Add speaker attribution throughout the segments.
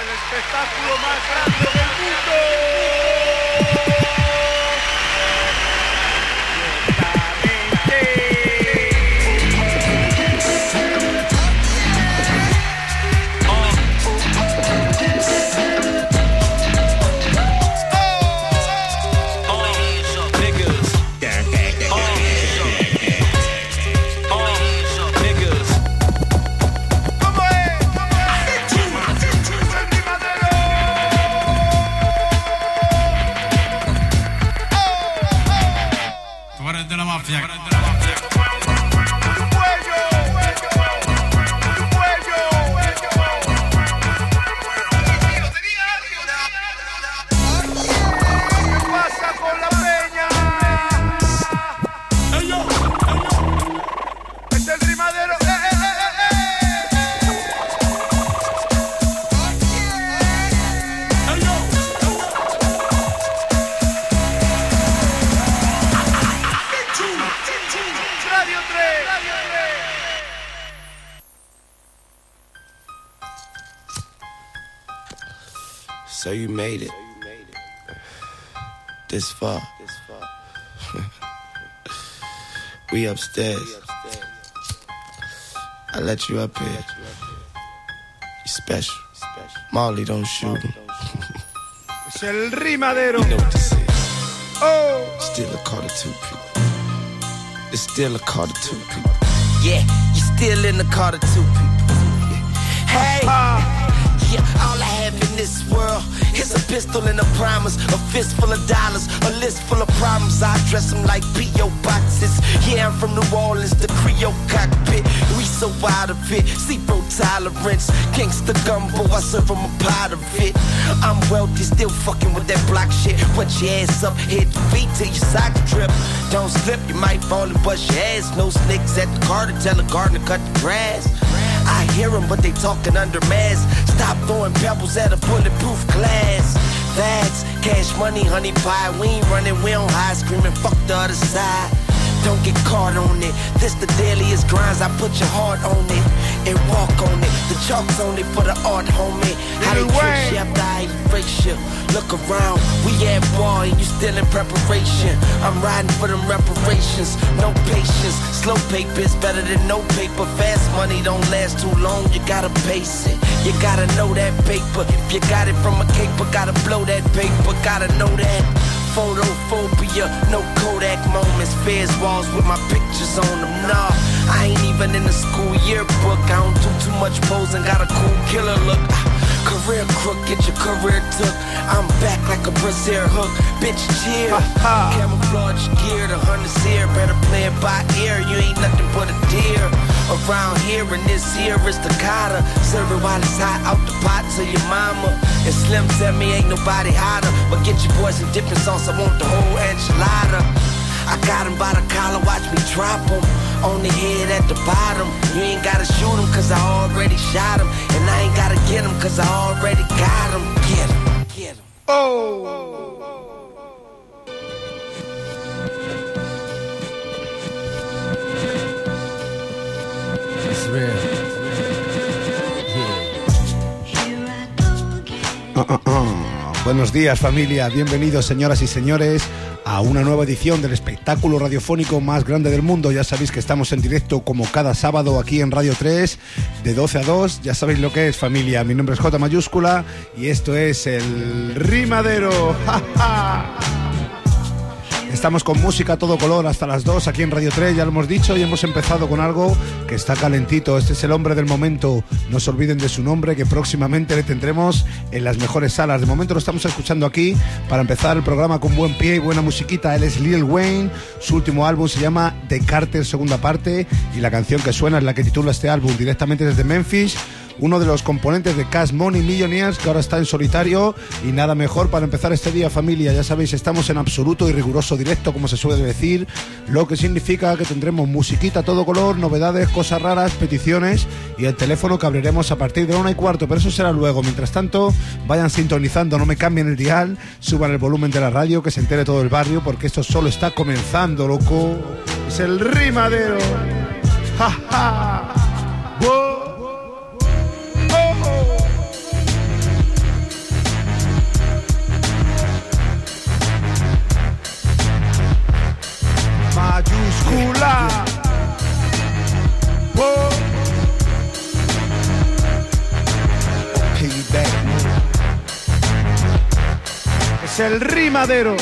Speaker 1: el espectáculo más grande del mundo.
Speaker 2: Upstairs. I let you up here. You special. Molly don't shoot 'em.
Speaker 1: Es el rimadero.
Speaker 2: You know what this is.
Speaker 1: Oh.
Speaker 2: Still a Carter two people. It's still a Carter two people.
Speaker 3: Yeah, you're still in the car to two people. Hey,
Speaker 1: Ah.
Speaker 3: yeah, all I have in this world is a pistol and a promise, a fist full of dollars, a list full of problems. I dress them like P.O. boxes. Yeah, I'm from New Orleans, the Creole cockpit. We so out of it, zero tolerance. Gangsta gumbo, I serve 'em a pot of it. I'm wealthy, still fucking with that block shit. Put your ass up, hit your feet till your sock drip. Don't slip, you might fall and bust your ass. No snakes at the car to tell the gardener cut the grass. I hear them, but they talking under masks. Stop throwing pebbles at a bulletproof glass. That's cash money, honey pie. We ain't running, we don't hide, screaming, fuck the other side. Don't get caught on it. This the dailiest grinds. I put your heart on it and walk on it. The chalk's only for the art, homie. How they trick you after I erase you. Look around, we at war and you still in preparation. I'm riding for them reparations, no patience. Slow paper is better than no paper. Fast money don't last too long, you gotta pace it. You gotta know that paper. If you got it from a caper, gotta blow that paper, gotta know that. Photophobia, no Kodak moments, fizz walls with my pictures on them. Nah, I ain't even in the school yearbook. I don't do too much posing, got a cool killer look. Ah, Career crook, get your career took. I'm back like a Brazil hook. Bitch, cheer. Camouflage gear, the hunters here. Better play it by ear. You ain't nothing but a deer. Around here and this here is the cotta. Serve it while it's hot out the pot to your mama. And Slim tell me ain't nobody hotter. But get your boys some dipping sauce. I want the whole enchilada. I got him by the collar, watch me drop him. On the head at the bottom. You ain't gotta shoot him, cause I already shot him. And I ain't gotta get him, cause I already got him. Get him, get him.
Speaker 1: Oh.
Speaker 4: It's real.
Speaker 5: Buenos días familia, bienvenidos señoras y señores a una nueva edición del espectáculo radiofónico más grande del mundo. Ya sabéis que estamos en directo como cada sábado aquí en Radio 3 de 12 a 2. Ya sabéis lo que es familia, mi nombre es J mayúscula y esto es el rimadero. ¡Ja, ja! Estamos con música todo color hasta las 2 aquí en Radio 3, ya lo hemos dicho, y hemos empezado con algo que está calentito. Este es el hombre del momento. No se olviden de su nombre, que próximamente le tendremos en las mejores salas. De momento lo estamos escuchando aquí para empezar el programa con buen pie y buena musiquita. Él es Lil Wayne, su último álbum se llama The Carter, segunda parte, y la canción que suena es la que titula este álbum directamente desde Memphis uno de los componentes de Cash Money Millionaires que ahora está en solitario y nada mejor para empezar este día familia, ya sabéis, estamos en absoluto y riguroso directo como se suele decir, lo que significa que tendremos musiquita a todo color, novedades, cosas raras, peticiones y el teléfono que abriremos a partir de una y cuarto, pero eso será luego, mientras tanto vayan sintonizando, no me cambien el dial, suban el volumen de la radio, que se entere todo el barrio porque esto solo está comenzando, loco, es el rimadero. ¡Ja, ja! circula. Whoa. Oh. Es el rimadero.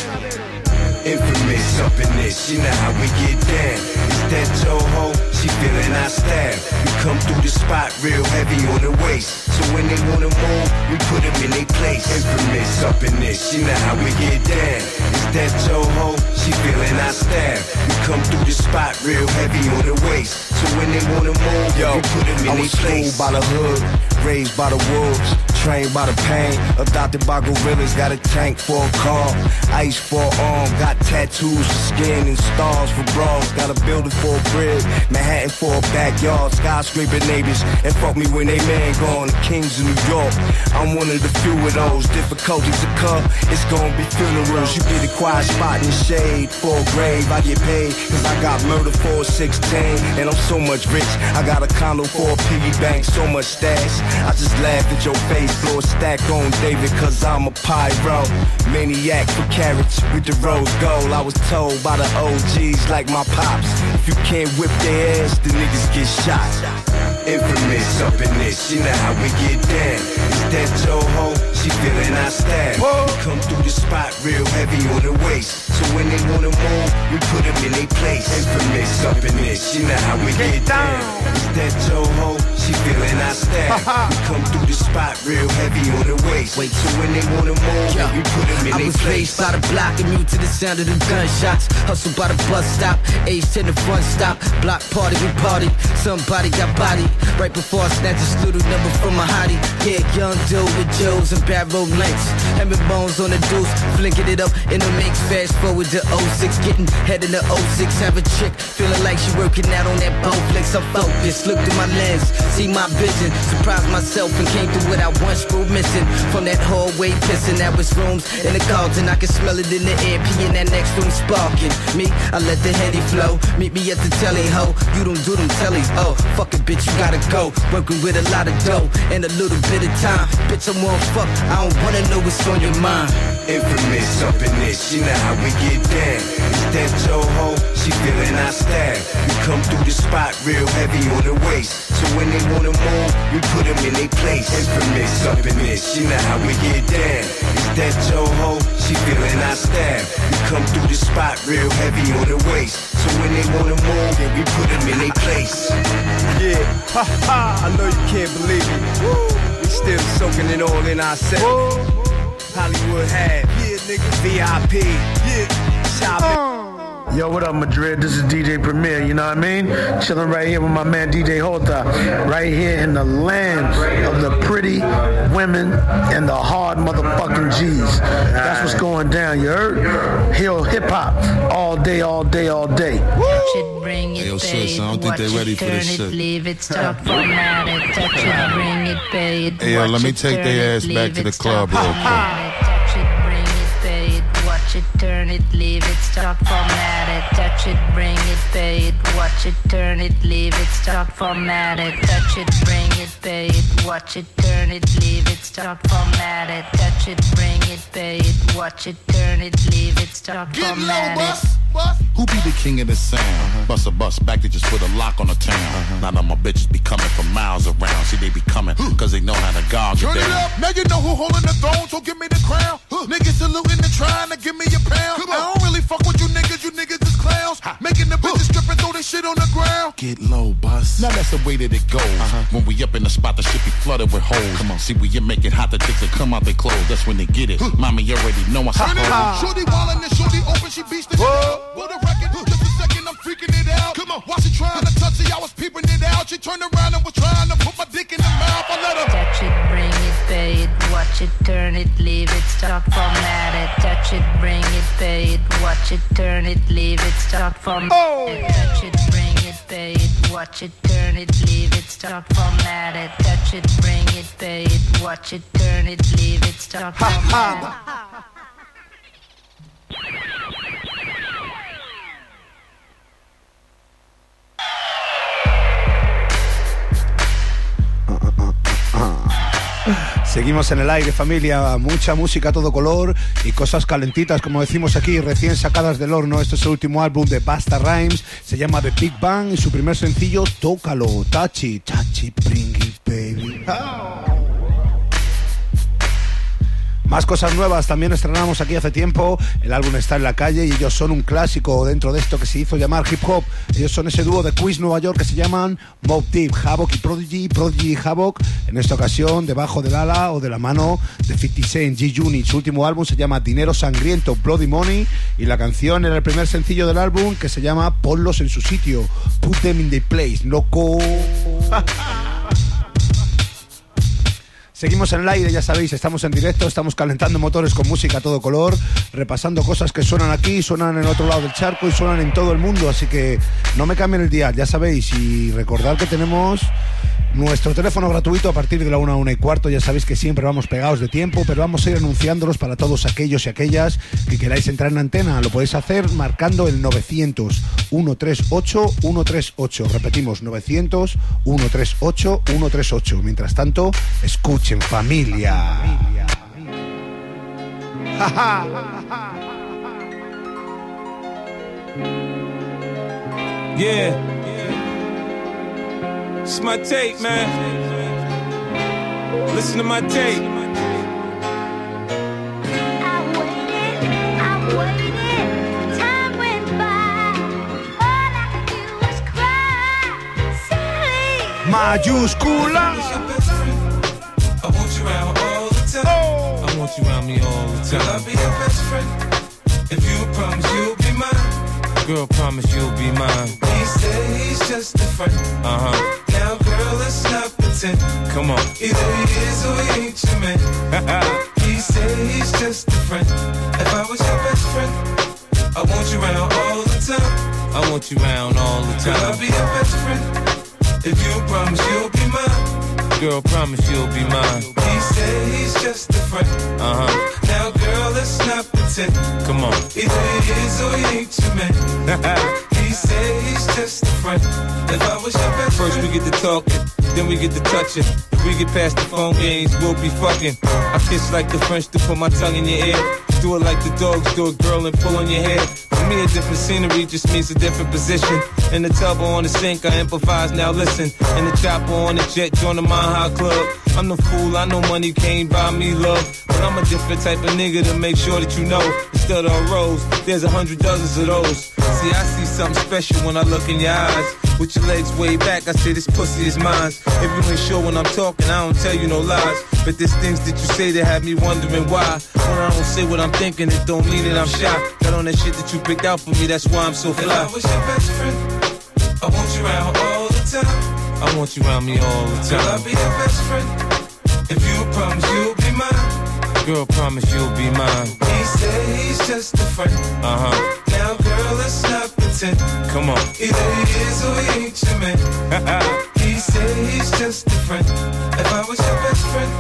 Speaker 6: Infamous up in this, you know how we get down. Is that Toho? She feeling our stab. Come through the spot real heavy on the waist. So when they wanna move, we put them in their place. Infamous up in this, you know how we get down. It's that Toho, she feeling our style. We come through the spot real heavy on the waist. So when they wanna move,
Speaker 7: Yo,
Speaker 6: we put them in
Speaker 7: I
Speaker 6: their
Speaker 7: was
Speaker 6: place.
Speaker 7: schooled by the hood, raised by the wolves, trained by the pain, adopted by gorillas, got a tank for a car, ice for a arm, got tattoos for skin and stars for bras, got a building for a crib, Manhattan for a backyard, skyscraper neighbors, and fuck me when they man gone, kings of New York. I'm one of the few of those difficulties occur. It's gonna be funerals. You get a quiet spot in the shade for a grave. I get paid, cause I got murder for a 16, and I'm so much rich. I got a condo for a piggy bank, so much stash. I just laugh at your face, throw a stack on David, cause I'm a pyro. Maniac for carrots with the rose gold. I was told by the OGs like my pops. If you can't whip their ass, the niggas get shot.
Speaker 6: Infamous up in this, you know how we get down. It's that Toho, she feeling our style. We come through the spot real heavy on the waist. So when they wanna move, we put them in their place. Infamous up in this, you know how we get down. It's that Toho, she feeling our style. We come through the spot real heavy on the waist.
Speaker 7: Wait.
Speaker 6: so when they wanna move,
Speaker 7: Yo,
Speaker 6: we put them in
Speaker 7: I
Speaker 6: their
Speaker 7: was
Speaker 6: place.
Speaker 7: raised by the block, immune to the sound of the gunshots. Hustle by the bus stop, age 10 the front stop. Block party, we party. Somebody got body. Right before I snatch a studio number from a hottie. Yeah, young dude with Joes and barrel lengths. Having bones on the deuce, flinking it up in the mix. Fast forward to 06, getting head in the 06. Have a chick, feeling like she working out on that Bowflex. I'm focused, look through my lens, see my vision. Surprised myself and came through without one screw missing. From that hallway pissing, that was rooms in the Carlton. I can smell it in the air, pee in that next room sparking. Me, I let the henny flow. Meet me at the telly ho. You don't do them tellies. Oh, fuck it, bitch, you gotta go. Working with a lot of dough and a little bit of time. Bitch, I'm on fuck. I don't wanna know what's on your mind.
Speaker 6: Infamous up in this, you know how we get down. It's that Toho, she feeling our style. We come through the spot real heavy on the waist. So when they wanna move, we put them in their place. Infamous up in this, you know how we get down. It's that Toho, she feeling our style. We come through the spot real heavy on the waist. So when they wanna move, we put them in their place.
Speaker 7: Yeah, ha ha, I know you can't believe it. We still soaking it all in ourselves. Hollywood had, yeah, nigga, VIP, yeah, shop.
Speaker 8: Yo, what up, Madrid? This is DJ Premier, you know what I mean? Chilling right here with my man DJ Hota, right here in the land of the pretty women and the hard motherfucking G's. That's what's going down, you heard? Hill hip hop, all day, all day, all day.
Speaker 9: Touch it, bring it,
Speaker 10: Hey, yo, sis,
Speaker 9: pay
Speaker 10: I don't think they
Speaker 9: it,
Speaker 10: ready for this shit.
Speaker 9: leave it, stop, format it, touch it, bring it, pay it,
Speaker 10: Hey, yo, let me take
Speaker 9: turn
Speaker 10: their ass back to the club real quick.
Speaker 9: touch it, bring it, pay it, watch it, turn it, leave it, stop, format it, touch it, bring it, pay it, watch it, turn it, leave it, stop, format it, touch it, bring it, pay it, watch it, turn it, leave it, stop, format it, touch it, bring it, pay it, watch it, turn it, leave it, stop,
Speaker 10: Get low,
Speaker 9: format it.
Speaker 10: bus, bus. Who be the king of the sound? Uh-huh. Bust a bus back to just put a lock on the town. Uh-huh. Now that my bitches be coming from miles around. See, they be coming cause they know how to gog
Speaker 1: Turn
Speaker 10: it
Speaker 1: it
Speaker 10: down.
Speaker 1: up. Now you know who holding the throne, so give me the crown. Niggas saluting and trying to give me a pound. I don't really fuck with you niggas, you niggas is clowns. Making the bitches strip and throw this shit on the ground.
Speaker 10: Get low, bus. Now that's the way that it goes. Uh-huh. When we up in the spot, the shit be flooded with holes. Come on. See, we you make it hot, the chicks that come out they clothes. That's when they get it. Mommy you already know I
Speaker 1: Turn it. Shorty wildin' and shorty open, she beats the shit out. Blow the record, just a second, I'm it out. Come on, while she trying to touch it, I was peeping it out. She turned around and was trying to put my dick in the mouth. I let her.
Speaker 9: Touch it, bring it, pay it, watch it, turn it, leave it, stop, format it. Touch it, bring it, pay it, watch it, turn it, leave it, stop, format oh! it. Touch it, bring it, pay it, watch it, turn it, leave it, stop, format it. Touch it, bring it, pay it, watch it, turn it, leave it, stop, format it.
Speaker 5: Seguimos en el aire, familia. Mucha música a todo color y cosas calentitas, como decimos aquí, recién sacadas del horno. Este es el último álbum de Basta Rhymes. Se llama The Big Bang y su primer sencillo, Tócalo, Tachi, Tachi, Bring It, Baby. Más cosas nuevas, también estrenamos aquí hace tiempo. El álbum está en la calle y ellos son un clásico dentro de esto que se hizo llamar hip hop. Ellos son ese dúo de Quiz Nueva York que se llaman Mob Deep, Havoc y Prodigy, Prodigy y Havoc. En esta ocasión, debajo del ala o de la mano de 50 Cent, G Unit. Su último álbum se llama Dinero Sangriento, Bloody Money. Y la canción era el primer sencillo del álbum que se llama Ponlos en su sitio, Put Them in the Place, loco. Seguimos en el aire, ya sabéis, estamos en directo, estamos calentando motores con música a todo color, repasando cosas que suenan aquí, suenan en otro lado del charco y suenan en todo el mundo, así que no me cambien el día, ya sabéis, y recordad que tenemos nuestro teléfono gratuito a partir de la 1 a 1 y cuarto, ya sabéis que siempre vamos pegados de tiempo, pero vamos a ir anunciándolos para todos aquellos y aquellas que queráis entrar en antena, lo podéis hacer marcando el 900 138 138, repetimos 900 138 138, mientras tanto, escuchen familia.
Speaker 11: Yeah. It's my tape, man. Listen to my tape.
Speaker 5: Mayúscula.
Speaker 11: I want you around all the time. Oh. I want you around me all the time. I'll be your best friend. If you promise you'll be mine. Girl, promise you'll be mine. He said he's just a friend. Uh huh. Now, girl, let's not pretend. Come on. Either he is or he ain't your man. he said he's just a friend. If I was your best friend, I want you around all the time. I want you around all the time. Girl, I'll be your best friend. If you promise you'll be mine. Girl, promise you'll be mine. He said he's just a friend. Uh huh. Now, girl, let's not pretend. Come on. Either he is or he ain't your man. he said he's just a friend. If I was your best First we get to talking, then we get to touching. If we get past the phone games, we'll be fucking. I kiss like the French to put my tongue in your ear. Do it like the dogs do it, girl, and pull on your hair. For me, a different scenery just means a different position. In the tub or on the sink, I improvise, now listen. In the chopper on the jet, join the High Club. I'm the fool, I know money can't buy me love. But I'm a different type of nigga to make sure that you know. Instead of a rose, there's a hundred dozens of those. See, I see something special when I look in your eyes. With your legs way back, I say this pussy is mine. If you ain't sure when I'm talking, I don't tell you no lies. But there's things that you say that have me wondering why. When I don't say what I'm thinking, it don't mean that I'm shy. Got on that shit that you picked out for me, that's why I'm so fly. If I was your best friend, I want you around all the time. I want you around me all the time. I'll be your best friend. If you promise you'll be mine. Girl, promise you'll be mine. He said he's just a friend. Uh huh. Now, girl, let's not pretend. Come on. Either he is or he ain't your man. he said he's just a friend. If I was your best friend,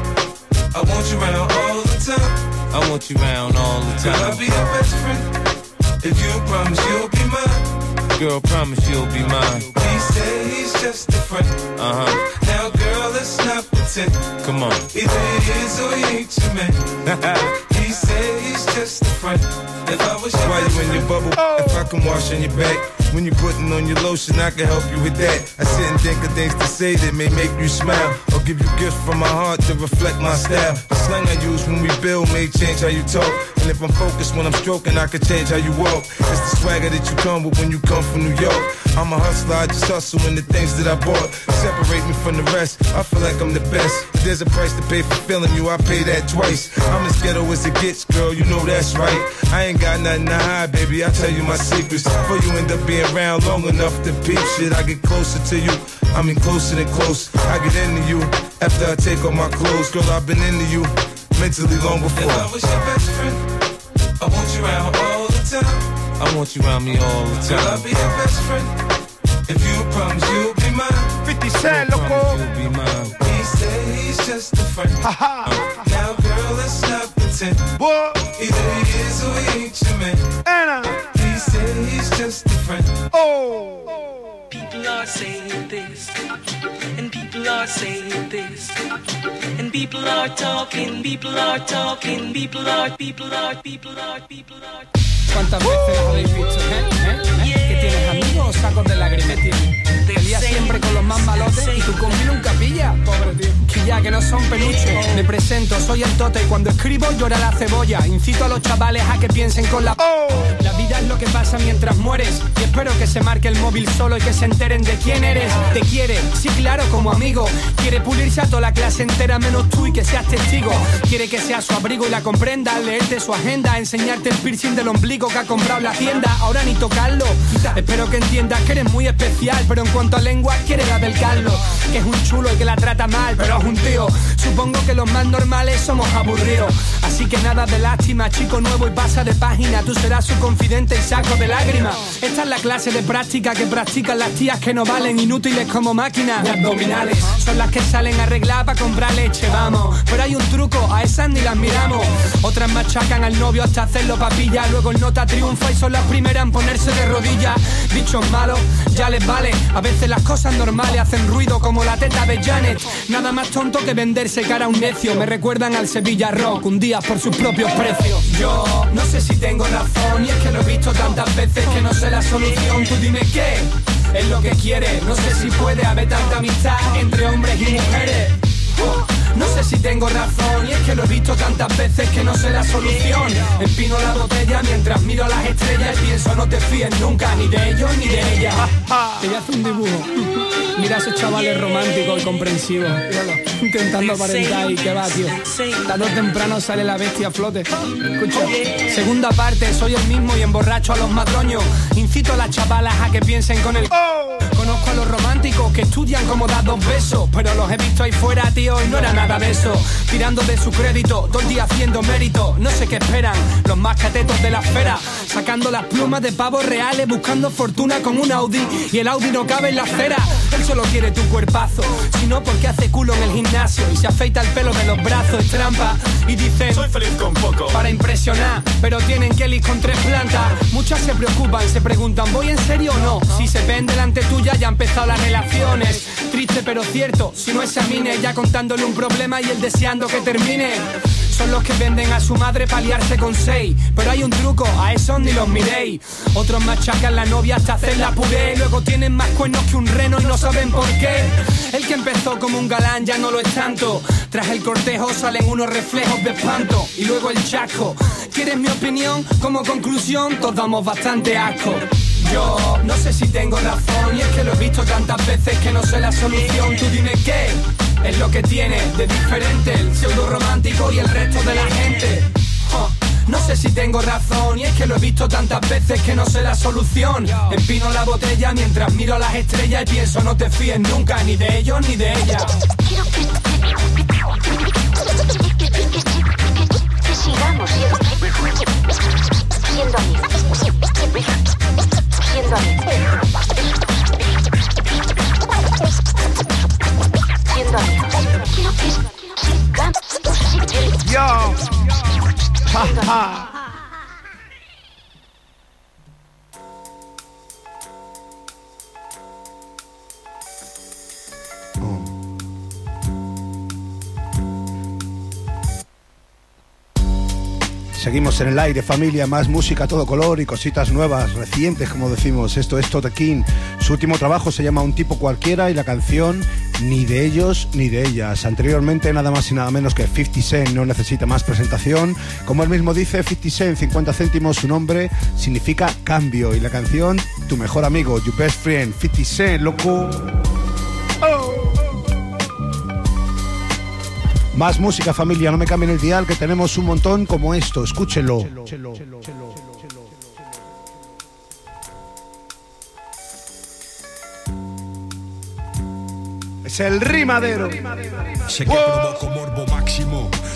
Speaker 11: I want you around all the time. I want you around all the time. Girl, I'll be your best friend. If you promise you'll be mine. Girl, promise you'll be mine. He said he's just a friend. Uh huh. Now, girl, let's not pretend. Come on. Either he is or he ain't your man. he said he's just a friend. If I was your
Speaker 12: Why you in your bubble? If I can wash in your back. When you're putting on your lotion, I can help you with that. I sit and think of things to say that may make you smile. Or give you gifts from my heart to reflect my style. The slang I use when we build may change how you talk. And if I'm focused when I'm stroking, I can change how you walk. It's the swagger that you come with when you come from New York. I'm a hustler, I just hustle in the things that I bought. Separate me from the rest, I feel like I'm the best. If there's a price to pay for feeling you, I pay that twice. I'm as ghetto as it gets, girl, you know that's right. I ain't got nothing to hide, baby, I tell you my secrets. Before you end up being around long enough to peep shit, I get closer to you. I mean closer than close. I get into you after I take off my clothes. Girl, I've been into you mentally long
Speaker 11: If I was your best friend, I want you around all the time.
Speaker 12: I want you around me all the
Speaker 11: Girl, I'll be your best friend. If you promise you'll be mine.
Speaker 5: 50 Cent, loco.
Speaker 12: You'll be mine.
Speaker 11: He said he's just a friend. now, girl, let's not pretend.
Speaker 5: What?
Speaker 11: Either he is or he ain't your man.
Speaker 5: Anna.
Speaker 11: He said he's just a friend.
Speaker 13: This, and people are saying this, and people are talking, people are talking, people are, people are, people are, people are.
Speaker 4: ¿Cuántas veces habéis visto? ¿Eh? ¿Eh? ¿Eh? Que
Speaker 14: tienes amigos o sacos de lágrimas tienes. Te lías siempre con los más malotes y tu combi nunca pilla. Pobre tío. Que ya que no son peluches. Me presento, soy el tote y cuando escribo llora la cebolla. Incito a los chavales a que piensen con la... La es lo que pasa mientras mueres. Y espero que se marque el móvil solo y que se enteren de quién eres. Te quiere, sí claro, como amigo. Quiere pulirse a toda la clase entera menos tú y que seas testigo. Quiere que seas su abrigo y la comprenda. Leerte su agenda, enseñarte el piercing del ombligo que ha comprado la tienda. Ahora ni tocarlo. Espero que entiendas que eres muy especial. Pero en cuanto a lengua, quiere la del Carlos. Que es un chulo y que la trata mal, pero es un tío. Supongo que los más normales somos aburridos. Así que nada de lástima, chico nuevo y pasa de página. Tú serás su confidente y saco de lágrimas. Esta es la clase de práctica que practican las tías que no valen inútiles como máquinas. Y abdominales son las que salen a arreglar para comprar leche, vamos. Pero hay un truco, a esas ni las miramos. Otras machacan al novio hasta hacerlo papilla. Luego el nota triunfa y son las primeras en ponerse de rodillas. Bichos malos, ya les vale. A veces las cosas normales hacen ruido como la teta de Janet. Nada más tonto que venderse cara a un necio. Me recuerdan al Sevilla Rock, un día por sus propios precios. Yo no sé si tengo razón y es que lo he visto tantas veces que no sé la solución. Tú dime qué es lo que quieres. No sé si puede haber tanta amistad entre hombres y mujeres. Oh, No sé si tengo razón y es que lo he visto tantas veces que no sé la solución. Empino la botella mientras miro las estrellas y pienso no te fíes nunca ni de ellos ni de ellas. Te hacer un dibujo. Mira a esos chavales románticos y comprensivos. Míralo, intentando aparentar y que va, tío. Tarde o temprano sale la bestia a flote. Escucha. Segunda parte, soy el mismo y emborracho a los madroños. Incito a las chavalas a que piensen con el... Conozco a los románticos que estudian como dar dos besos. Pero los he visto ahí fuera, tío, y no era nada de eso. Tirando de su crédito, todo el día haciendo mérito. No sé qué esperan, los más catetos de la esfera. Sacando las plumas de pavos reales, buscando fortuna con un Audi. Y el Audi no cabe en la acera. Él solo quiere tu cuerpazo. Si no, porque hace culo en el gimnasio y se afeita el pelo de los brazos, es trampa. Y dicen, soy feliz con poco. Para impresionar, pero tienen Kelly con tres plantas. Muchas se preocupan, se preguntan, ¿voy en serio o no? Si se ven delante tuya, ya han empezado las relaciones. Triste pero cierto, si no examine, ya contándole un problema y él deseando que termine. Son los que venden a su madre para liarse con seis. Pero hay un truco, a esos ni los miréis. Otros machacan la novia hasta hacerla puré. Luego tienen más cuernos que un reno y no saben por qué. El que empezó como un galán ya no lo es tanto. Tras el cortejo salen unos reflejos de espanto. Y luego el chasco. ¿Quieres mi opinión? Como conclusión, todos damos bastante asco. Yo no sé si tengo razón y es que lo he visto tantas veces que no sé la solución. Tú dime qué es lo que tiene de diferente el pseudo romántico y el resto de la gente. No sé si tengo razón y es que lo he visto tantas veces que no sé la solución. Empino la botella mientras miro las estrellas y pienso no te fíes nunca ni de ellos ni de ellas.
Speaker 15: Que sigamos siendo amigos.
Speaker 5: Yo. Ja, ja. Seguimos en el aire, familia, más música a todo color y cositas nuevas, recientes, como decimos. Esto es Tote King. Su último trabajo se llama Un tipo cualquiera y la canción Ni de ellos ni de ellas. Anteriormente, nada más y nada menos que 50 Cent no necesita más presentación. Como él mismo dice, 50 Cent, 50 céntimos, su nombre significa cambio. Y la canción, Tu mejor amigo, Your Best Friend, 50 Cent, loco. Más música, familia, no me cambien el dial, que tenemos un montón como esto. Escúchelo. Es el rimadero.
Speaker 16: Sé que provoco morbo máximo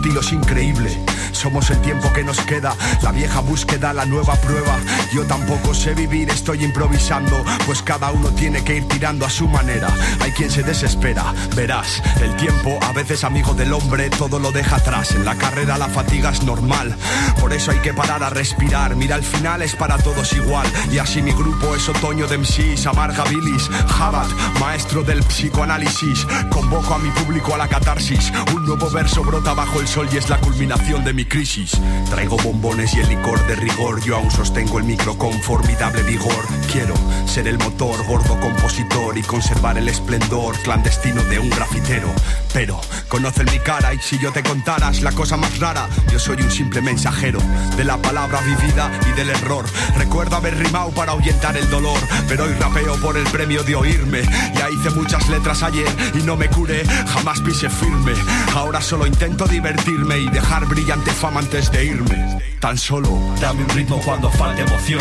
Speaker 16: estilo es increíble. Somos el tiempo que nos queda, la vieja búsqueda, la nueva prueba. Yo tampoco sé vivir, estoy improvisando, pues cada uno tiene que ir tirando a su manera. Hay quien se desespera, verás, el tiempo, a veces amigo del hombre, todo lo deja atrás. En la carrera la fatiga es normal, por eso hay que parar a respirar. Mira, al final es para todos igual, y así mi grupo es otoño de MCs, amarga bilis, Jabat, maestro del psicoanálisis. Convoco a mi público a la catarsis, un nuevo verso brota bajo el sol y es la culminación de mi crisis. Traigo bombones y el licor de rigor, yo aún sostengo el micro con formidable vigor. Quiero ser el motor, gordo compositor y conservar el esplendor clandestino de un grafitero. Pero conocen mi cara y si yo te contaras la cosa más rara, yo soy un simple mensajero de la palabra vivida y del error. Recuerdo haber rimado para ahuyentar el dolor, pero hoy rapeo por el premio de oírme. Ya hice muchas letras ayer y no me curé, jamás pise firme. Ahora solo intento divertirme y dejar brillante fama antes de irme. Tan solo
Speaker 5: dame un ritmo cuando falte emoción.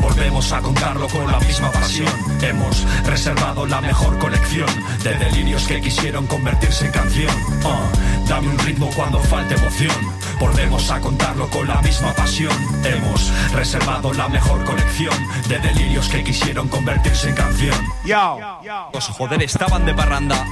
Speaker 5: Volvemos a contarlo con la misma pasión. Hemos reservado la mejor colección de delirios que quisieron convertirse en canción. Uh, dame un ritmo cuando falte emoción. Volvemos a contarlo con la misma pasión. Hemos reservado la mejor colección de delirios que quisieron convertirse en canción.
Speaker 17: Los joder estaban de parranda.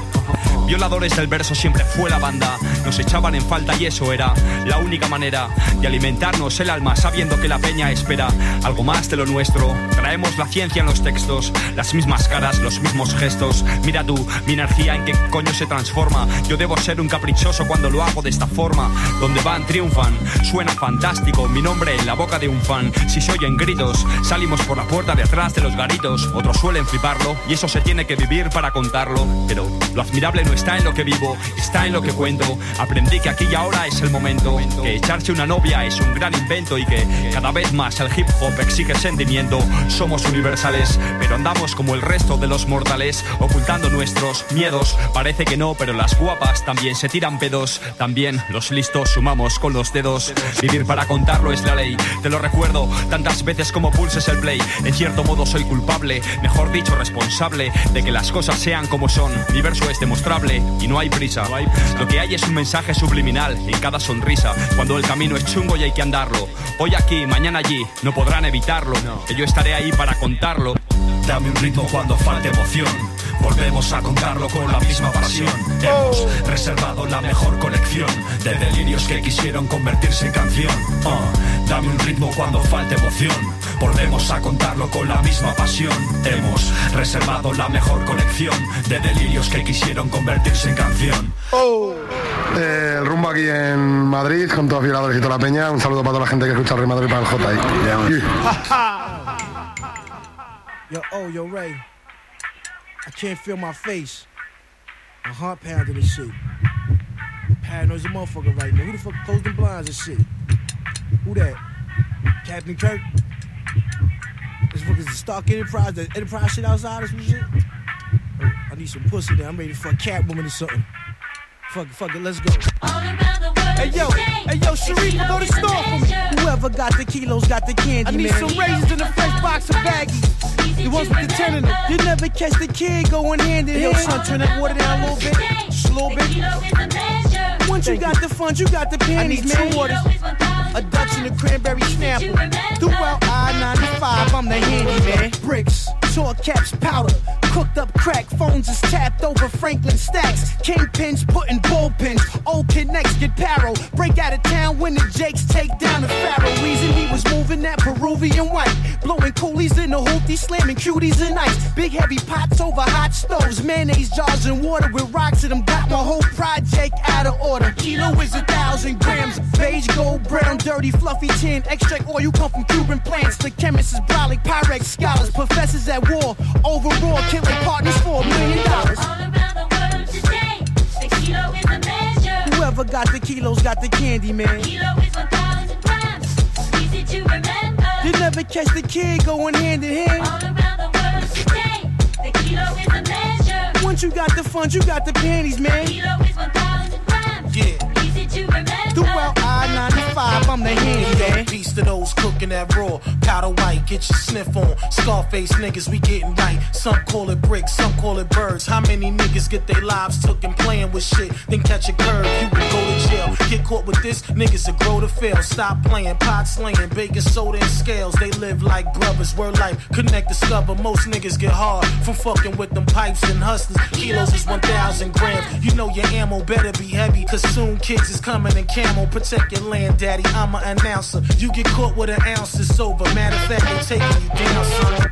Speaker 17: Violadores del verso siempre fue la banda. Nos echaban en falta y eso era la única manera de alimentarnos el alma sabiendo que la peña espera algo más de lo nuestro. Traemos la ciencia en los textos, las mismas caras, los mismos gestos. Mira tú, mi energía en qué coño se transforma. Yo debo ser un caprichoso cuando lo hago de esta forma. Donde van, triunfan. Suena fantástico, mi nombre en la boca de un fan. Si se oyen gritos, salimos por la puerta de atrás de los garitos. Otros suelen fliparlo y eso se tiene que vivir para contarlo. Pero lo admirable está en lo que vivo, está en lo que cuento. Aprendí que aquí y ahora es el momento. Que echarse una novia es un gran invento y que cada vez más el hip hop exige sentimiento. Somos universales, pero andamos como el resto de los mortales, ocultando nuestros miedos. Parece que no, pero las guapas también se tiran pedos. También los listos sumamos con los dedos. Vivir para contarlo es la ley. Te lo recuerdo tantas veces como pulses el play. En cierto modo soy culpable, mejor dicho responsable, de que las cosas sean como son. Mi verso es demostrable y no hay prisa. Lo que hay es un mensaje subliminal en cada sonrisa. Cuando el camino es chungo y hay que andarlo. Hoy aquí, mañana allí, no podrán evitarlo. Que yo estaré ahí para contarlo.
Speaker 5: Dame un ritmo cuando falte emoción. Volvemos a contarlo con la misma pasión. Hemos reservado la mejor colección de delirios que quisieron convertirse en canción. Uh, dame un ritmo cuando falte emoción. Volvemos a contarlo con la misma pasión. Hemos reservado la mejor colección de delirios que quisieron convertirse en canción.
Speaker 18: Eh, el rumbo aquí en Madrid con todos los violadores y toda la peña. Un saludo para toda la gente que escucha el Real Madrid para el J.
Speaker 19: Yo, oh, yo, Ray. I can't feel my face. My heart pounding and shit. Paranoid's a motherfucker right now. Who the fuck closed the blinds and shit? Who that? Captain Kirk? This fucker's the Stark Enterprise, the Enterprise shit outside or some shit? Oh, I need some pussy there. I'm ready to fuck Catwoman or something. Fuck it, fuck it, let's go. Hey yo, hey yo, Sharif, go to the store for me. Whoever got the kilos got the candy, I need
Speaker 20: man.
Speaker 19: some raisins in a fresh box of baggies. The ones with the ten in them. You never catch the kid going hand in hand. Yo, son, turn that water down a little bit. Just a little bit. Once you got the funds, you got the panties,
Speaker 20: I need
Speaker 19: man.
Speaker 20: two waters.
Speaker 19: A Dutch and a cranberry snapple. Throughout I-95, I'm the handyman. Bricks, tour caps, powder. Cooked up crack, phones is tapped over Franklin stacks. Kingpins putting bullpins. Old connects get paro. Break out of town when the Jakes take down the Pharaoh. Reason he was moving that Peruvian white. Blowing coolies in the hoopty, slamming cuties and ice. Big heavy pots over hot stoves. Mayonnaise jars and water with rocks in them. Got my whole project out of order. Kilo is a thousand grams. Beige, gold, brown, dirty, fluffy tin. Extract oil come from Cuban plants. The chemists is brolic, Pyrex scholars. Professors at war. Overall, killing partners for a million dollars. Whoever got the kilos got the candy, man. Kilo is 1,000 grams. Easy to remember. You never catch the kid going hand in hand. All around the world today, tequila is a measure. Once you got the funds, you got the panties, man. Kilo is one thousand grams.
Speaker 20: Yeah.
Speaker 19: Throughout I-95, I'm the handy man.
Speaker 20: Piece to those cooking that raw. Powder white, get your sniff on. Scarface niggas, we getting right. Some call it bricks, some call it birds. How many niggas get their lives took and playing with shit? Then catch a curve, you can go to jail. Get caught caught with this, niggas will grow to fail. Stop playing, pot slaying, baking soda and scales. They live like brothers, word life, connect, discover. Most niggas get hard from fucking with them pipes and hustlers. Kilos is 1,000 grams. You know your ammo better be heavy, cause soon kids is coming in camo. Protect your land, daddy. I'm an announcer. You get caught with an ounce, it's over. Matter of fact, they taking you down, son.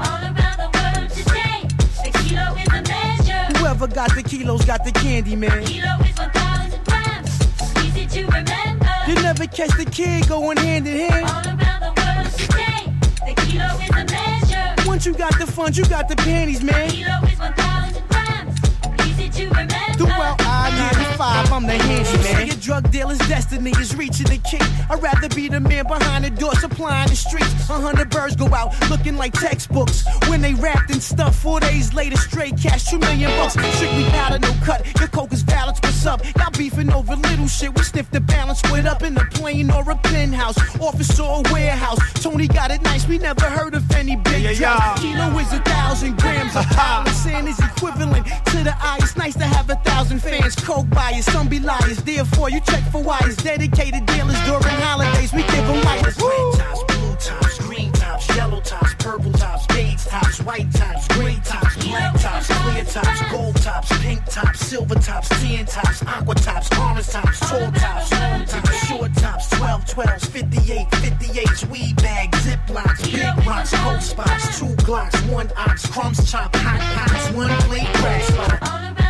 Speaker 19: Whoever got the kilos got the candy, man.
Speaker 9: Kilo is 1,000 grams. Easy to remember.
Speaker 19: You never catch the kid going hand in hand.
Speaker 9: All around the world today, the kilo is a measure.
Speaker 19: Once you got the funds, you got the panties, man.
Speaker 9: Kilo is 1,000 grams. Easy to remember.
Speaker 19: Throughout I-95, I'm the handyman. Your drug dealer's destiny is reaching the king. I'd rather be the man behind the door supplying the streets. A hundred birds go out looking like textbooks. When they wrapped in stuff, four days later, straight cash, two million bucks. Strictly powder, no cut. Your coke is balance, what's up? Y'all beefing over little shit. We sniff the balance, split up in a plane or a penthouse, office or a warehouse. Tony got it nice, we never heard of any big
Speaker 5: Yeah, yeah, yeah.
Speaker 19: Kilo is a thousand grams of power. Sand is equivalent to the eye. It's nice to have a thousand fans. Coke buyers, some be liars. Therefore, you check for wires. Dedicated dealers during holidays. We give them lighters.
Speaker 20: Red tops, blue tops, green tops, yellow tops, purple tops, beige tops, white tops, gray tops, black tops, clear tops, gold tops, pink tops, silver tops, tan tops, aqua tops, orange tops, tall tops, long tops, short tops, 12, 12s, 58, 58s, weed bags, ziplocs, big rocks, cold spots, two glocks, one ox, crumbs chop, hot pots, one plate, crack spot.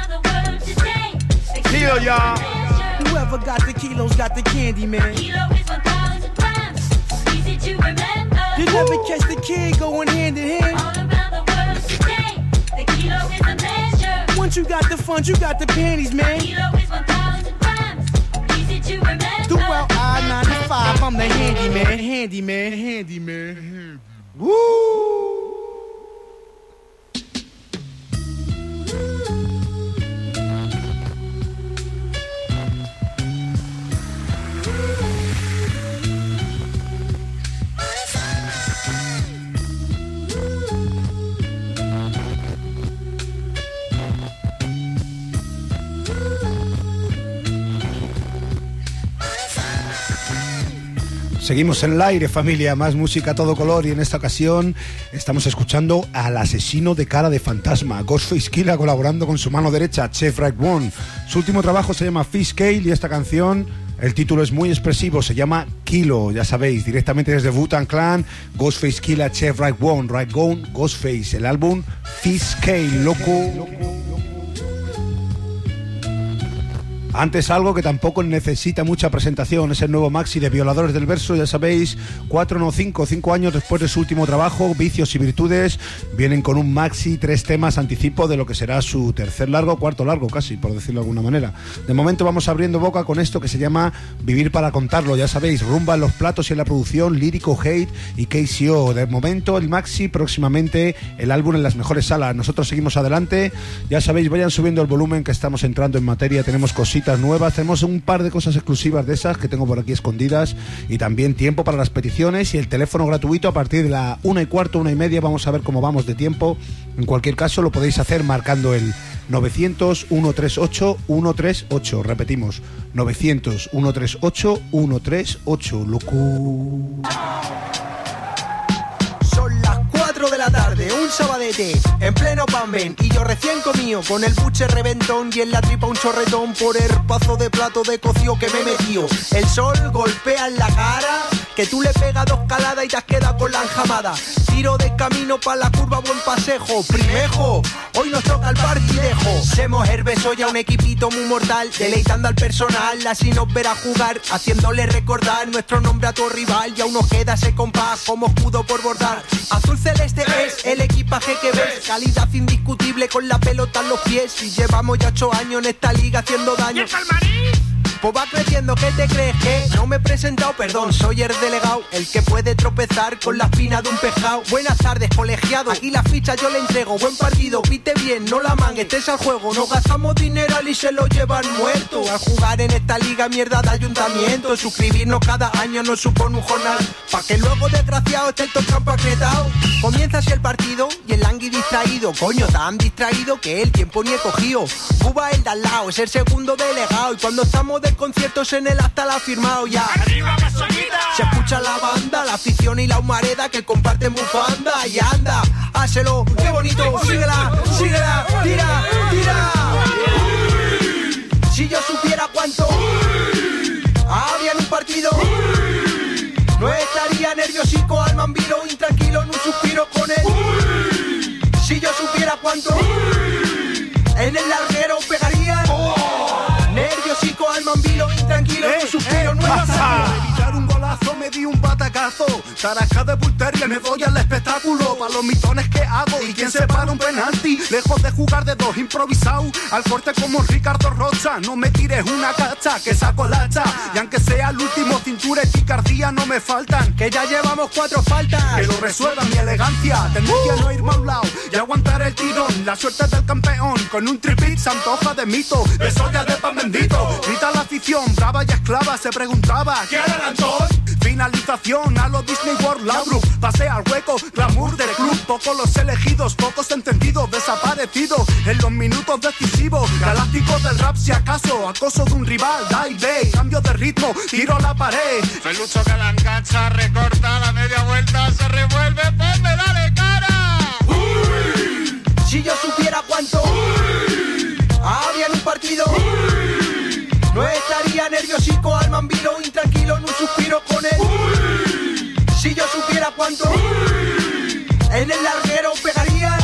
Speaker 19: Kilo, y'all. Whoever got the kilos got the candy, man.
Speaker 9: Kilo is 1,000 grams. Easy to remember.
Speaker 19: You never catch the kid going hand in hand.
Speaker 9: All around the world today, the kilo is a measure.
Speaker 19: Once you got the funds, you got the panties, man.
Speaker 9: Kilo is 1,000 grams. Easy to remember.
Speaker 19: Throughout I-95, I'm the handyman, handyman, handyman. Woo!
Speaker 5: Seguimos en el aire, familia, más música a todo color y en esta ocasión estamos escuchando al asesino de cara de fantasma, Ghostface Killa colaborando con su mano derecha, Chef Right One. Su último trabajo se llama Fish Scale y esta canción, el título es muy expresivo, se llama Kilo, ya sabéis, directamente desde Wu-Tang Clan, Ghostface Killa, Chef Right One, Right One, Ghostface, el álbum Fish Scale, loco. Antes algo que tampoco necesita mucha presentación, es el nuevo maxi de Violadores del Verso, ya sabéis, 4 no 5, 5 años después de su último trabajo, Vicios y Virtudes, vienen con un maxi, tres temas anticipo de lo que será su tercer largo, cuarto largo casi, por decirlo de alguna manera. De momento vamos abriendo boca con esto que se llama Vivir para contarlo, ya sabéis, rumba en los platos y en la producción, lírico, hate y KCO. De momento el maxi, próximamente el álbum en las mejores salas. Nosotros seguimos adelante, ya sabéis, vayan subiendo el volumen que estamos entrando en materia, tenemos cositas nuevas, tenemos un par de cosas exclusivas de esas que tengo por aquí escondidas y también tiempo para las peticiones y el teléfono gratuito a partir de la una y cuarto, una y media, vamos a ver cómo vamos de tiempo. En cualquier caso lo podéis hacer marcando el 900 138 138, repetimos, 900 138 138, loco.
Speaker 21: La tarde, un sabadete, en pleno Pamben, y yo recién comido, con el buche reventón y en la tripa un chorretón por el pazo de plato de cocido que me he metido. El sol golpea en la cara, que tú le pegas dos caladas y te has quedado con la enjamada. Tiro de camino para la curva, buen pasejo, primejo, hoy nos toca el partidejo. Semos herbeso ya un equipito muy mortal, deleitando al personal, así nos verá jugar, haciéndole recordar nuestro nombre a tu rival, y aún nos queda ese compás como escudo por bordar. Azul celeste el equipaje que ves, calidad indiscutible con la pelota en los pies, y llevamos ya ocho años en esta liga haciendo daño. Pues va creciendo, ¿qué te crees que? No me he presentado, perdón, soy el delegado El que puede tropezar con la espina de un pejao Buenas tardes, colegiado, aquí la ficha yo le entrego Buen partido, pite bien, no la mangues, estés al juego. No gastamos dinero y se lo llevan muerto. Al jugar en esta liga mierda de ayuntamiento Suscribirnos cada año nos supone un jornal. Pa' que luego desgraciado esté el campo acretado. Comienza así el partido y el langui distraído. Coño, tan distraído que el tiempo ni he cogido. Cuba el de al lado, es el segundo delegado Y cuando estamos de tres conciertos en el hasta la ha firmado ya. Se escucha la banda, la afición y la humareda que comparten bufanda y anda, hácelo, qué bonito, síguela, síguela, tira, tira. Si yo supiera cuánto había en un partido, no estaría nerviosico al mambilo, intranquilo en un suspiro con él. Si yo supiera cuánto en el intranquilo en un suspiro, no estaría.
Speaker 5: Me di un batacazo. Tarasca de Bulteria me doy al espectáculo. Pa' los mitones que hago y quien se para un penalti. Lejos de jugar de dos improvisado. Al corte como Ricardo Rocha. No me tires una cacha que saco la hacha. Y aunque sea el último, cintura y picardía no me faltan.
Speaker 21: Que ya llevamos cuatro faltas.
Speaker 5: Que lo resuelva mi elegancia. Tendría no irme a un lado y aguantar el tirón. La suerte del campeón. Con un tripit se antoja de mito. De soya de pan bendito. Grita la afición, brava y esclava. Se preguntaba: ¿Qué hará Antón? Finalización a los Disney World Labruk. Pase al hueco, glamour del club. Pocos los elegidos, pocos entendidos, desaparecidos en los minutos decisivos. Galácticos del rap, si acaso, acoso de un rival, da y ve. Cambio de ritmo, tiro a la pared.
Speaker 10: Pelucho que la engancha, recorta la media vuelta, se revuelve, ponme, dale cara.
Speaker 21: Si yo supiera cuánto había en un partido, no estaría nerviosico al mambilo, intranquilo en un suspiro con él. Si yo supiera cuánto en el larguero pegaría,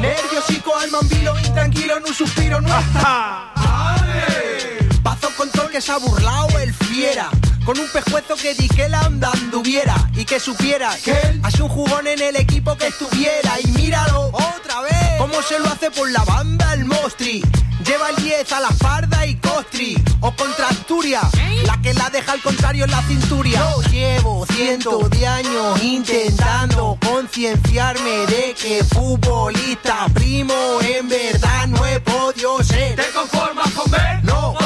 Speaker 21: nerviosico al mambilo, intranquilo en un suspiro, no Pazo control que se ha burlado el fiera. Con un pescuezo que di que la onda anduviera y que supiera que él hace un jugón en el equipo que estuviera. Y míralo otra vez, cómo se lo hace por la banda el Mostri. Lleva el 10 a la farda y costri. O contra Asturias, la que la deja al contrario en la cinturia. Yo llevo cientos de años intentando concienciarme de que futbolista primo en verdad no he podido ser.
Speaker 22: ¿Te conformas con ver?
Speaker 21: No.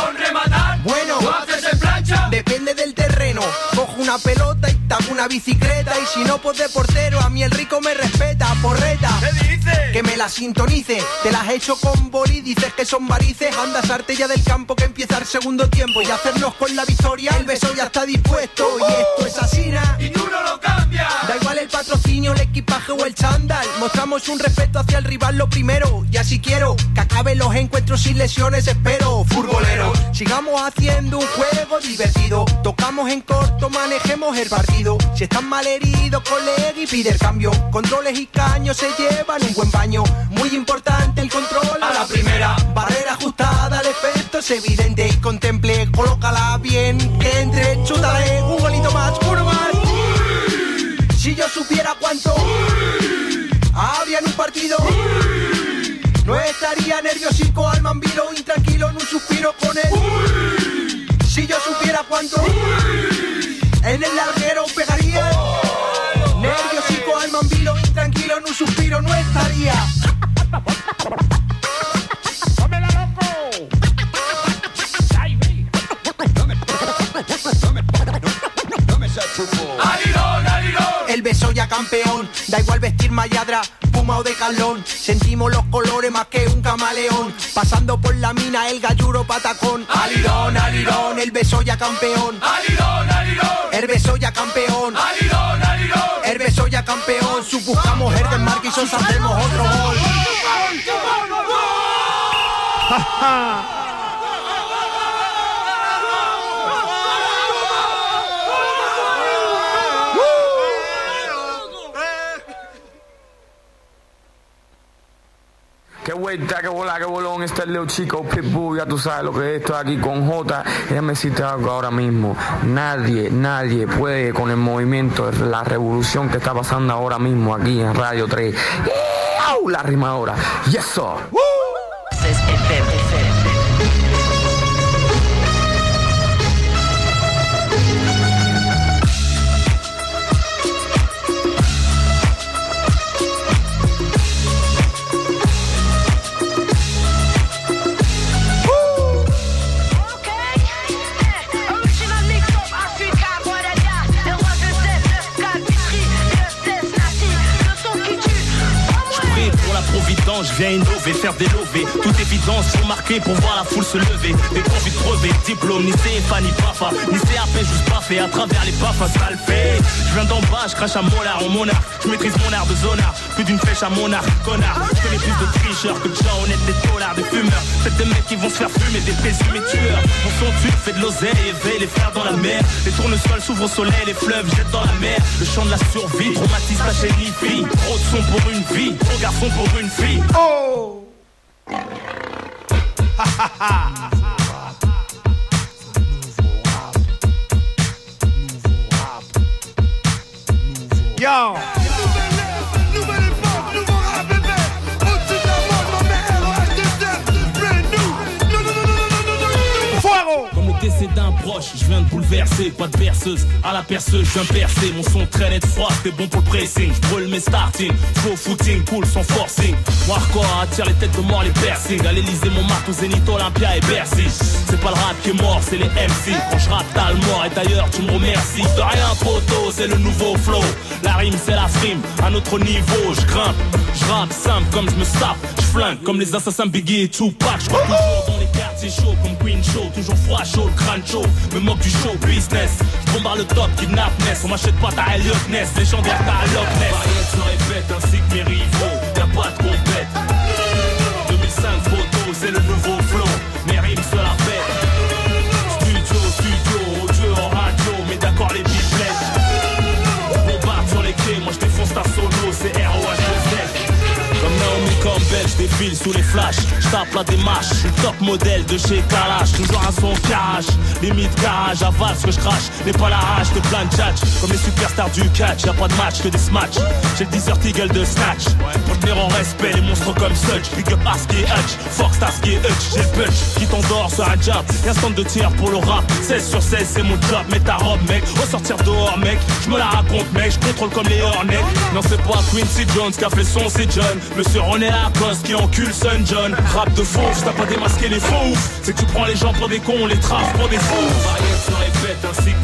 Speaker 21: Una pelota y tapo una bicicleta. Y si no, pues de portero. A mí el rico me respeta, porreta.
Speaker 22: ¿Qué dices?
Speaker 21: Que me la sintonice. Te las he hecho con boli. Dices que son varices. Andas arte ya del campo que empieza el segundo tiempo. Y hacernos con la victoria. El beso ya está dispuesto. Y esto es asina.
Speaker 22: Y tú no lo cambias.
Speaker 21: Da igual el patrocinio, el equipaje o el chándal. Mostramos un respeto hacia el rival lo primero. Y así quiero que acaben los encuentros sin lesiones. Espero, futbolero. Sigamos haciendo un juego divertido. Tocamos en corto, manejemos el partido. Si están mal heridos, colega y pide el cambio. Controles y caños se llevan un buen baño. Muy importante el control
Speaker 22: A la primera.
Speaker 21: Barrera ajustada, el efecto es evidente. Y contemple, colócala bien. Que entre, chútale, un golito más, uno más. Si yo supiera cuánto había en un partido, no estaría nerviosico al mambilo, intranquilo en un suspiro con él. Si yo supiera cuánto en el larguero pegaría, nerviosico al mambilo, intranquilo en un suspiro no estaría. El beso ya campeón, da igual vestir mayadra, o de calón. Sentimos los colores más que un camaleón. Pasando por la mina, el galluro patacón. Alirón, alirón, el beso ya campeón.
Speaker 22: Alirón, alirón.
Speaker 21: El beso ya campeón.
Speaker 22: Alirón, alirón.
Speaker 21: El beso ya campeón. Su buscamos Herden Marquis, hacemos otro gol.
Speaker 23: vuelta, qué bola, qué bolón. Este es Leo Chico, Pitbull, ya tú sabes lo que es. Estoy aquí con J. Déjame decirte algo ahora mismo. Nadie, nadie puede con el movimiento, la revolución que está pasando ahora mismo aquí en Radio 3. ¡Au! La rimadora. Yes, sir.
Speaker 24: Viens innover, faire des lovés. Toute évidence, faut marquer pour voir la foule se lever. Des envie de crever, diplôme, ni CFA, ni PAFA, ni CAP, juste fait à travers les baffes, ça le fait. Je viens d'en bas, je crache à molar en monarque. Je maîtrise mon art de zonard, plus d'une flèche à monarque, connard. Je connais plus de tricheurs que de gens honnêtes, des dollars, des fumeurs. C'est des mecs qui vont se faire fumer, des présumés tueurs. Mon son tue, fait de l'oseille, éveille les frères dans la mer. Les tournesols s'ouvrent au soleil, les fleuves jettent dans la mer. Le chant de la survie, traumatise la chaîne fille. Trop de son pour une vie, trop garçon pour une fille. Oh!
Speaker 1: Oh!
Speaker 24: Ha! Yo! Décès d'un proche, je viens de bouleverser. Pas de berceuse, à la perceuse, je viens percer. Mon son très net froid, t'es bon pour le pressing. Je brûle mes starting, flow footing, cool sans forcing. Quoi, attire les têtes de mort, les piercings? À l'Elysée, mon marteau, Zénith, Olympia et Bercy. C'est pas le rap qui est mort, c'est les MC Quand je rappe, t'as le mort. Et d'ailleurs tu me remercies. De rien poteau, c'est le nouveau flow. La rime c'est la frime, à notre niveau Je grimpe, je rappe simple comme je me sape. Je flingue comme les assassins Biggie et Tupac. Je toujours quartiers chauds comme Queen Show Toujours froid chaud, crâne chaud. Me moque du show business. Bombarde le top, kidnap Ness. On m'achète pas ta Elliot Ness Légendaire ta Loch Ness. Variette se répète ainsi que mes rivaux. Y'a pas de compète. 2005 photo, c'est le nouveau sous les flashs, je tape la démarche, top modèle de chez Kalash, toujours un son cash, limite garage, avale ce que je crache, n'est pas la hache de plein de judge, comme les superstars du catch, y'a pas de match que des smatchs, j'ai le desert eagle de snatch, pour tenir en respect les monstres comme Such, big up Arsky et Hutch, Fox Starsky et Hutch, j'ai punch, qui t'endort sur un jab, y'a stand de tir pour le rap, 16 sur 16 c'est mon job, mets ta robe mec, ressortir dehors mec, je me la raconte mec, je contrôle comme les Hornets, non c'est pas Quincy Jones qui a fait son c'est John, Monsieur René Lacoste qui encule Sun John. Rap de faux, t'as pas démasqué les faux C'est que tu prends les gens pour des cons, on les trace pour des fous. Ainsi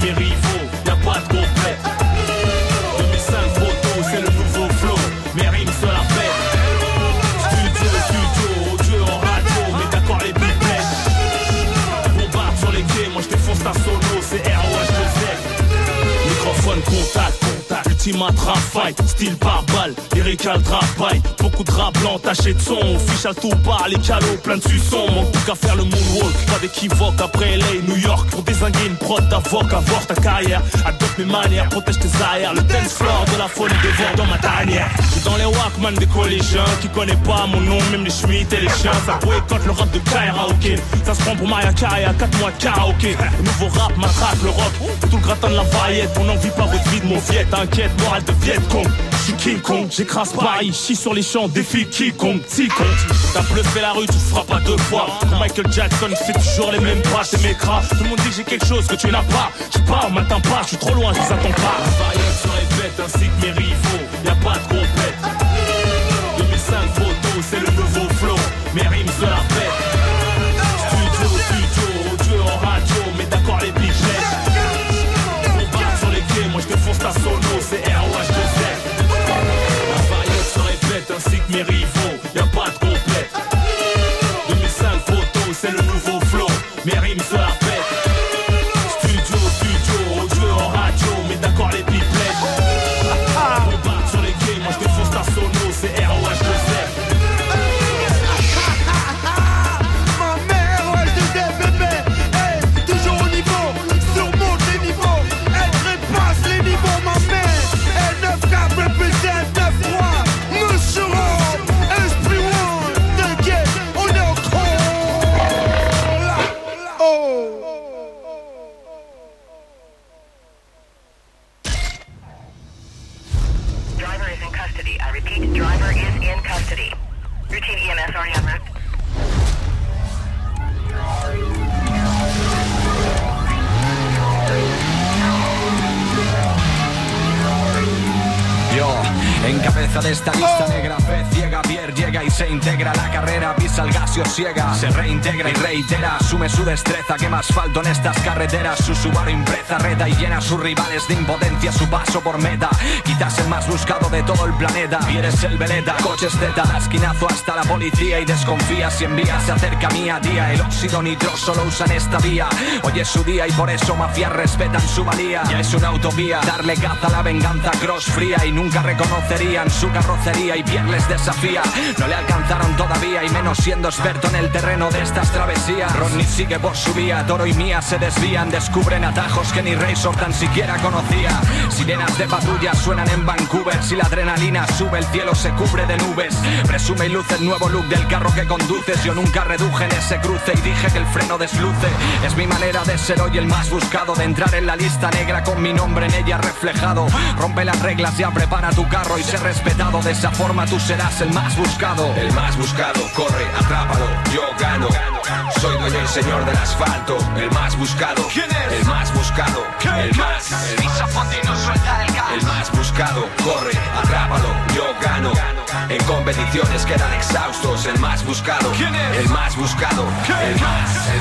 Speaker 24: rap fight, style par balle Lyrical by, beaucoup de rap blanc taché de son Official tout par, les calots plein de suçons. Mon qu'à faire le moonwalk, pas d'équivoque. Après LA, New York, pour désinguer une prod d'avoc. Avoir ta carrière, adopte mes manières. Protège tes arrières, le dance floor de la folie dévore dans ma tanière. Dans les Walkman des collégiens Qui connaît pas mon nom, même les schmitts et les chiens. Ça boycotte le rap de Kaira, ok Ça se prend pour Maria Carey à 4 mois de karaoké. Nouveau rap matraque le rock. Tout le gratin de la variette, on n'en vit pas votre vie de mon fiet T'inquiète, morale de Viet Cong je suis King Kong, j'écrase Paris, chie sur les champs, défie quiconque, quiconque T'as bluffé la rue, tu feras pas deux fois. Comme Michael Jackson, fait toujours les mêmes pas, c'est mes cras. Tout le monde dit que j'ai quelque chose que tu n'as pas. Je pars, m'attends pas, je suis trop loin, je les pas. Variette se répète ainsi que mes rivaux, y'a pas de compète 2005 photo, c'est le se
Speaker 17: reintegra su destreza, que más falto en estas carreteras. Su Subaru impresa, reta y llena a sus rivales de impotencia. Su paso por meta, quizás el más buscado de todo el planeta. Y el veleta, coches Z, esquinazo hasta la policía y desconfía si envías se acerca mía día. El óxido nitro solo usan esta vía. Hoy es su día y por eso mafias respetan su valía. Ya es una utopía, darle caza a la venganza cross fría y nunca reconocerían su carrocería y Pierre les desafía. No le alcanzaron todavía y menos siendo experto en el terreno de estas travesías. Rodney sigue por su vía, Toro y Mía se desvían, descubren atajos que ni Razor tan siquiera conocía. Sirenas de patrulla suenan en Vancouver, si la adrenalina sube el cielo se cubre de nubes. Presume y luce el nuevo look del carro que conduces. Yo nunca reduje en ese cruce y dije que el freno desluce. Es mi manera de ser hoy el más buscado, de entrar en la lista negra con mi nombre en ella reflejado. Rompe las reglas, ya prepara tu carro y sé respetado. De esa forma tú serás el más buscado.
Speaker 25: El más buscado, corre, atrápalo, yo gano. Soy dueño y señor del asfalto, el más buscado.
Speaker 17: ¿Quién es?
Speaker 25: El más buscado, el más.
Speaker 17: El
Speaker 25: más buscado, corre, atrápalo. En competiciones quedan exhaustos, el más buscado.
Speaker 17: ¿Quién es?
Speaker 25: El más buscado, el más.
Speaker 17: El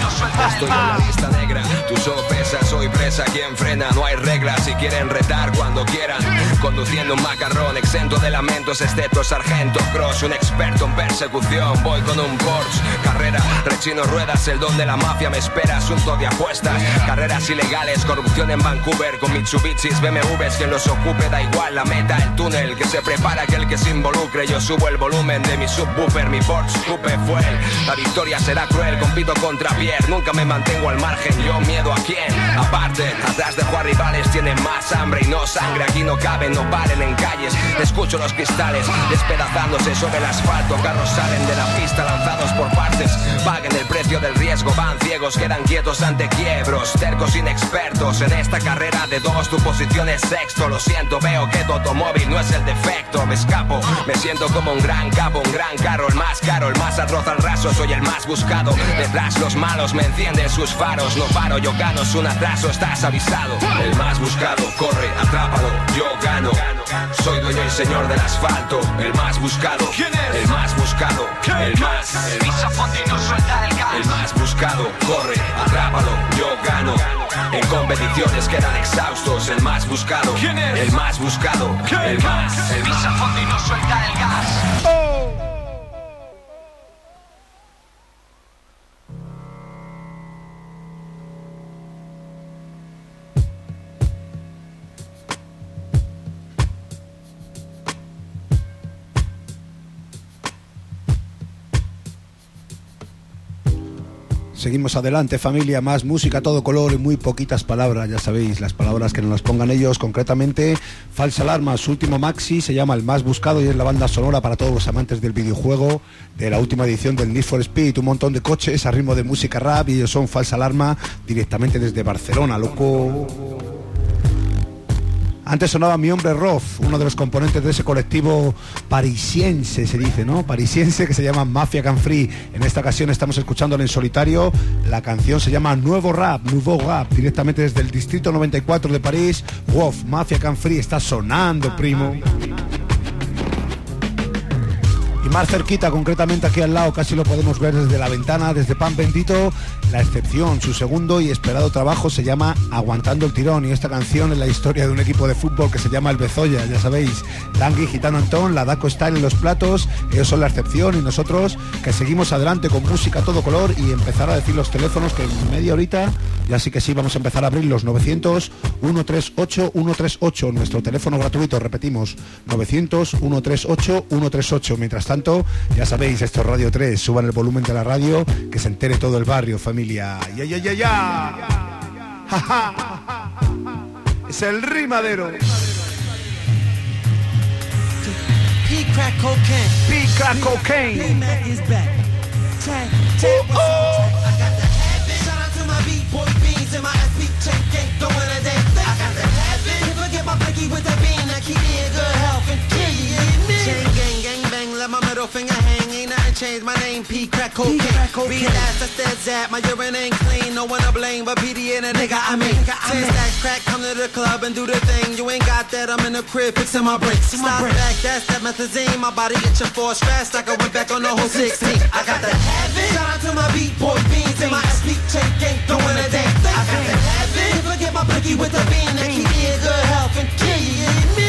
Speaker 17: no suelta el
Speaker 25: Estoy en la lista negra, tú sopesas, soy presa, quien frena, no hay reglas si quieren retar cuando quieran. Conduciendo un macarrón, exento de lamentos, excepto sargento cross, un experto en persecución, voy con un Porsche, carrera, rechino ruedas, el don de la mafia me espera, asunto de apuestas, carreras ilegales, corrupción en Vancouver, con Mitsubishis, BMWs, quien los ocupe, da igual la meta, el túnel, que se prepara aquel que se involucre, yo subo el volumen de mi subwoofer, mi Porsche Coupe fue él. la victoria será cruel, compito contra Pierre, nunca me mantengo al margen, yo miedo a quién, aparte, atrás de a rivales, tienen más hambre y no sangre, aquí no caben, no paren en calles, escucho los cristales despedazándose sobre el asfalto, carros salen de la pista lanzados por partes, paguen el precio del riesgo, van ciegos, quedan quietos ante quiebros, tercos inexpertos en esta carrera de dos, tu posición es sexto, lo siento, veo que tu automóvil no es el defecto, me escapo, me siento como un gran capo, un gran carro, el más caro, el más atroz al raso, soy el más buscado, detrás los malos me encienden sus faros, no paro, yo gano, es un atraso, estás avisado, el más buscado, corre, atrápalo, yo gano, soy dueño y señor del asfalto, el más buscado,
Speaker 17: ¿Quién es?
Speaker 25: el más buscado, el más, El más buscado, corre, atrápalo, yo gano. En competiciones quedan exhaustos, el más buscado,
Speaker 17: ¿Quién es?
Speaker 25: el más buscado, el más,
Speaker 17: El no suelta el gas.
Speaker 5: Seguimos adelante, familia, más música, todo color y muy poquitas palabras, ya sabéis, las palabras que nos las pongan ellos, concretamente Falsa Alarma, su último maxi se llama El Más Buscado y es la banda sonora para todos los amantes del videojuego de la última edición del Need for Speed, un montón de coches a ritmo de música rap y ellos son Falsa Alarma directamente desde Barcelona, loco. Antes sonaba mi hombre Roth, uno de los componentes de ese colectivo parisiense, se dice, ¿no? Parisiense que se llama Mafia Can Free. En esta ocasión estamos escuchándolo en solitario. La canción se llama Nuevo Rap, Nouveau Rap, directamente desde el Distrito 94 de París. Wolf, Mafia Can Free, está sonando, primo. Y más cerquita, concretamente aquí al lado, casi lo podemos ver desde la ventana, desde Pan Bendito, La Excepción. Su segundo y esperado trabajo se llama Aguantando el Tirón y esta canción es la historia de un equipo de fútbol que se llama El Bezoya, ya sabéis. Dangui, Gitano Antón, la Daco Style en los platos, ellos son La Excepción y nosotros que seguimos adelante con música todo color y empezar a decir los teléfonos que en media horita, ya sí que sí, vamos a empezar a abrir los 900 138 138, nuestro teléfono gratuito, repetimos, 900 138 138. Mientras tanto, ya sabéis, esto es Radio 3, suban el volumen de la radio, que se entere todo el barrio, familia. Ya, ya, ya, ya. Ja, ja. Es el rimadero.
Speaker 26: P crack cocaine.
Speaker 5: P crack cocaine.
Speaker 26: Baymax is back. Tag, tag, what's up? I got the habit. Shout out to my beat boy beans and my SP check gang throwing a damn thing. I got the habit. Can't forget my blicky with the bean changed. My name P crack crack cocaine. Be that, that's that. My urine ain't clean, no one to blame, but PD and a nigga I mean. Ten stack crack, come to the club and do the thing. You ain't got that, I'm in the crib fixing my brakes. Stop back, that's that methazine. My body itching for fast, like I went back on the whole 16. I got the habit. Shout out to my beat boy beans and my SP check ain't doing a damn thing. I got the habit. Can't forget my blicky with the bean that keep me in good health and kill you. Me.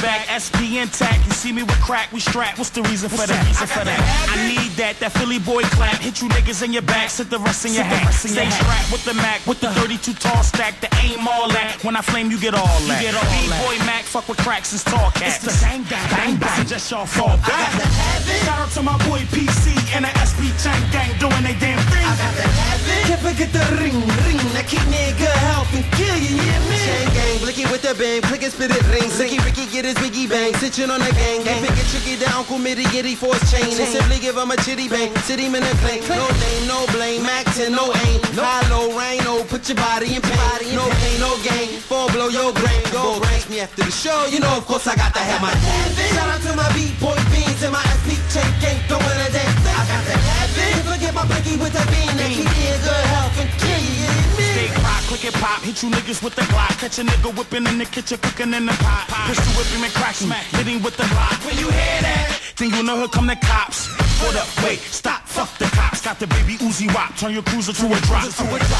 Speaker 27: C-Back, SP intact. You see me with crack, we strap. What's the reason for that? Reason for that? I need that, that Philly boy clap. Hit you niggas in your back, sit the rest in your hat. Stay strapped with the Mac, with the uh-huh. 32 tall stack. The aim all that. When I flame, you get all that.
Speaker 26: get all
Speaker 27: B-boy Mac, fuck with cracks and tall cats.
Speaker 26: It's the gang gang,
Speaker 27: bang bang. Suggest y'all fall back. I got the Shout out to my boy PC and the SP Tank Gang doing they damn thing. I got the habit.
Speaker 26: Can't forget the ring, ring that keep good health and kill you, yeah, man. Chain gang, blicky with the bang, click and spit it ring. Sicky Ricky get his biggie bang, sitting on the gang. Gang pick it tricky, the Uncle Mitty giddy for his chain. They simply give him a chitty bang, city him in a clank. No name, no blame, Mac 10, no aim. High, low, rhino, oh, put your body in pain. No pain, no gain, fall blow your brain. Go rank me after the show, you know, of course I got to have my. Shout out to my beat boy beans and my SP check ain't doing a damn habit. My blicky with the bean that keep me in good health and kill you, man.
Speaker 27: Stay click it pop, hit you niggas with the Glock. Catch a nigga whipping in the kitchen, cooking in the pot. Pistol whipping and crack smack, hitting with the block. When you hear that, then you know here come the cops. Hold up, wait, stop, fuck the cops. Got the baby Uzi wop, turn your cruiser to a drop.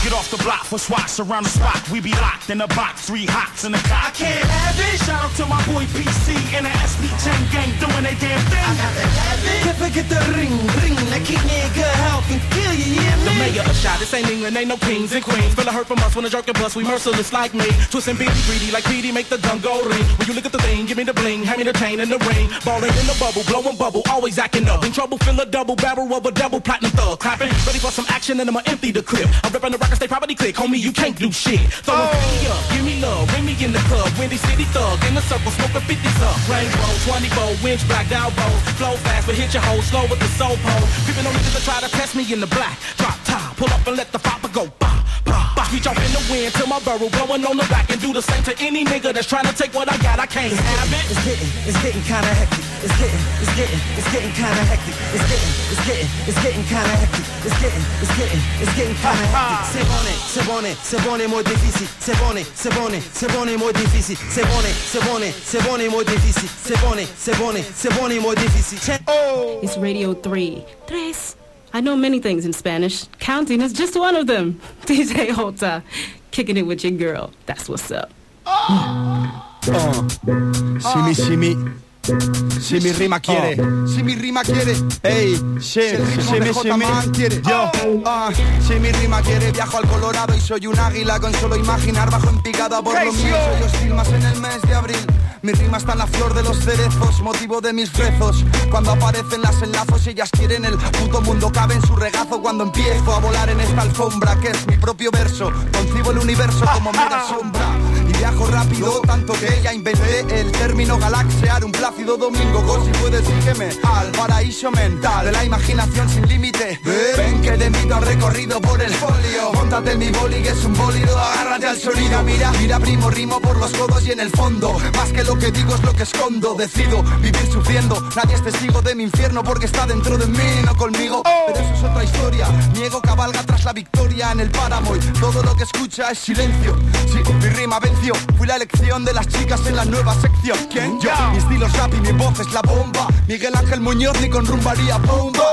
Speaker 27: Get off the block for swats around the spot. We be locked in a box, three hots in the cop. I can't have it. Shout out to my boy PC and the SP Chain Gang doing they damn thing. I got the habit.
Speaker 26: Can't forget the ring, ring that keep me in good health and kill you, yeah,
Speaker 27: The
Speaker 26: man.
Speaker 27: mayor of shot, this ain't England, ain't no kings and queens. Feel a hurt from us when a jerk and bust, we merciless like me. Twisting beady greedy like Petey, make the gun go ring. When you look at the thing, give me the bling, hand me the chain and the ring. Ballin' in the bubble, blowing bubble, always acting up. In trouble, feel a double barrel of a double platinum thug. Clapping, ready for some action and I'ma empty the clip. I'm ripping the rockers, they probably click. Homie, you can't do shit. Throwing me up, give me love, bring me in the club. Windy City thug, in the circle, smoking 50s up. Rainbow, 24, winch, black elbow. Flow fast, but hit your hoe slow with the soul pole. People on niggas that try to test me in the black. Drop top, pull up and let the fopper go. Bah. Reach off in the wind till my burrow blowing on the back and do the same to any nigga that's trying to take what I got. I can't have it.
Speaker 26: It's getting, it's getting kinda hectic. It's getting, it's getting, it's getting kinda hectic. It's getting, it's getting, it's getting kinda hectic. It's getting, it's getting, it's getting kinda hectic. Se pone, se pone, se pone muy difícil. Se pone, se pone, se pone muy difícil. Se pone, se pone, se pone muy difícil. Se pone, se pone, se pone muy difícil. Che-
Speaker 28: It's Radio 3. Tres. I know many things in Spanish. Counting is just one of them. DJ Hota, kicking it with your girl. That's what's up.
Speaker 29: Mi, si mi. Si mi rima quiere, si mi rima quiere, ey, si, si mi, si mi, quiere, yo, ah, si mi rima quiere, viajo al Colorado y soy un águila con solo imaginar bajo en picada por lo mío, soy hostil más en el mes de abril. Mi rima está en la flor de los cerezos, motivo de mis rezos. Cuando aparecen las enlazos, ellas quieren el puto mundo, cabe en su regazo. Cuando empiezo a volar en esta alfombra, que es mi propio verso, concibo el universo como mera sombra. Viajo rápido, tanto que ya inventé el término galaxear un plácido domingo. Go, si puedes, sígueme al paraíso mental de la imaginación sin límite. Ven que te invito al recorrido por el folio. Móntate en mi boli, que es un bólido, agárrate al sonido. Mira, mira, primo, rimo por los codos y en el fondo. Más que lo que digo es lo que escondo. Decido vivir sufriendo. Nadie es testigo de mi infierno porque está dentro de mí, no conmigo. Pero eso es otra historia. Niego cabalga tras la victoria en el páramo y todo lo que escucha es silencio. La elección de las chicas en la nueva sección. ¿Quién? Yo. Mi estilo es rap y mi voz es la bomba. Miguel Ángel Muñoz ni con rumbaría bomba.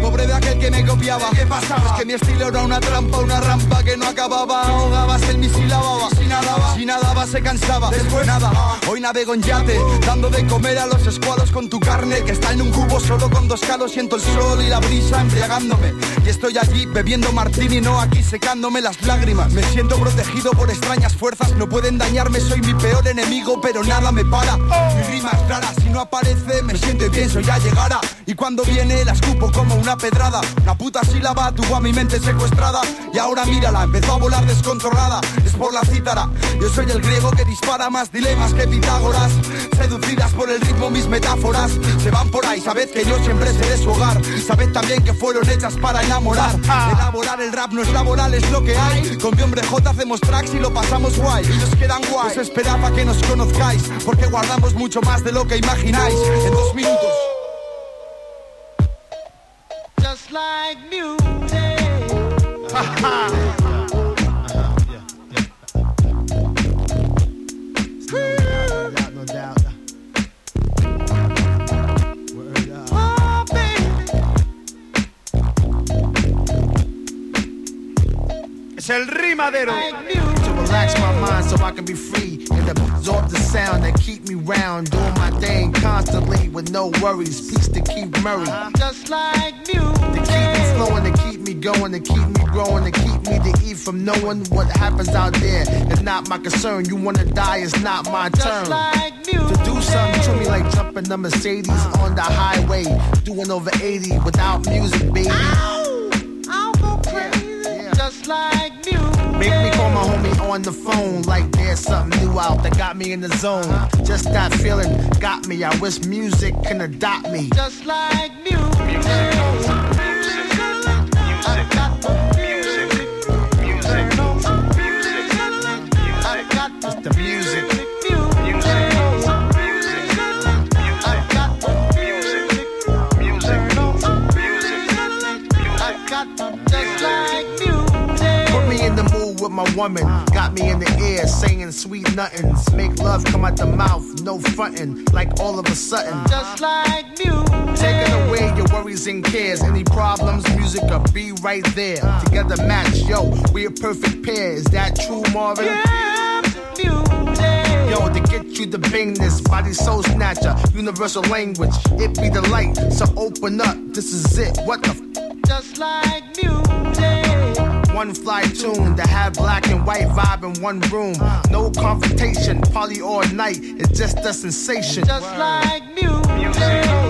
Speaker 29: Pobre de aquel que me copiaba. ¿Qué pasaba? Es que mi estilo era una trampa, una rampa que no acababa. Ahogabas el misil a baba. Si nadaba, si nadaba se cansaba. Después nada. Hoy navego en yate, dando de comer a los escualos con tu carne que está en un cubo solo con dos calos. Siento el sol y la brisa embriagándome. Y estoy allí bebiendo martini, no aquí secándome las lágrimas. Me siento protegido por extrañas fuerzas, no pueden soy mi peor enemigo, pero nada me para. Mi rima es rara, si no aparece me siento y pienso ya llegará. Y cuando viene la escupo como una pedrada. Una puta sílaba tuvo a mi mente secuestrada. Y ahora mírala, empezó a volar descontrolada. Es por la cítara. Yo soy el griego que dispara más dilemas que Pitágoras. Seducidas por el ritmo mis metáforas. Se van por ahí, sabed que yo siempre seré su hogar. Sabed también que fueron hechas para enamorar. Elaborar el rap no es laboral, es lo que hay. Con mi hombre J hacemos tracks y lo pasamos guay. Ellos quedan guay. Os esperaba que nos conozcáis. Porque guardamos mucho más de lo que imagináis. En dos minutos.
Speaker 19: like music.
Speaker 5: El rimadero.
Speaker 19: Relax my mind so I can be free and absorb the sound that keep me round, doing my thing constantly with no worries. Peace to keep Murray. Just like music. To keep me flowing, to keep me going, to keep me growing, to keep me to eat from knowing what happens out there. It's not my concern. You wanna die, it's not my turn. To do something to me like jumping the Mercedes on the highway, doing over 80 without music, baby. I'll go crazy. Just like. Make me call my homie on the phone like there's something new out that got me in the zone. Just that feeling got me. I wish music can adopt me. Just like music. It's woman. Got me in the ear saying sweet nothings. Make love come out the mouth, no frontin'. Like all of a sudden. Just like music. Taking away your worries and cares. Any problems, music will be right there. Together match, yo, we a perfect pair. Is that true, Marvin? Yeah, Yo, to get you the bangness, body soul snatcher, universal language. It be the light, so open up. This is it. What the? F- Just like music. One fly tune to have black and white vibe in one room. No confrontation, party all night. It's just a sensation. Just like music.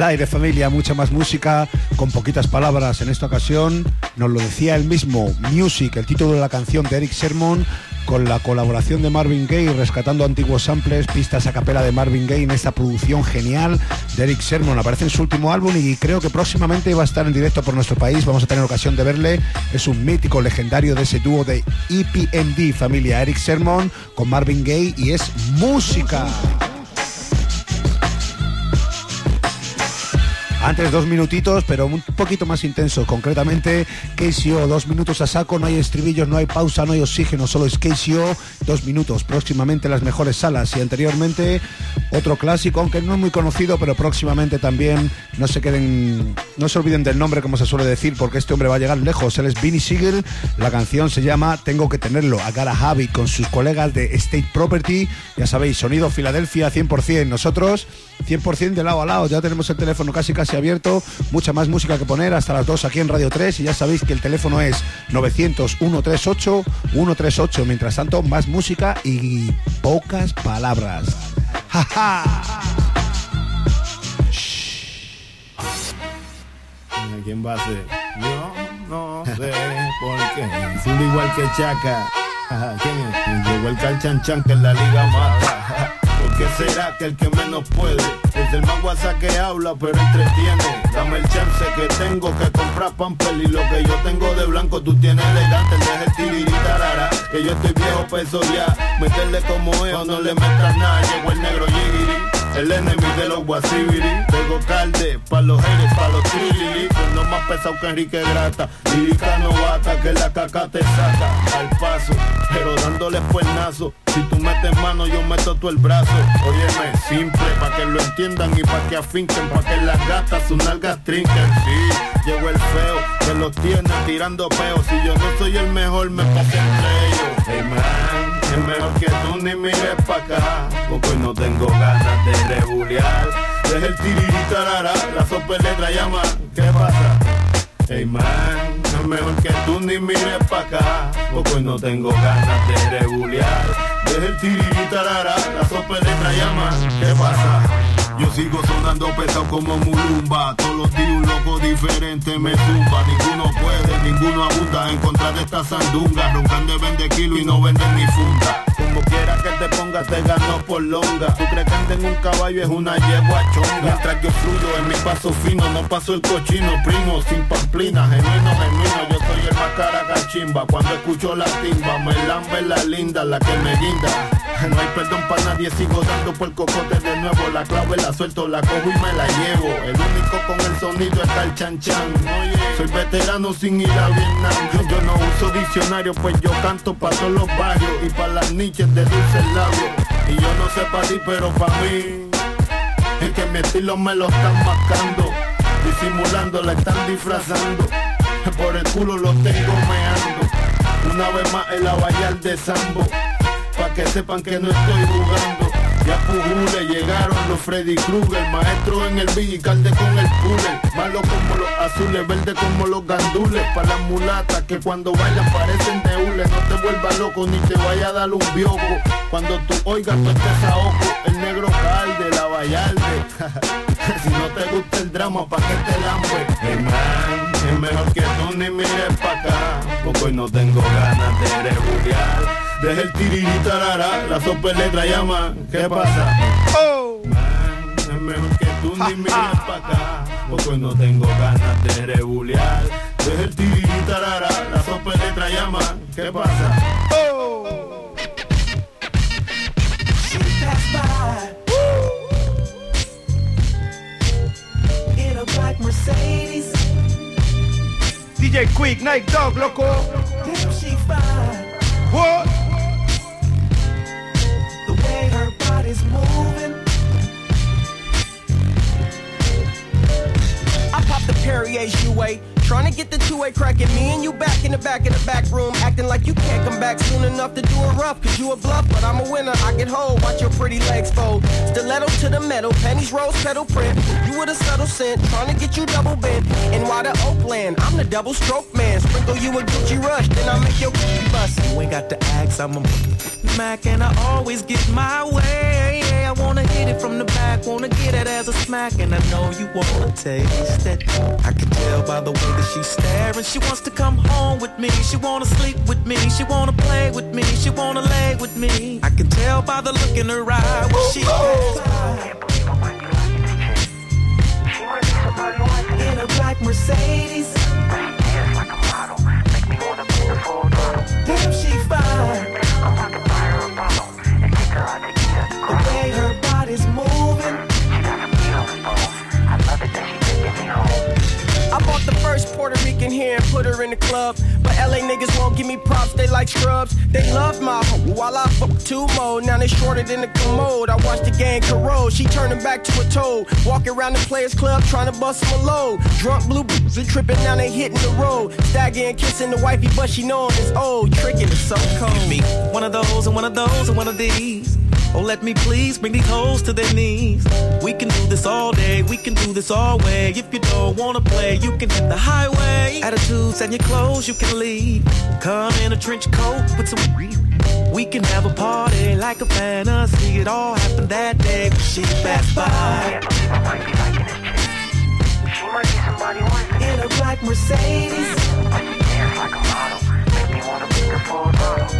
Speaker 30: El
Speaker 5: aire, familia, mucha más música, con poquitas palabras en esta ocasión. Nos lo decía él mismo, Music, el título de la canción de Eric Sermon, con la colaboración de Marvin Gaye, rescatando antiguos samples, pistas a capela de Marvin Gaye en esta producción genial de Eric Sermon. Aparece en su último álbum y creo que próximamente va a estar en directo por nuestro país. Vamos a tener ocasión de verle. Es un mítico legendario de ese dúo de EPMD, familia Eric Sermon, con Marvin Gaye y es música. Dos minutitos, pero un poquito más intenso. Concretamente, KCO, dos minutos a saco, no hay estribillos, no hay pausa, no hay oxígeno, solo es KCO, dos minutos. Próximamente las mejores salas y anteriormente otro clásico, aunque no es muy conocido, pero próximamente también no se queden, no se olviden del nombre, como se suele decir, porque este hombre va a llegar lejos. Él es Vinny Siegel, la canción se llama Tengo que tenerlo, a Gara Habit con sus colegas de State Property. Ya sabéis, sonido Filadelfia 100%. Nosotros 100% de lado a lado. Ya tenemos el teléfono casi casi abierto. Mucha más música que poner hasta las 2 aquí en Radio 3. Y ya sabéis que el teléfono es 900-138-138. Mientras tanto, más música y pocas palabras. ¡Ja, ja!
Speaker 31: ¿Quién va a ser? Yo no sé por qué. Zulu igual que Chaca. ¿Quién es? Llegó el calchanchan que en la liga mata. ¿Por qué será que el que menos puede es el más que habla pero entretiene? Dame el chance que tengo que comprar pampel y lo que yo tengo de blanco tú tienes elegante. Deja el tiritarara, que yo estoy viejo peso ya. Meterle como es o no le metas nada. Llegó el negro yigiri. El enemigo de los guasibiri Tengo calde, pa' los haters, pa' los trilili No más pesado que Enrique Grata. Lírica novata que la caca te saca. Al paso, pero dándole fuernazo Si tú metes mano yo meto tú el brazo. Óyeme, simple, pa' que lo entiendan y pa' que afinquen Pa' que las gatas sus nalgas trinquen. Sí, llegó el feo que los tiene tirando peo. Si yo no soy el mejor me pasé entre ellos es mejor que tú ni mires pa' acá. Porque no tengo ganas de rebulear. Deja el tiritarara, la sopa letra llama ¿Qué pasa? Hey man, es mejor que tú ni mires pa' acá. Porque no tengo ganas de rebulear. Deja el tiritarara, la sopa letra llama ¿Qué pasa? Yo sigo sonando pesado como Mulumba. Todos los días un loco diferente me zumba. Ninguno puede, ninguno abunda En contra de esta sandunga. Roncan de vende kilo y no venden ni funda. Como quiera que te pongas te gano por longa. Tú crees en un caballo es una yegua chonga. Mientras yo fluyo en mi paso fino No paso el cochino, primo, sin pamplina Genuino, genuino, yo soy el más cara cachimba Cuando escucho la timba Me lambe la linda, la que me guinda no hay perdón para nadie, sigo dando por el cocote de nuevo. La clave la suelto, la cojo y me la llevo. El único con el sonido está el chan chan. Soy veterano sin ir a Vietnam. Yo, yo no uso diccionario, pues yo canto para todos los barrios Y para las niches de dulces labios Y yo no sé para ti, pero para mí Es que mi estilo me lo están marcando Disimulando, la están disfrazando. Por el culo los tengo meando. Una vez más el abayal de Sambo Que sepan que no estoy jugando. Ya pujule, llegaron los Freddy Krueger Maestro en el Villicalde con el cooler Malo como los azules, verde como los gandules. Pa' las mulatas que cuando vayan parecen de hule. No te vuelvas loco ni te vaya a dar un bioco Cuando tú oigas tu ojo El negro calde, la vallarde. Si no te gusta el drama, ¿pa' que te lambe? Hey man, es mejor que tú ni mires pa' acá Porque hoy no tengo ganas de rebulear Deja el tiritarara, la sopa letra llama, ¿qué pasa? Oh. Man, es mejor que tú ni mires pa' acá, porque no tengo ganas de rebulear. Deja el tiritarara, la sopa letra llama, ¿qué pasa? Oh.
Speaker 26: In a black Mercedes.
Speaker 5: DJ Quick, Night Dog, loco.
Speaker 26: Damn, she fine.
Speaker 5: What?
Speaker 26: body's moving. I pop the Perrier, you wait. Trying to get the two-way cracking. Me and you back in the back in the back room. Acting like you can't come back soon enough to do it rough. Cause you a bluff, but I'm a winner. I get hold. Watch your pretty legs fold. Stiletto to the metal. Pennies rose pedal print. You with a subtle scent. Trying to get you double bent. And why the Oakland? I'm the double stroke man. Sprinkle you a Gucci rush. Then I make your cookie bust.
Speaker 32: You ain't got to ask, I'm a Mac and I always get my way. I wanna hit it from the back, wanna get it as a smack, and I know you wanna taste it. I can tell by the way that she's staring. She wants to come home with me, she wanna sleep with me, she wanna play with me, she wanna lay with me. I can tell by the look in her eye when she
Speaker 26: In a black Mercedes. Damn, she fine.
Speaker 33: Here and put her in the club. But LA niggas won't give me props, they like scrubs. They love my hoe while I fuck two more. Now they shorter than the commode. I watch the gang corrode. She turning back to a toad. Walking around the players club trying to bust some load. Drunk blue boots and tripping, now they hitting the road. Staggering, kissing the wifey, but she knowing it's old. Tricking is so cold.
Speaker 32: One of those and one of those and one of these. Oh, let me please bring these hoes to their knees. We can do this all day, we can do this all way. If you don't wanna play, you can hit the highway. Attitudes and your clothes, you can leave. Come in a trench coat with some. We can have a party like a fantasy. It all happened that day she passed by. Yeah, I might be liking this chick. She
Speaker 34: might be somebody worth
Speaker 32: In a black Mercedes.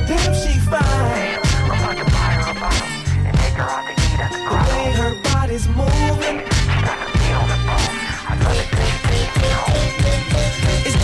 Speaker 32: Damn, she fine figure out the key. The way her body's moving.
Speaker 33: She doesn't feel the. I'd take it.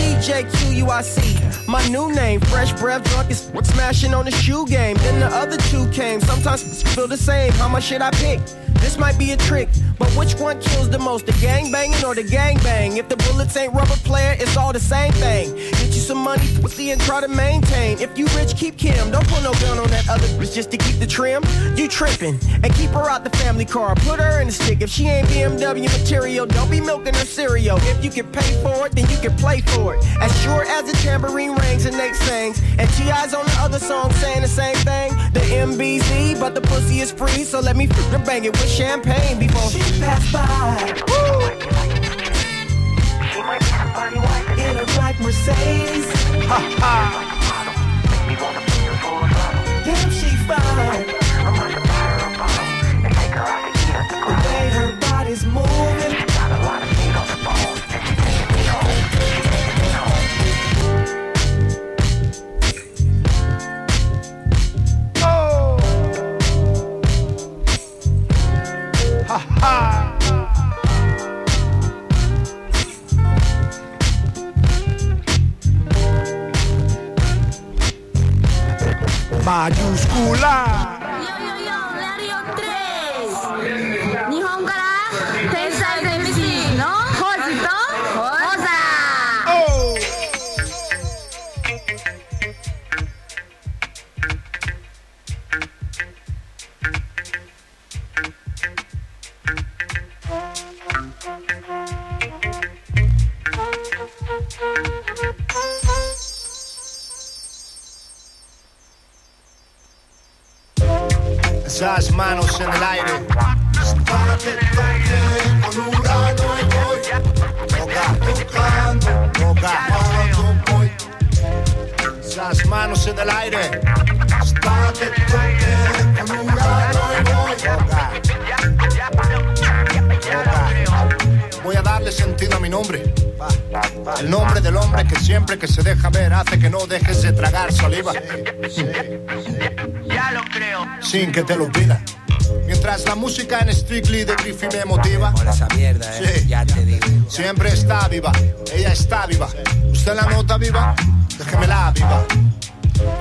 Speaker 33: DJ QUIC, my new name. Fresh breath, drunk is smashing on the shoe game. Then the other two came. Sometimes feel the same. How much should I pick? This might be a trick, but which one kills the most? The gang banging or the gang bang? If the bullets ain't rubber player, it's all the same thing. Get you some money, pussy, and try to maintain. If you rich, keep Kim. Don't put no gun on that other bitch just to keep the trim. You tripping and keep her out the family car. Put her in the stick. If she ain't BMW material, don't be milking her cereal. If you can pay for it, then you can play for it. As sure as the tambourine rings and Nate sings, and T.I.'s on the other song saying the same thing. The MBZ, but the pussy is free, so let me f- bang it with champagne before
Speaker 32: she passed by. She might be a body white in a black Mercedes. Ha ha. Damn, she fine. The way her body's moving.
Speaker 5: Mayúscula.
Speaker 35: Esas manos en el aire. Con Urano y voy tocando, tocando, voy. Esas manos en el aire. Con Urano y voy Voy a darle sentido a mi nombre. El nombre del hombre que siempre que se deja ver hace que no dejes de tragar saliva.
Speaker 22: Ya lo creo.
Speaker 35: Sin que te lo pida. Mientras la música en Strictly de Griffy me motiva.
Speaker 3: Por esa mierda, eh.
Speaker 35: Sí.
Speaker 3: Ya te digo.
Speaker 35: Siempre está viva, ella está viva. ¿Usted la nota viva? Déjemela viva.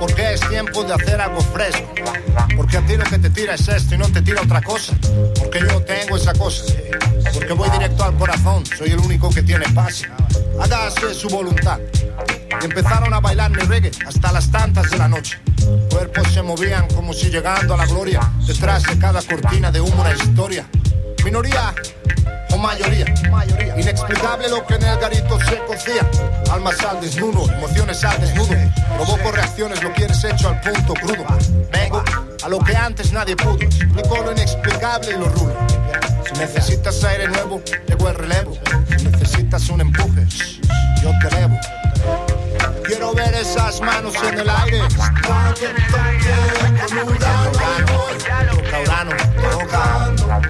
Speaker 35: Porque es tiempo de hacer algo fresco. Porque a ti lo que te tira es esto y no te tira otra cosa. Porque yo tengo esa cosa. Porque voy directo al corazón, soy el único que tiene paz. Hágase su voluntad. Y empezaron a bailar mi reggae hasta las tantas de la noche. Movían como si llegando a la gloria. Detrás de cada cortina de humo una historia. Minoría o mayoría. Inexplicable lo que en el garito se cocía. Almas al desnudo, emociones al desnudo. Provoco reacciones, lo quieres hecho al punto crudo. Vengo a lo que antes nadie pudo. Explico lo inexplicable y lo rudo. Si necesitas aire nuevo, llegó el relevo. Si necesitas un empuje, yo te elevo. Quiero ver esas manos en el aire. Toca Urano, toca, toca.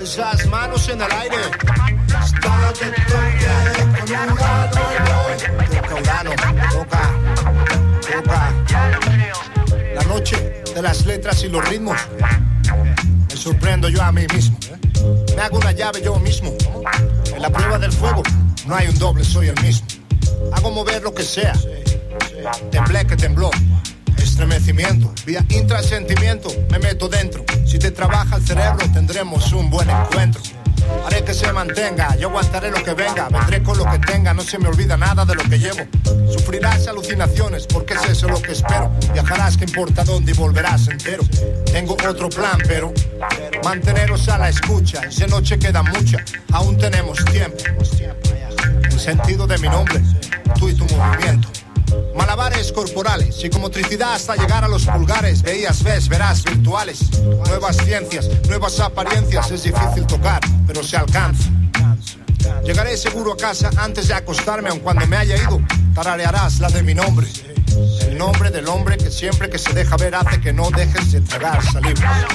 Speaker 35: Esas manos en el aire. Toca Urano, toca, toca. La noche de las letras y los ritmos. Me sorprendo yo a mí mismo. ¿eh? Me hago una llave yo mismo. En la prueba del fuego no hay un doble, soy el mismo. Hago mover lo que sea. Temblé que tembló. Estremecimiento, vía intrasentimiento, me meto dentro. Si te trabaja el cerebro, tendremos un buen encuentro. Haré que se mantenga, yo aguantaré lo que venga, vendré con lo que tenga, no se me olvida nada de lo que llevo. Sufrirás alucinaciones, porque es eso lo que espero. Viajarás que importa dónde y volverás entero. Tengo otro plan, pero manteneros a la escucha. De noche queda mucha, aún tenemos tiempo. Sentido de mi nombre, tú y tu movimiento. Malabares corporales y como motricidad hasta llegar a los pulgares. Veías, ves, verás, virtuales. Nuevas ciencias, nuevas apariencias. Es difícil tocar, pero se alcanza. Llegaré seguro a casa antes de acostarme, aun cuando me haya ido. Tararearás la de mi nombre. El nombre del hombre que siempre que se deja ver hace que no dejes de tragar saliva.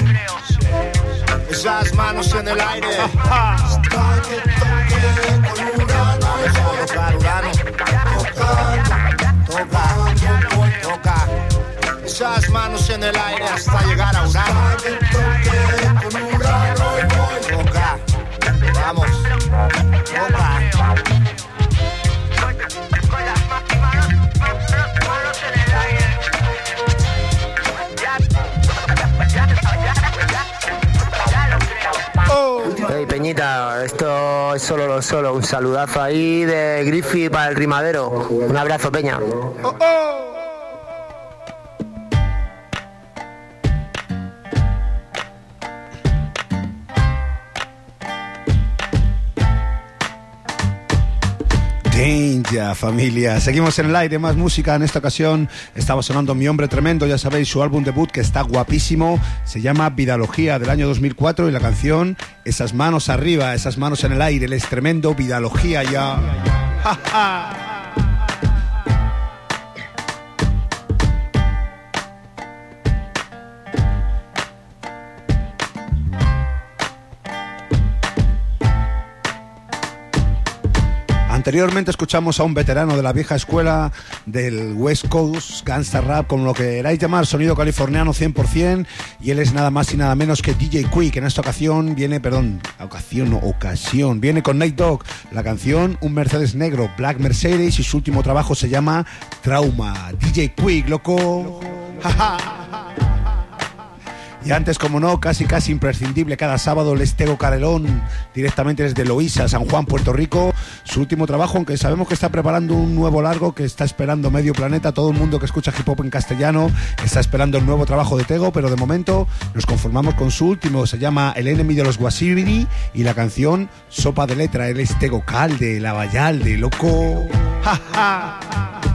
Speaker 35: Esas manos en el aire. Tocar, Urano. Toca, toca. Esas manos en el aire hasta llegar a Urano. Toca, vamos. Toca.
Speaker 36: Peñita, esto es solo solo un saludazo ahí de Griffith para el rimadero. Un abrazo, Peña.
Speaker 5: Danger, familia. Seguimos en el aire, más música. En esta ocasión estaba sonando Mi Hombre Tremendo, ya sabéis, su álbum debut que está guapísimo. Se llama Vidalogía del año 2004 y la canción Esas manos arriba, esas manos en el aire. Él es tremendo, Vidalogía ya. Ja, ja. Anteriormente escuchamos a un veterano de la vieja escuela del West Coast, Gangsta Rap, como lo que queráis llamar, sonido californiano 100%, y él es nada más y nada menos que DJ Quick. En esta ocasión viene, perdón, ocasión, no, ocasión, viene con Night Dog, la canción Un Mercedes Negro, Black Mercedes, y su último trabajo se llama Trauma. DJ Quick, loco. Y antes, como no, casi casi imprescindible, cada sábado les Tego Carelón, directamente desde Loíza, San Juan, Puerto Rico, su último trabajo, aunque sabemos que está preparando un nuevo largo que está esperando medio planeta, todo el mundo que escucha hip hop en castellano está esperando el nuevo trabajo de Tego, pero de momento nos conformamos con su último, se llama El enemy de los Guasibiri y la canción Sopa de Letra, él es Tego Calde, la Vallalde, loco. ¡Ja, ja!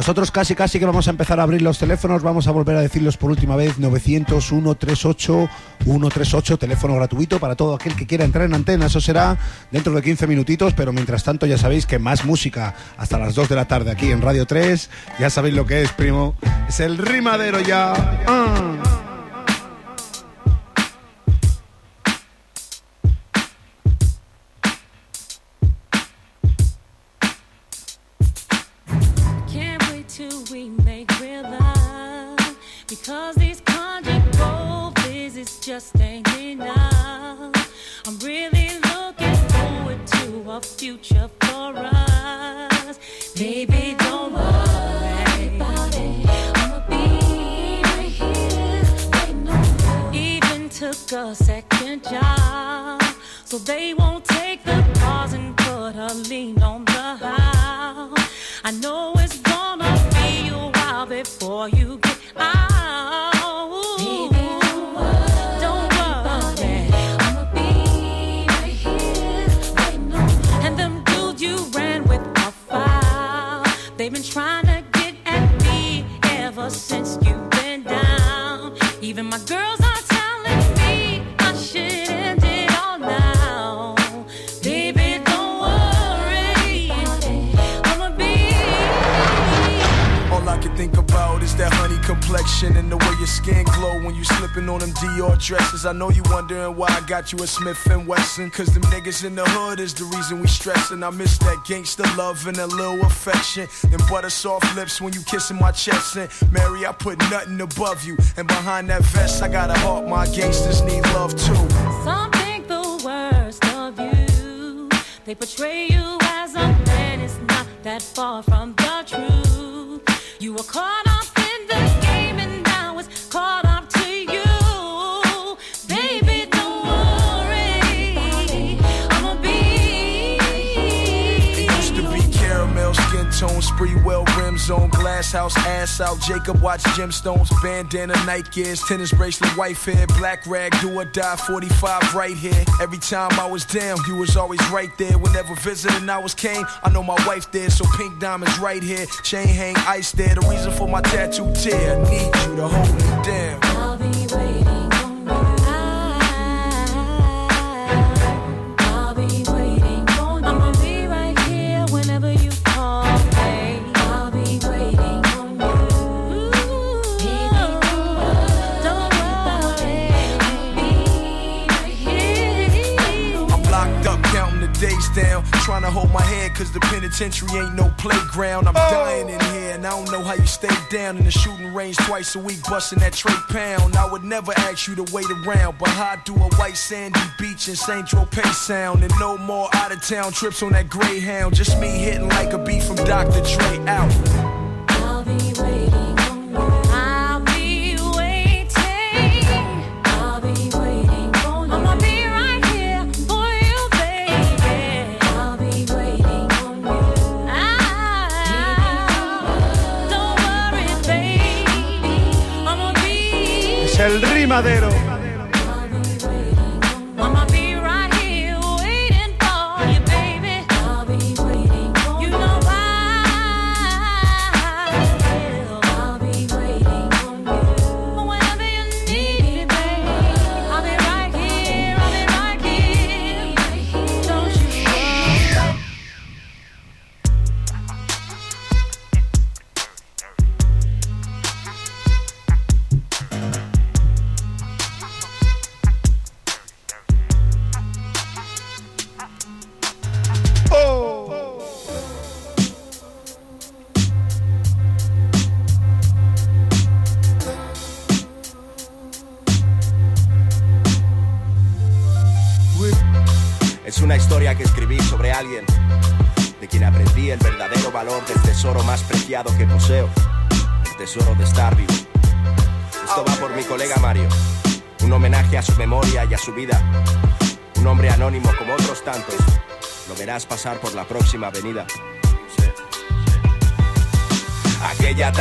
Speaker 5: Nosotros casi casi que vamos a empezar a abrir los teléfonos, vamos a volver a decirlos por última vez, 901 38 138, teléfono gratuito para todo aquel que quiera entrar en antena, eso será dentro de 15 minutitos, pero mientras tanto ya sabéis que más música hasta las 2 de la tarde aquí en Radio 3, ya sabéis lo que es, primo, es el rimadero ya. Ah.
Speaker 37: Just ain't enough. I'm really looking forward to a future for us. Baby, don't worry about it. I'ma be right here waiting. Even took a second job. So they won't take the pause and put a lien on the house. I know and
Speaker 38: the way your skin glow when you slipping on them Dior dresses. I know you wondering why I got you a Smith and Wesson. Cause them niggas in the hood is the reason we stressin'. I miss that gangster love and a little affection. Them butter soft lips when you kissin' my chest. And Mary, I put nothing above you. And behind that vest, I got a heart my gangsters need love too.
Speaker 37: Some think the worst of you. They portray you as a man, it's not that far from the truth. You were caught
Speaker 38: spree well rims on, glass house, ass out. Jacob watch gemstones, bandana, night gears, tennis bracelet, white hair, black rag, do or die, 45 right here. Every time I was down, you was always right there. Whenever visiting hours came, I know my wife there, so pink diamonds right here, chain hang ice there. The reason for my tattoo tear, need you to hold me down. Trying to hold my head, cause the penitentiary ain't no playground. I'm oh. dying in here, and I don't know how you stay down in the shooting range twice a week, busting that tray pound. I would never ask you to wait around, but how do a white sandy beach in St. Tropez sound? And no more out of town trips on that Greyhound. Just me hitting like a beat from Dr. Dre out.
Speaker 5: Es
Speaker 25: pasar por la próxima avenida.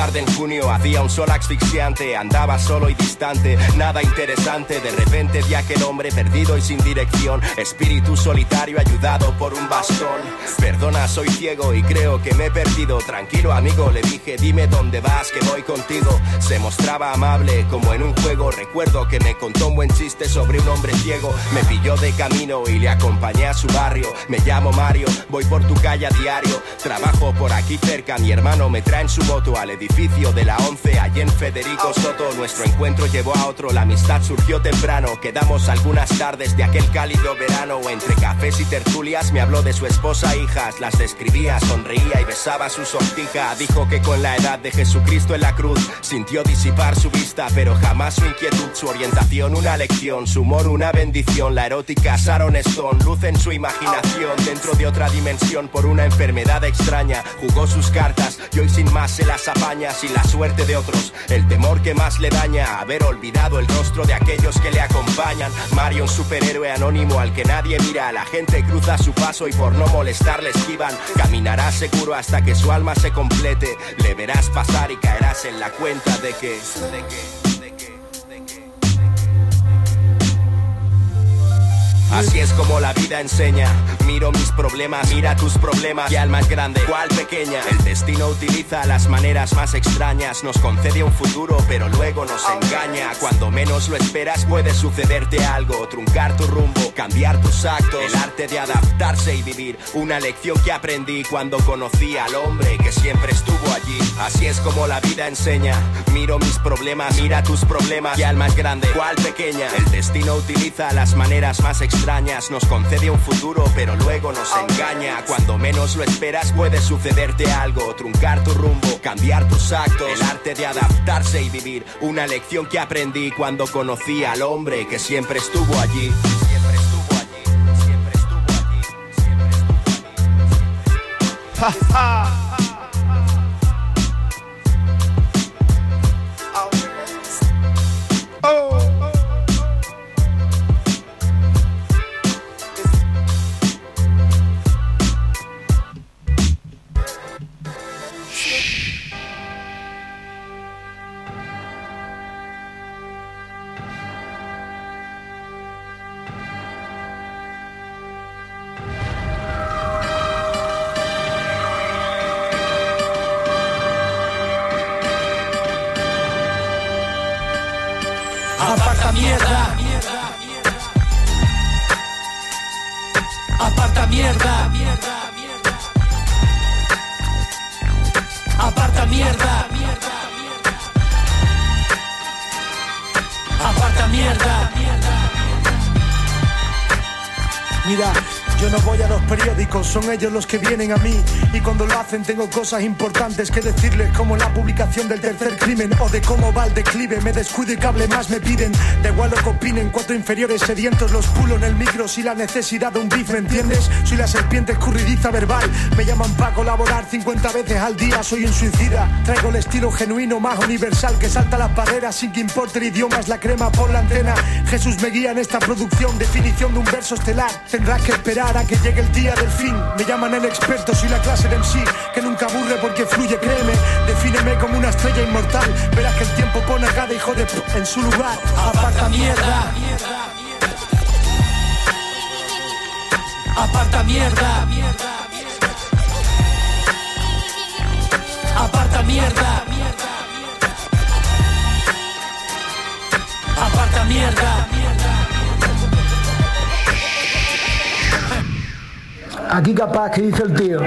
Speaker 25: Tarde en junio hacía un sol asfixiante, andaba solo y distante, nada interesante. De repente vi aquel hombre perdido y sin dirección, espíritu solitario ayudado por un bastón. Perdona, soy ciego y creo que me he perdido. Tranquilo, amigo, le dije, dime dónde vas, que voy contigo. Se mostraba amable como en un juego. Recuerdo que me contó un buen chiste sobre un hombre ciego. Me pilló de camino y le acompañé a su barrio. Me llamo Mario, voy por tu calle a diario. Trabajo por aquí cerca, mi hermano me trae en su moto al edificio de la 11, allí en Federico Soto. Nuestro encuentro llevó a otro, la amistad surgió temprano. Quedamos algunas tardes de aquel cálido verano. Entre cafés y tertulias me habló de su esposa hijas. Las describía, sonreía y besaba su sortija. Dijo que con la edad de Jesucristo en la cruz sintió disipar su vista, pero jamás su inquietud, su orientación, una lección, su humor, una bendición. La erótica Sharon Stone, luz en su imaginación, dentro de otra dimensión por una enfermedad extraña. Jugó sus cartas y hoy sin más se las apañas y la suerte de otros. El temor que más le daña, haber olvidado el rostro de aquellos que le acompañan. Mario, un superhéroe anónimo al que nadie mira. La gente cruza su paso y por no molestar le esquivan. Caminará seguro hasta que su alma se complete. Le verás pasar y caerás en la cuenta de que. De que Así es como la vida enseña. Miro mis problemas, mira tus problemas. Y al más grande, ¿cuál pequeña? El destino utiliza las maneras más extrañas. Nos concede un futuro, pero luego nos engaña. Cuando menos lo esperas, puede sucederte algo. Truncar tu rumbo, cambiar tus actos. El arte de adaptarse y vivir. Una lección que aprendí cuando conocí al hombre que siempre estuvo allí. Así es como la vida enseña. Miro mis problemas, mira tus problemas. Y al más grande, ¿cuál pequeña? El destino utiliza las maneras más extrañas. Nos concede un futuro, pero luego nos engaña. Cuando menos lo esperas, puede sucederte algo. Truncar tu rumbo, cambiar tus actos. El arte de adaptarse y vivir. Una lección que aprendí cuando conocí al hombre que siempre estuvo allí. Siempre estuvo
Speaker 39: ellos los que vienen a mí. Y cuando lo hacen tengo cosas importantes que decirles, como la publicación del tercer crimen o de cómo va el declive. Me descuido y cable más me piden. Da igual lo que opinen, cuatro inferiores sedientos los pulo en el micro si la necesidad de un beef, ¿me entiendes? Soy la serpiente escurridiza verbal. Me llaman para colaborar 50 veces al día, soy un suicida. Traigo el estilo genuino más universal que salta las barreras sin que importe el idioma, es la crema por la antena. Jesús me guía en esta producción, definición de un verso estelar. Tendrás que esperar a que llegue el día del fin. Me llaman el experto, soy la clase de MC que nunca aburre porque fluye, créeme. Defíneme como una estrella inmortal. Verás que el tiempo pone a cada hijo de en su lugar. Aparta mierda.
Speaker 32: Aparta mierda. Aparta mierda. Aparta mierda.
Speaker 39: Aquí capaz, que dice el tío.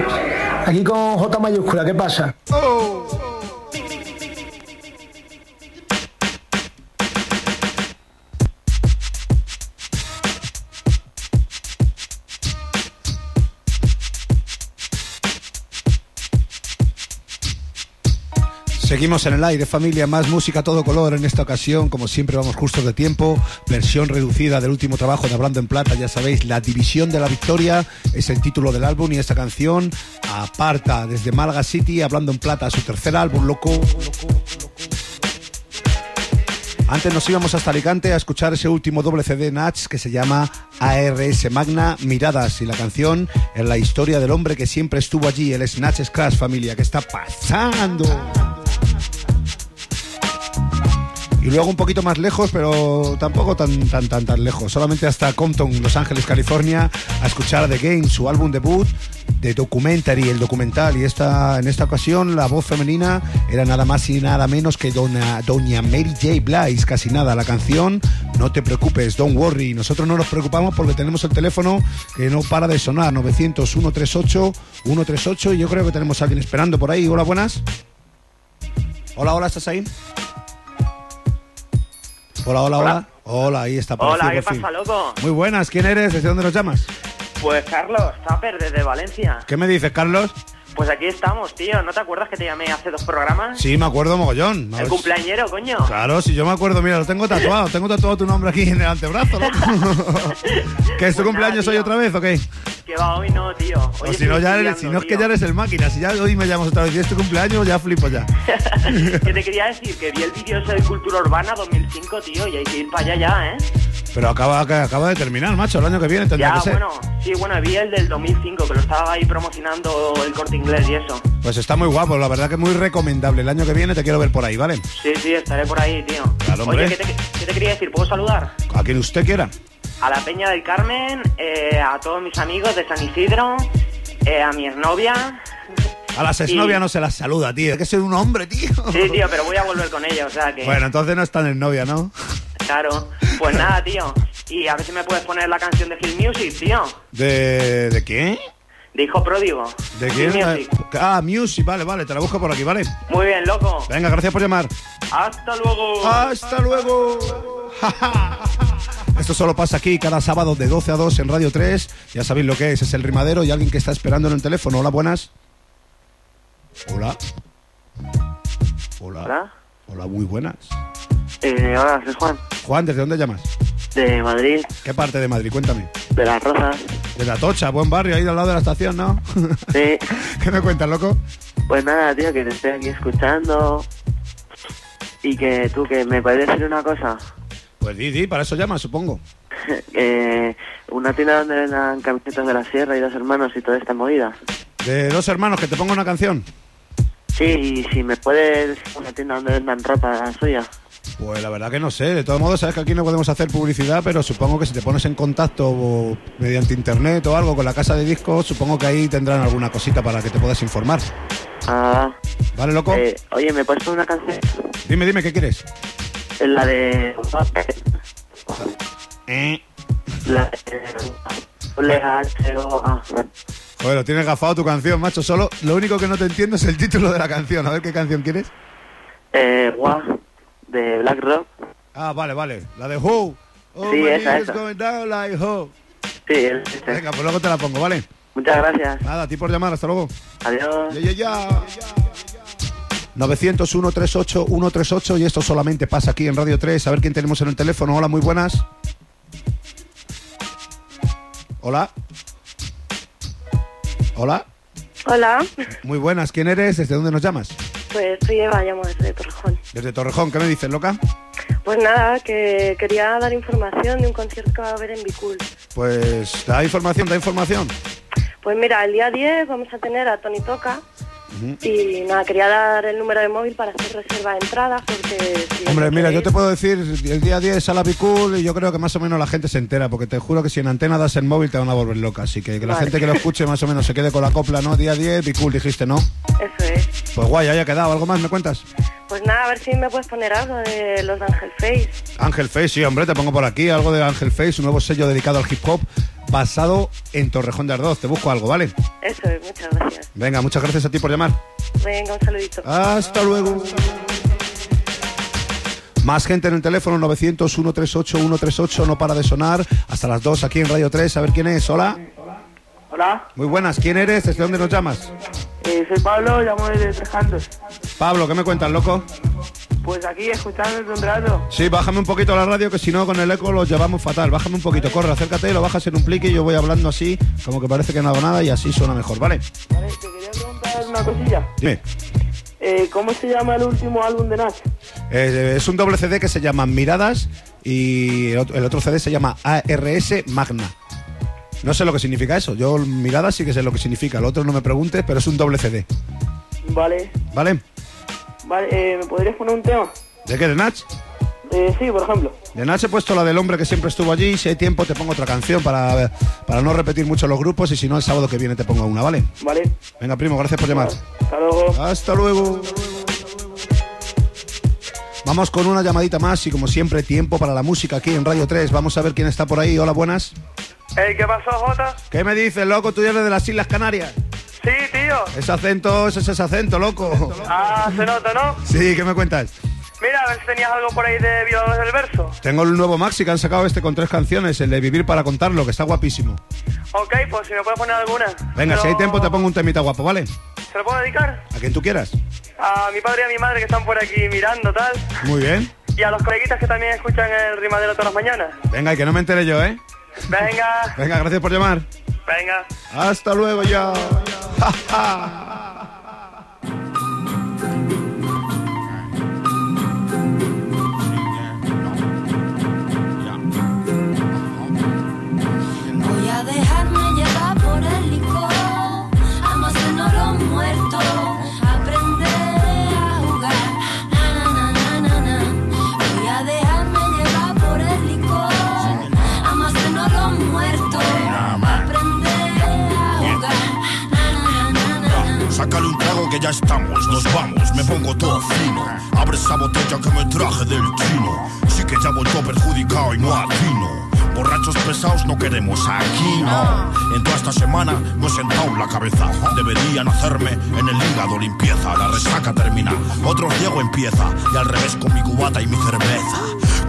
Speaker 39: Aquí con J mayúscula, ¿qué pasa?
Speaker 5: Seguimos en el aire, familia, más música todo color. En esta ocasión, como siempre, vamos justos de tiempo. Versión reducida del último trabajo de Hablando en Plata, ya sabéis, La División de la Victoria es el título del álbum y esta canción aparta desde Málaga City, Hablando en Plata, su tercer álbum, loco. Antes nos íbamos hasta Alicante a escuchar ese último doble CD Natch que se llama ARS Magna Miradas y la canción es la historia del hombre que siempre estuvo allí, el Snatch Crash familia, que está pasando. Y luego un poquito más lejos, pero tampoco tan tan tan tan lejos, solamente hasta Compton, Los Ángeles, California, a escuchar The Game, su álbum debut de Documentary, el documental. Y esta, en esta ocasión la voz femenina era nada más y nada menos que dona, Doña Mary J. Blige, casi nada. La canción, no te preocupes, don't worry. Nosotros no nos preocupamos porque tenemos el teléfono que no para de sonar, 900 138 138 y yo creo que tenemos a alguien esperando por ahí. Hola, buenas. Hola, hola, ¿estás ahí? Hola, hola, hola. Hola, ahí está.
Speaker 40: Hola, ¿qué pasa, loco?
Speaker 5: Muy buenas, ¿quién eres? ¿Desde dónde nos llamas?
Speaker 40: Pues Carlos, Zapper, desde Valencia.
Speaker 5: ¿Qué me dices, Carlos?
Speaker 40: Pues aquí estamos, tío. ¿No te acuerdas que te llamé hace dos programas?
Speaker 5: Sí, me acuerdo mogollón.
Speaker 40: El cumpleañero, coño.
Speaker 5: Claro, si yo me acuerdo, mira, lo tengo tatuado. Tengo tatuado tu nombre aquí en el antebrazo, loco. ¿Que es tu
Speaker 40: Pues
Speaker 5: cumpleaños
Speaker 40: nada,
Speaker 5: hoy otra vez o qué?
Speaker 40: Que va hoy no, tío. Hoy
Speaker 5: O si no, ya eres, si no es que ya eres el máquina. Si ya hoy me llamas otra vez y es tu cumpleaños, ya flipo ya.
Speaker 40: Que te quería decir que vi el vídeo ese de Cultura Urbana 2005, tío, y hay que ir para allá ya, ¿eh?
Speaker 5: Pero acaba, acaba de terminar, macho. El año que viene tendría
Speaker 40: Ya,
Speaker 5: que ser.
Speaker 40: bueno, sí, bueno, vi el del 2005, que lo estaba ahí promocionando el corte inglés y eso.
Speaker 5: Pues está muy guapo, la verdad que muy recomendable. El año que viene te quiero ver por ahí, ¿vale?
Speaker 40: Sí, sí, estaré por ahí, tío.
Speaker 5: Claro.
Speaker 40: Oye, ¿qué te, qué te quería decir? ¿Puedo saludar?
Speaker 5: A quien usted quiera.
Speaker 40: A la Peña del Carmen, eh, a todos mis amigos de San Isidro, eh, a mi exnovia.
Speaker 5: A las exnovias no se las saluda, tío. Hay que ser un hombre, tío.
Speaker 40: Sí, tío, pero voy a volver con ella, o sea que...
Speaker 5: Bueno, entonces no están en novia, ¿no?
Speaker 40: Claro. Pues nada, tío. Y a ver si me puedes poner la canción de Hill Music, tío.
Speaker 5: ¿De, de quién?
Speaker 40: De Hijo Pródigo.
Speaker 5: ¿De quién?
Speaker 40: Music.
Speaker 5: Ah, Music, vale, vale, te la busco por aquí, ¿vale?
Speaker 40: Muy bien, loco.
Speaker 5: Venga, gracias por llamar.
Speaker 40: Hasta luego.
Speaker 5: Hasta luego. Esto solo pasa aquí cada sábado de 12 a 2 en Radio 3. Ya sabéis lo que es, es el rimadero y alguien que está esperando en el teléfono. Hola, buenas. Hola. Hola.
Speaker 40: Hola.
Speaker 5: Hola, muy buenas.
Speaker 40: Eh, hola, soy Juan.
Speaker 5: Juan, ¿desde dónde llamas?
Speaker 40: De Madrid.
Speaker 5: ¿Qué parte de Madrid? Cuéntame.
Speaker 40: De Las Rozas.
Speaker 5: De la Tocha, buen barrio, ahí al lado de la estación, ¿no?
Speaker 40: Sí.
Speaker 5: ¿Qué me cuentas, loco?
Speaker 40: Pues nada, tío, que te estoy aquí escuchando. Y que tú, que me puedes decir una cosa.
Speaker 5: Pues di, di, para eso llamas, supongo.
Speaker 40: Eh, una tienda donde vendan camisetas de la sierra y dos hermanos y toda esta movida.
Speaker 5: De dos hermanos, que te pongo una canción.
Speaker 40: Sí, y si me puedes una tienda donde vendan ropa suya.
Speaker 5: Pues la verdad que no sé. De todos modos, sabes que aquí no podemos hacer publicidad, pero supongo que si te pones en contacto o mediante internet o algo con la casa de discos, supongo que ahí tendrán alguna cosita para que te puedas informar.
Speaker 40: Ah,
Speaker 5: ¿Vale, loco?
Speaker 40: eh, oye, ¿me puedes poner una canción?
Speaker 5: Dime, dime, ¿qué quieres?
Speaker 40: La de...
Speaker 5: Eh.
Speaker 40: La de...
Speaker 5: Lo tienes gafado tu canción, macho. Solo lo único que no te entiendo es el título de la canción. A ver qué canción quieres.
Speaker 40: Eh, Wah, de Black Rock.
Speaker 5: Ah, vale, vale. La de Who. Oh,
Speaker 40: Sí,
Speaker 5: my
Speaker 40: esa, esa.
Speaker 5: going down like Who.
Speaker 40: Sí, el-
Speaker 5: Venga, pues luego te la pongo, ¿vale?
Speaker 40: Muchas gracias.
Speaker 5: Nada, a ti por llamar, hasta luego.
Speaker 40: Adiós.
Speaker 5: Ya, ya, ya. 901 38 138 y esto solamente pasa aquí en Radio 3. A ver quién tenemos en el teléfono. Hola, muy buenas. Hola. Hola.
Speaker 41: Hola,
Speaker 5: Muy buenas. ¿Quién eres? ¿Desde dónde nos llamas?
Speaker 41: Pues soy Eva, llamo desde Torrejón.
Speaker 5: Desde Torrejón. ¿Qué me dices, loca?
Speaker 41: Pues nada, que quería dar información de un concierto que va a haber en Bicul.
Speaker 5: Pues da información, da información.
Speaker 41: Pues mira, el día 10 vamos a tener a Tony Toca Y nada, quería dar el número de móvil para hacer reserva de entrada porque... si
Speaker 5: Hombre, mira, yo te puedo decir, el día 10 a la Bicul y yo creo que más o menos la gente se entera, porque te juro que si en antena das el móvil te van a volver loca. Así que que la gente que lo escuche más o menos se quede con la copla, ¿no? Día 10, Bicul, dijiste, ¿no?
Speaker 41: Eso es.
Speaker 5: Pues guay, haya quedado. ¿Algo más me cuentas?
Speaker 41: Pues nada, a ver si me puedes poner algo de los de Angel Face.
Speaker 5: Ángel Face, sí, hombre, te pongo por aquí algo de Ángel Face, un nuevo sello dedicado al hip hop basado en Torrejón de Ardoz. Te busco algo, ¿vale?
Speaker 41: Eso es, muchas gracias.
Speaker 5: Venga, muchas gracias a ti por llamar.
Speaker 41: Venga, un saludito.
Speaker 5: Hasta luego. Más gente en el teléfono 900 138 138 no para de sonar hasta las 2 aquí en Radio 3. A ver quién es. Hola.
Speaker 42: Hola,
Speaker 5: Muy buenas. ¿Quién eres? ¿Desde dónde nos llamas?
Speaker 42: eh, soy Pablo, llamo desde Tres Cantos.
Speaker 5: Pablo, ¿qué me cuentas, loco?
Speaker 42: Pues aquí escuchándote un rato.
Speaker 5: Sí, bájame un poquito la radio que si no con el eco lo llevamos fatal. Bájame un poquito, corre, acércate, lo bajas en un plique y yo voy hablando así, como que parece que no hago nada y así suena mejor, ¿vale?
Speaker 42: Vale, te quería preguntar una cosilla.
Speaker 5: Dime.
Speaker 42: Eh, ¿Cómo se llama el último álbum de Nach?
Speaker 5: Eh, es un doble CD que se llama Miradas y el otro, el otro CD se llama ARS Magna. No sé lo que significa eso. Yo Miradas sí que sé lo que significa. El otro no me preguntes, pero es un doble CD.
Speaker 42: Vale,
Speaker 5: ¿Vale?
Speaker 42: vale, eh, ¿me podrías poner un tema?
Speaker 5: ¿De qué? ¿De Nach?
Speaker 42: Eh, sí, por ejemplo.
Speaker 5: De Nach he puesto la del hombre que siempre estuvo allí. Si hay tiempo te pongo otra canción para, para no repetir mucho los grupos y si no el sábado que viene te pongo una, ¿vale?
Speaker 42: Vale,
Speaker 5: Venga, primo, gracias por llamar.
Speaker 42: hasta luego.
Speaker 5: Hasta luego. Vamos con una llamadita más y como siempre tiempo para la música aquí en Radio 3. Vamos a ver quién está por ahí. Hola, buenas.
Speaker 42: Ey, ¿qué pasó, Jota?
Speaker 5: ¿Qué me dices, loco? Tú eres de las Islas Canarias.
Speaker 42: Sí, tío.
Speaker 5: Ese acento, ese es ese acento, loco.
Speaker 42: Ah, se nota, ¿no?
Speaker 5: Sí, ¿qué me cuentas?
Speaker 42: Mira, a ver si tenías algo por ahí de violadores del verso.
Speaker 5: Tengo el nuevo Maxi que han sacado este con tres canciones, el de Vivir para contarlo, que está guapísimo.
Speaker 42: Ok, pues si me puedes poner alguna.
Speaker 5: Venga,
Speaker 42: Pero-
Speaker 5: si hay tiempo te pongo un temita guapo, ¿vale?
Speaker 42: ¿Se lo puedo dedicar?
Speaker 5: A quien tú quieras.
Speaker 42: A mi padre y a mi madre que están por aquí mirando, tal.
Speaker 5: Muy bien.
Speaker 42: Y a los coleguitas que también escuchan el rimadero todas las mañanas.
Speaker 5: Venga, y que no me entere yo, ¿eh?
Speaker 42: Venga,
Speaker 5: Venga, gracias por llamar.
Speaker 42: venga.
Speaker 5: Hasta luego ya.
Speaker 43: Sácale un trago que ya estamos, nos vamos, me pongo todo fino. Abre esa botella que me traje del chino. Sí que ya he vuelto perjudicado y no atino. Borrachos pesados no queremos aquí, no. En toda esta semana no he sentado la cabeza. Deberían hacerme en el hígado limpieza. La resaca termina, otro ciego empieza. Y al revés con mi cubata y mi cerveza.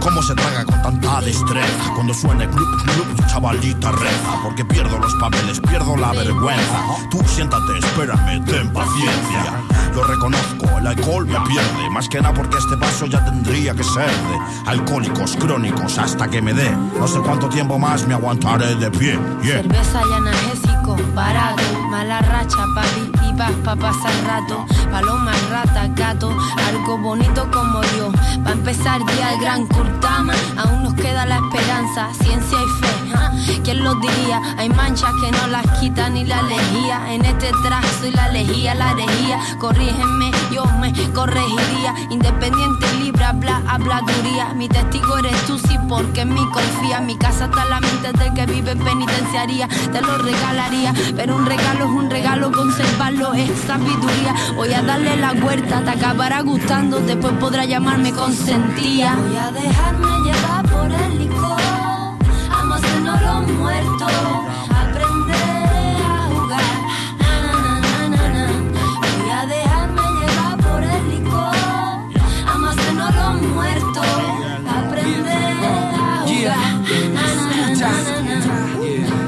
Speaker 43: ¿Cómo se traga con tanta destreza? Cuando suene club, club, chavalita reza. Porque pierdo los papeles, pierdo la vergüenza. Tú siéntate, espérame, ten paciencia. Lo reconozco, el alcohol me pierde. Más que nada porque este paso ya tendría que ser de alcohólicos crónicos hasta que me dé. No sé cuánto tiempo más me aguantaré de pie.
Speaker 44: Cerveza y analgésico, barato, mala racha, papi, y vas pa' pasar rato. Paloma, rata, gato, algo bonito como yo. Va a empezar ya el gran Aún nos queda la esperanza, ciencia y fe. ¿ah? ¿Quién lo diría? Hay manchas que no las quita ni la lejía. En este traje soy la lejía, la herejía. Corrígeme, yo me corregiría. Independiente, libre, habla, habladuría. Mi testigo eres tú, sí, porque en mí confía. Mi casa está la mente del que vive en penitenciaría. Te lo regalaría, pero un regalo es un regalo, conservarlo es sabiduría. Voy a darle la vuelta, te acabará gustando. Después podrá llamarme consentía. Voy a libertad me lleva por el licor. Amos en oro muerto, aprender a jugar. Na, na, na, Voy a dejarme llevar por el licor. Amos en oro muerto, aprender a jugar.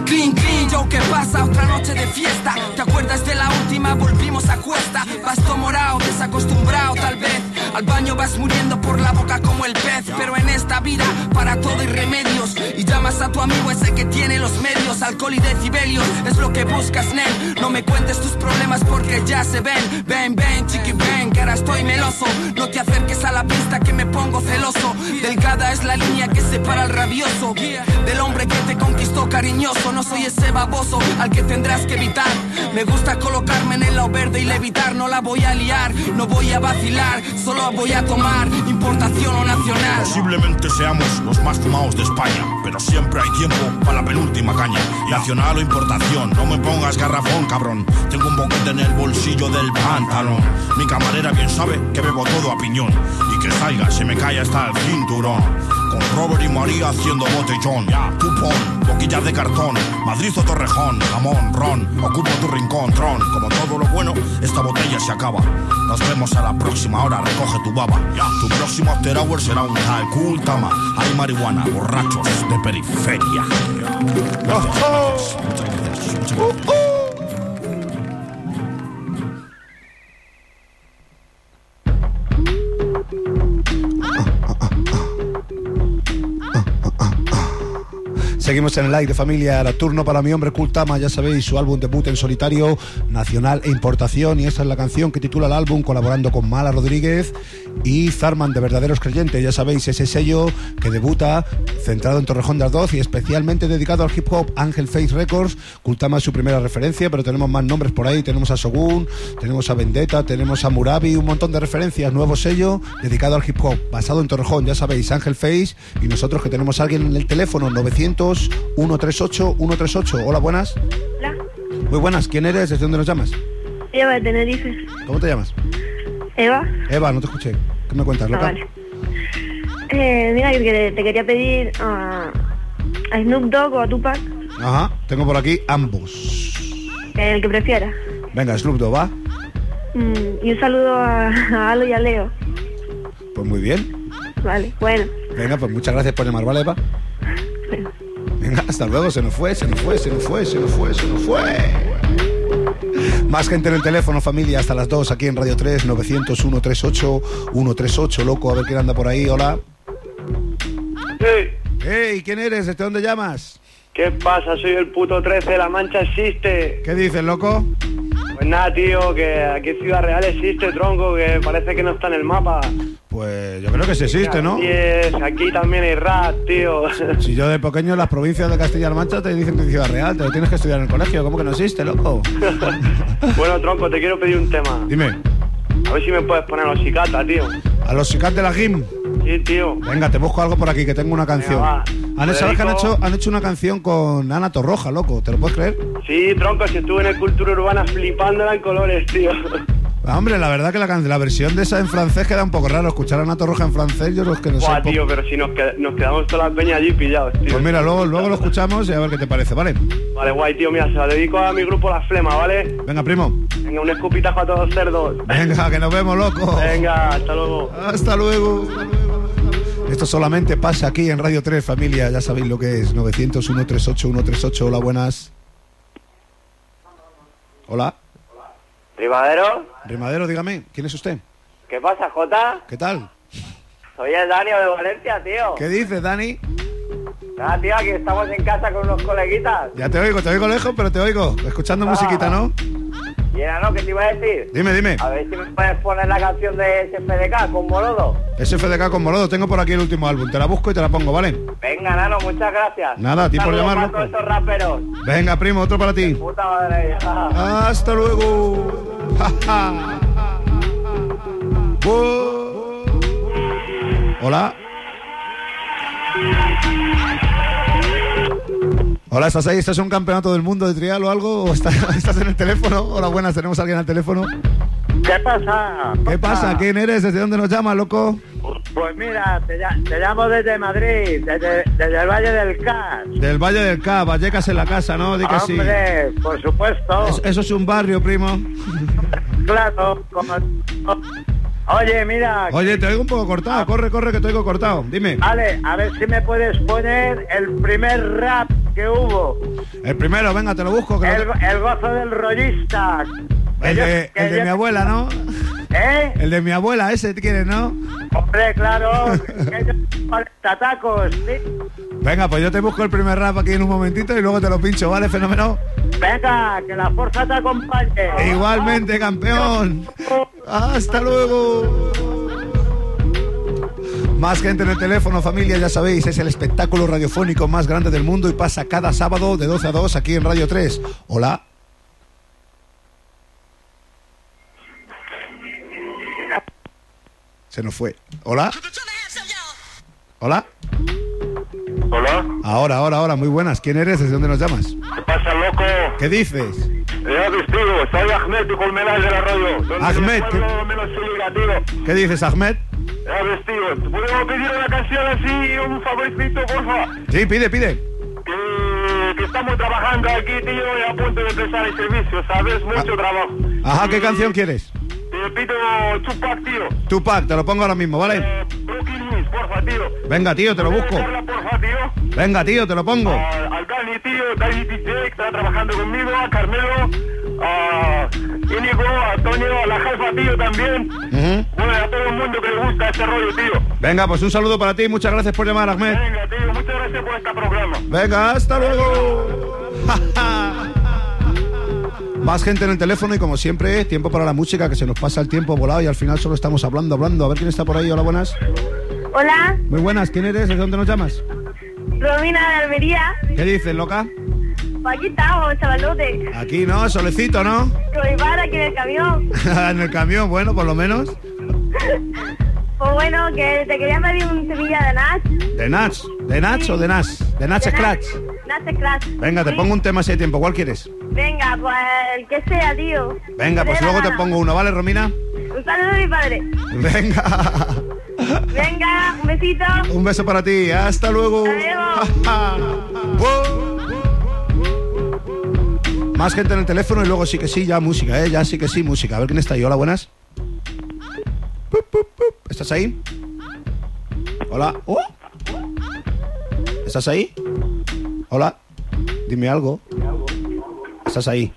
Speaker 45: Clean, clean, yo, ¿qué pasa? Otra noche de fiesta. ¿Te acuerdas de la última? Volvimos a cuesta. Basto morado, desacostumbrado, tal vez al baño vas muriendo por la boca como el pez. Pero en esta vida, para todo hay remedios. Y llamas a tu amigo ese que tiene los medios. Alcohol y decibelios, es lo que buscas, Nen. No me cuentes tus problemas porque ya se ven. Ven, ven, chiqui, ven, que ahora estoy meloso. No te acerques a la pista que me pongo celoso. Cariñoso. No soy ese baboso al que tendrás que evitar. Me gusta colocarme en el lado verde y levitar. No la voy a liar, no voy a vacilar. Solo voy a tomar importación o nacional.
Speaker 43: Posiblemente seamos los más fumados de España, pero siempre hay tiempo para la penúltima caña. Nacional o importación, no me pongas garrafón, cabrón. Tengo un boquete en el bolsillo del pantalón. Mi camarera bien sabe que bebo todo a piñón y que salga, se me cae hasta el cinturón. Con Robert y María haciendo botellón. Tú pon boquillas de cartón, Madrid o Torrejón, jamón, ron, ocupo tu rincón, tron. Como todo lo bueno, esta botella se acaba. Nos vemos a la próxima hora, recoge tu baba. Tu próximo after hour será un cool tama. Hay marihuana, borrachos de periferia. Gracias, muchas gracias, muchas gracias.
Speaker 5: Seguimos en el aire, familia. Era turno para mi hombre Kultama, ya sabéis, su álbum debut en solitario, nacional e importación. Y esta es la canción que titula el álbum, colaborando con Mala Rodríguez y Zarman de Verdaderos Creyentes. Ya sabéis, ese sello que debuta centrado en Torrejón de Ardoz y especialmente dedicado al hip hop, Ángel Face Records. Kultama es su primera referencia, pero tenemos más nombres por ahí. Tenemos a Shogun, tenemos a Vendetta, tenemos a Murabi, un montón de referencias. Nuevo sello dedicado al hip hop, basado en Torrejón, ya sabéis, Ángel Face. Y nosotros que tenemos a alguien en el teléfono, 900 138 138. Hola, buenas.
Speaker 41: Hola.
Speaker 5: Muy buenas. ¿Quién eres? ¿Desde dónde nos llamas?
Speaker 41: Eva de Tenerife.
Speaker 5: ¿Cómo te llamas?
Speaker 41: Eva.
Speaker 5: Eva, no te escuché. ¿Qué me cuentas,
Speaker 41: Ah,
Speaker 5: loca?
Speaker 41: vale. Eh, mira, que te quería pedir a, a Snoop Dogg o a Tupac,
Speaker 5: Ajá. Tengo por aquí ambos.
Speaker 41: el que prefieras.
Speaker 5: Venga, Snoop Dogg, va.
Speaker 41: Mm, y un saludo a, a Alo y a Leo.
Speaker 5: Pues muy bien.
Speaker 41: Vale, bueno.
Speaker 5: Venga, pues muchas gracias por llamar, ¿vale, Eva? Venga, hasta luego. Se nos fue, se nos fue, se nos fue, se nos fue, se nos fue. Más gente en el teléfono, familia, hasta las 2 aquí en Radio 3, 900 138 138. Loco, a ver quién anda por ahí. Hola.
Speaker 42: Sí.
Speaker 5: Hey, ¿quién eres? ¿Desde dónde llamas?
Speaker 42: ¿Qué pasa? Soy el puto 13, la mancha existe.
Speaker 5: ¿Qué dices, loco?
Speaker 42: Pues nada, tío, que aquí en Ciudad Real existe, tronco, que parece que no está en el mapa.
Speaker 5: Pues yo creo que sí existe, ¿no?
Speaker 42: Es, aquí también hay rap, tío.
Speaker 5: Si yo de pequeño en las provincias de Castilla-La Mancha te dicen que es Ciudad Real, te lo tienes que estudiar en el colegio. ¿Cómo que no existe, loco?
Speaker 42: bueno, tronco, te quiero pedir un tema.
Speaker 5: Dime,
Speaker 42: A ver si me puedes poner los cicata, tío.
Speaker 5: a los SICAT de la GIM.
Speaker 42: Sí, tío.
Speaker 5: Venga, te busco algo por aquí, que tengo una canción. Han, ¿Sabes que han hecho, han hecho una canción con Ana Torroja, loco? ¿Te lo puedes creer?
Speaker 42: Sí, tronco, si estuve en el Cultura Urbana flipándola en colores, tío.
Speaker 5: Ah, Hombre, la verdad que la, la versión de esa en francés queda un poco raro. Escuchar a Ana Torroja en francés, yo los que no sé.
Speaker 42: Tío, pero si nos, qued- nos quedamos todas las peñas allí pillados, tío.
Speaker 5: Pues mira, luego, luego lo escuchamos y a ver qué te parece, ¿vale?
Speaker 42: Vale, guay, tío, mira, se la dedico a mi grupo La Flema, ¿vale?
Speaker 5: Venga, primo.
Speaker 42: Venga, un escupitajo a todos los cerdos.
Speaker 5: Venga, que nos vemos, loco.
Speaker 42: Venga, hasta luego.
Speaker 5: Hasta luego. Esto solamente pasa aquí en Radio 3, familia. Ya sabéis lo que es. 901 38 138. Hola, buenas. Hola.
Speaker 46: ¿Ribadero?
Speaker 5: Rimadero, dígame, ¿quién es usted?
Speaker 46: ¿Qué pasa, Jota?
Speaker 5: ¿Qué tal?
Speaker 46: Soy el Danio de Valencia, tío.
Speaker 5: ¿Qué dices, Dani?
Speaker 46: Nada, tío, aquí estamos en casa con unos coleguitas.
Speaker 5: Ya te oigo, te oigo lejos, pero te oigo. Escuchando musiquita, ¿no?
Speaker 46: Y era, ¿no? ¿Qué te iba a decir?
Speaker 5: Dime, dime.
Speaker 46: A ver si me puedes poner la canción de SFDK con Morodo.
Speaker 5: SFDK con Morodo, tengo por aquí el último álbum. Te la busco y te la pongo, ¿vale?
Speaker 46: Venga, Nano, muchas gracias.
Speaker 5: Nada, a ti por
Speaker 46: Saludos
Speaker 5: llamar,
Speaker 46: para
Speaker 5: loco.
Speaker 46: todos esos raperos.
Speaker 5: Venga, primo, otro para ti.
Speaker 46: Puta madre.
Speaker 5: Hasta luego. Hola. Hola, ¿estás ahí? ¿Estás en un campeonato del mundo de trial o algo? ¿O estás, estás en el teléfono? Hola, buenas, ¿tenemos a alguien al teléfono?
Speaker 46: ¿Qué pasa?
Speaker 5: ¿Qué pasa? ¿Quién eres? ¿Desde dónde nos llamas, loco?
Speaker 46: Pues mira, te, te llamo desde Madrid, desde, desde el Valle del Cas.
Speaker 5: Del Valle del Cá, Vallecas en la casa, ¿no? Di que sí.
Speaker 46: Hombre, por supuesto.
Speaker 5: Es- eso es un barrio, primo.
Speaker 46: Claro, como... Oye, mira...
Speaker 5: Oye, te oigo un poco cortado. Corre, corre, que te oigo cortado. Dime.
Speaker 46: Vale, a ver si me puedes poner el primer rap
Speaker 40: ¿qué hubo?
Speaker 5: El primero, venga, te lo busco. que
Speaker 40: El, el gozo del rollista.
Speaker 5: El de, el mi abuela, ¿no?
Speaker 40: ¿Eh?
Speaker 5: El de mi abuela, ese quieres, ¿no?
Speaker 40: Hombre, claro. que yo- 40 tacos. ¿sí?
Speaker 5: Venga, pues yo te busco el primer rap aquí en un momentito y luego te lo pincho, ¿vale? Fenómeno.
Speaker 40: Venga, que la fuerza te acompañe.
Speaker 5: Igualmente, campeón. Hasta luego. Más gente en el teléfono, familia, ya sabéis, es el espectáculo radiofónico más grande del mundo y pasa cada sábado de 12 a 2 aquí en Radio 3. Hola. Se nos fue. Hola. Hola.
Speaker 47: Hola,
Speaker 5: Ahora, ahora, ahora, muy buenas. ¿Quién eres? ¿Desde dónde nos llamas?
Speaker 47: ¿qué pasa, loco?
Speaker 5: ¿Qué dices?
Speaker 47: Ya testigo, soy Ahmed y Colmenar de la radio.
Speaker 5: Ahmed,
Speaker 47: tío.
Speaker 5: ¿Qué dices, Ahmed?
Speaker 47: Ya testigo, ¿podemos pedir una canción así, un favoritito, porfa?
Speaker 5: Sí, pide, pide.
Speaker 47: Que, que estamos trabajando aquí, tío, y a punto de empezar el servicio, ¿sabes? Mucho trabajo.
Speaker 5: Ajá, ¿qué canción quieres?
Speaker 47: Te pido Tupac, tío.
Speaker 5: Tupac, te lo pongo ahora mismo, ¿vale?
Speaker 47: Brooklyn News, porfa, tío.
Speaker 5: Venga, tío, te lo busco.
Speaker 47: Carla, porfa, tío.
Speaker 5: Venga, tío, te lo pongo.
Speaker 47: Al al Dani, tío, Dani DJ, que está trabajando conmigo, a Carmelo, a Íñigo, a Antonio, a la jefa, tío, también.
Speaker 5: Ujú.
Speaker 47: Bueno, a todo el mundo que le gusta este rollo, tío.
Speaker 5: Venga, pues un saludo para ti. Muchas gracias por llamar, Ahmed.
Speaker 47: Venga, tío, muchas gracias por este programa.
Speaker 5: Venga, hasta luego. Más gente en el teléfono y como siempre, tiempo para la música, que se nos pasa el tiempo volado y al final solo estamos hablando, hablando. A ver quién está por ahí. Hola, buenas.
Speaker 48: Hola,
Speaker 5: Muy buenas. ¿Quién eres? ¿De dónde nos llamas?
Speaker 48: Romina de Almería.
Speaker 5: ¿Qué dices, loca?
Speaker 48: Pues aquí estamos, chavalote.
Speaker 5: Aquí, ¿no? Solecito, ¿no?
Speaker 48: Aquí en el camión.
Speaker 5: en el camión, bueno, por lo menos.
Speaker 48: Pues bueno, que te quería pedir un semilla de Nach.
Speaker 5: ¿De Nach? ¿De Nach o de Nach? De Nach Scratch.
Speaker 48: Nach
Speaker 5: Venga, te pongo un tema si hay tiempo. ¿Cuál quieres?
Speaker 48: Venga, pues el que sea, tío.
Speaker 5: Venga, pues luego te pongo uno, ¿vale, Romina?
Speaker 48: Un saludo de mi padre.
Speaker 5: Venga.
Speaker 48: Venga, un besito.
Speaker 5: Un beso para ti. Hasta luego. Más gente en el teléfono y luego sí que sí, ya música, ¿eh? Ya sí que sí, música. A ver quién está ahí. Hola, buenas. ¿Estás ahí? Hola. Oh. ¿Estás ahí? Hola. Dime algo. ¿Estás ahí?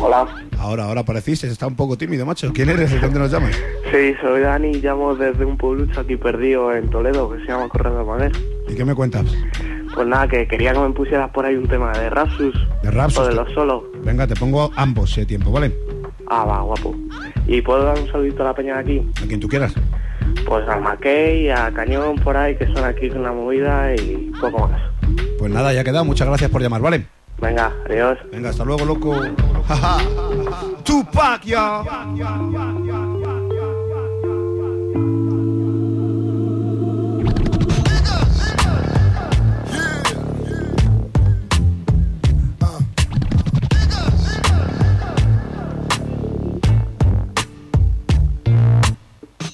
Speaker 42: Hola.
Speaker 5: Ahora, ahora apareciste. Está un poco tímido, macho. ¿Quién eres? ¿De dónde nos llamas?
Speaker 42: Sí, soy Dani y llamo desde un pueblucho aquí perdido en Toledo que se llama Correo de Madera.
Speaker 5: ¿Y qué me cuentas?
Speaker 42: Pues nada, que quería que me pusieras por ahí un tema de Rapsus.
Speaker 5: De Rapsus,
Speaker 42: O de los solos.
Speaker 5: Venga, te pongo ambos si hay tiempo, ¿vale?
Speaker 42: Ah, va, guapo. ¿Y puedo dar un saludito a la peña de aquí?
Speaker 5: A quien tú quieras.
Speaker 42: Pues a Mackey, a Cañón por ahí, que son aquí una movida y poco más.
Speaker 5: Pues nada, ya ha quedado. Muchas gracias por llamar, ¿vale?
Speaker 42: Venga, adiós.
Speaker 5: Venga, hasta luego, loco. Tupac, ya.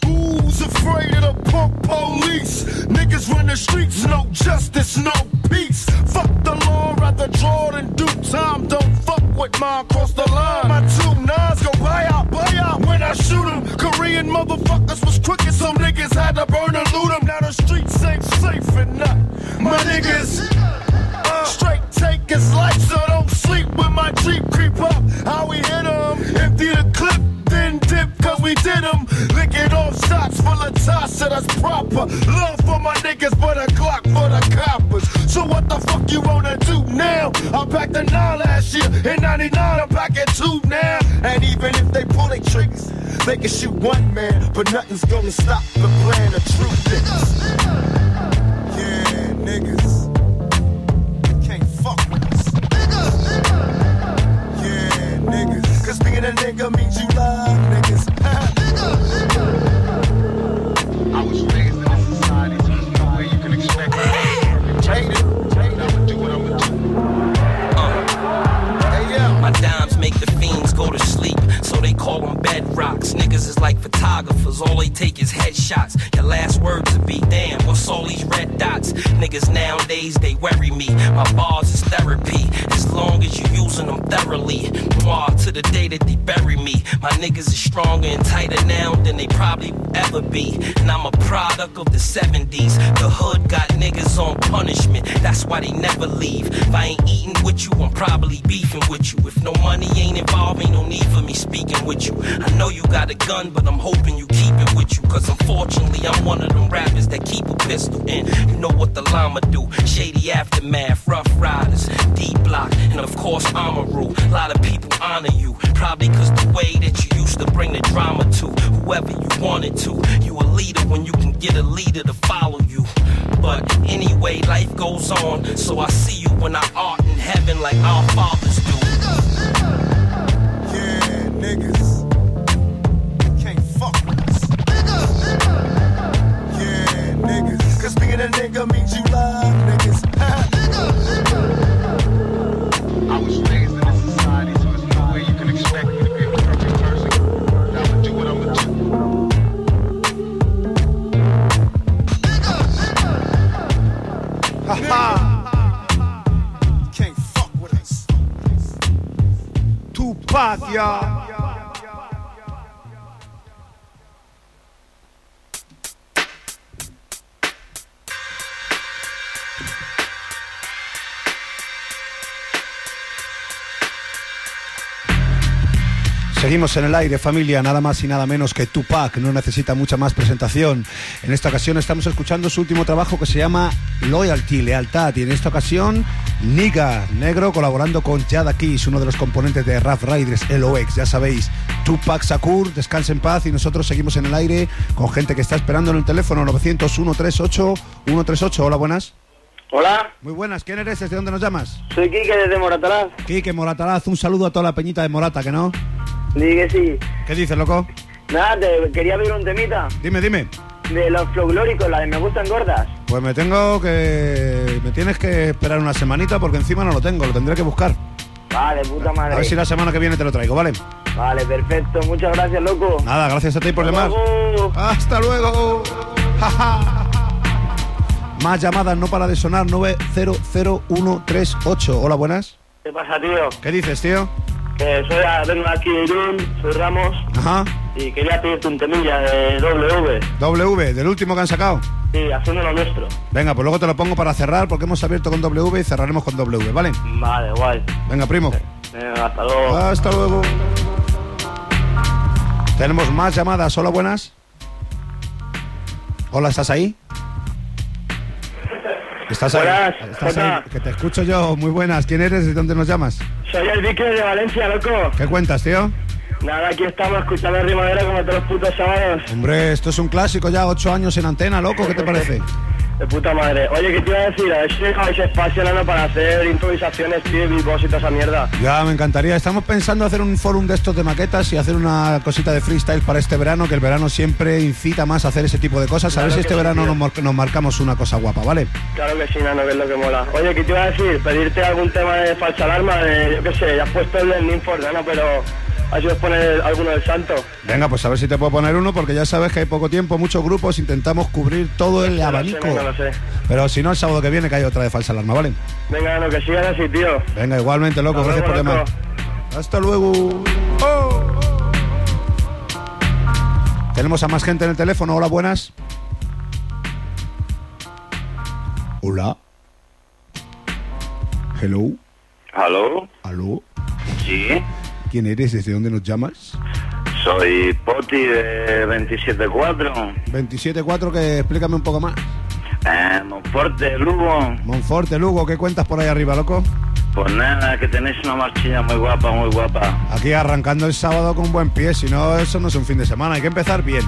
Speaker 1: Who's afraid of the punk police? Niggas run the streets, no justice, no mine, cross the line. My two nines go buy out, buy out when I shoot 'em. Korean motherfuckers was crooked, so niggas had to burn and loot 'em. Now the streets ain't safe enough. My niggas. uh, Straight take his life, so don't sleep when my Jeep creep up. How we hit 'em? Empty the clip, then dip, cause we did did 'em. Licking off shots full of toss, so that's proper. Can shoot one man, but nothing's gonna stop
Speaker 49: My niggas is
Speaker 3: stronger and tighter now than they probably ever be. And I'm a product of the 70s. The hood got niggas on punishment. That's why they never leave. If I ain't eating with you, I'm probably beefing with you. If no money ain't involved, ain't no need for me speaking with you. I know you got a gun, but I'm hoping you keep it with you. Cause unfortunately, I'm one of them rappers that keep a pistol in. You know what the llama
Speaker 5: Seguimos en el aire, familia, nada más y nada menos que Tupac, no necesita mucha más presentación. En esta ocasión estamos escuchando su último trabajo que se llama Loyalty, Lealtad, y en esta ocasión Niga, negro, colaborando con Jada Kiss, uno de los componentes de Rough Riders, LOX, ya sabéis, Tupac Sakur, descanse en paz, y nosotros seguimos en el aire con gente que está esperando en el teléfono 900-138-138. Hola, buenas.
Speaker 50: Hola,
Speaker 5: Muy buenas, ¿quién eres? ¿Desde dónde nos llamas?
Speaker 50: soy Quique desde Moratalaz.
Speaker 5: Quique Moratalaz, un saludo a toda la peñita de Morata, ¿que no?
Speaker 50: Que sí.
Speaker 5: ¿Qué dices, loco?
Speaker 50: Nada, te quería pedir un temita
Speaker 5: Dime, dime.
Speaker 50: de los folclóricos, la de Me Gustan Gordas.
Speaker 5: Pues me tengo que... Me tienes que esperar una semanita porque encima no lo tengo, lo tendré que buscar.
Speaker 50: Vale, puta madre.
Speaker 5: A ver si la semana que viene te lo traigo, ¿vale?
Speaker 50: Vale, perfecto. Muchas gracias, loco.
Speaker 5: Nada, gracias a ti por
Speaker 50: luego.
Speaker 5: Hasta luego. Más llamadas, no para de sonar, 9000138. Hola, buenas.
Speaker 50: ¿Qué pasa, tío?
Speaker 5: ¿Qué dices, tío?
Speaker 50: Que soy, vengo aquí de Irún, soy Ramos,
Speaker 5: Ajá.
Speaker 50: y quería pedirte un temilla de W.
Speaker 5: W, del último que han sacado.
Speaker 50: Sí, haciendo lo nuestro.
Speaker 5: Venga, pues luego te lo pongo para cerrar porque hemos abierto con W y cerraremos con W, ¿vale?
Speaker 50: Vale, guay.
Speaker 5: Venga, primo.
Speaker 50: Venga, hasta luego.
Speaker 5: Hasta luego. Tenemos más llamadas. Hola, buenas. Hola, ¿estás ahí? ¿Estás ahí?
Speaker 50: Buenas,
Speaker 5: ¿Estás ahí? Que te escucho yo. Muy buenas. ¿Quién eres? ¿De dónde nos llamas?
Speaker 50: Soy el Vique de Valencia, loco.
Speaker 5: ¿Qué cuentas, tío?
Speaker 50: Nada, aquí estamos escuchando rimadera como todos los putos sábados.
Speaker 5: Hombre, esto es un clásico ya, ocho años en antena, loco. ¿Qué te parece?
Speaker 50: De puta madre. Oye, ¿qué te iba a decir? A ver si dejáis espacio, Nano, para hacer improvisaciones, tío, y toda esa mierda.
Speaker 5: Ya, me encantaría. Estamos pensando hacer un fórum de estos de maquetas y hacer una cosita de freestyle para este verano, que el verano siempre incita más a hacer ese tipo de cosas. A ver si este
Speaker 50: sí,
Speaker 5: verano nos, mar- nos marcamos una cosa guapa, ¿vale?
Speaker 50: Claro que sí, Nano, que es lo que mola. Oye, ¿qué te iba a decir? Pedirte algún tema de falsa alarma, de, yo qué sé, ya has puesto el Ninford, Nano, pero así os pone alguno del santo.
Speaker 5: Venga, pues a ver si te puedo poner uno, porque ya sabes que hay poco tiempo, muchos grupos, intentamos cubrir todo el
Speaker 50: No lo sé,
Speaker 5: abanico.
Speaker 50: no lo sé.
Speaker 5: Pero si no, el sábado que viene que hay otra de falsa alarma, ¿vale?
Speaker 50: Venga, Nano, que sigas así, tío.
Speaker 5: Venga, igualmente, loco, gracias por llamar. Hasta luego. Oh. Tenemos a más gente en el teléfono. Hola, buenas. Hola. Hello.
Speaker 51: ¿Aló?
Speaker 5: ¿Aló?
Speaker 51: Sí,
Speaker 5: ¿Quién eres? ¿Desde dónde nos llamas?
Speaker 51: soy Poti de 274.
Speaker 5: 27.4, que explícame un poco más.
Speaker 51: Eh, Monforte, Lugo.
Speaker 5: Monforte, Lugo, ¿qué cuentas por ahí arriba, loco?
Speaker 51: Pues nada, que tenéis una marchilla muy guapa, muy guapa.
Speaker 5: Aquí arrancando el sábado con buen pie, si no, eso no es un fin de semana, hay que empezar bien.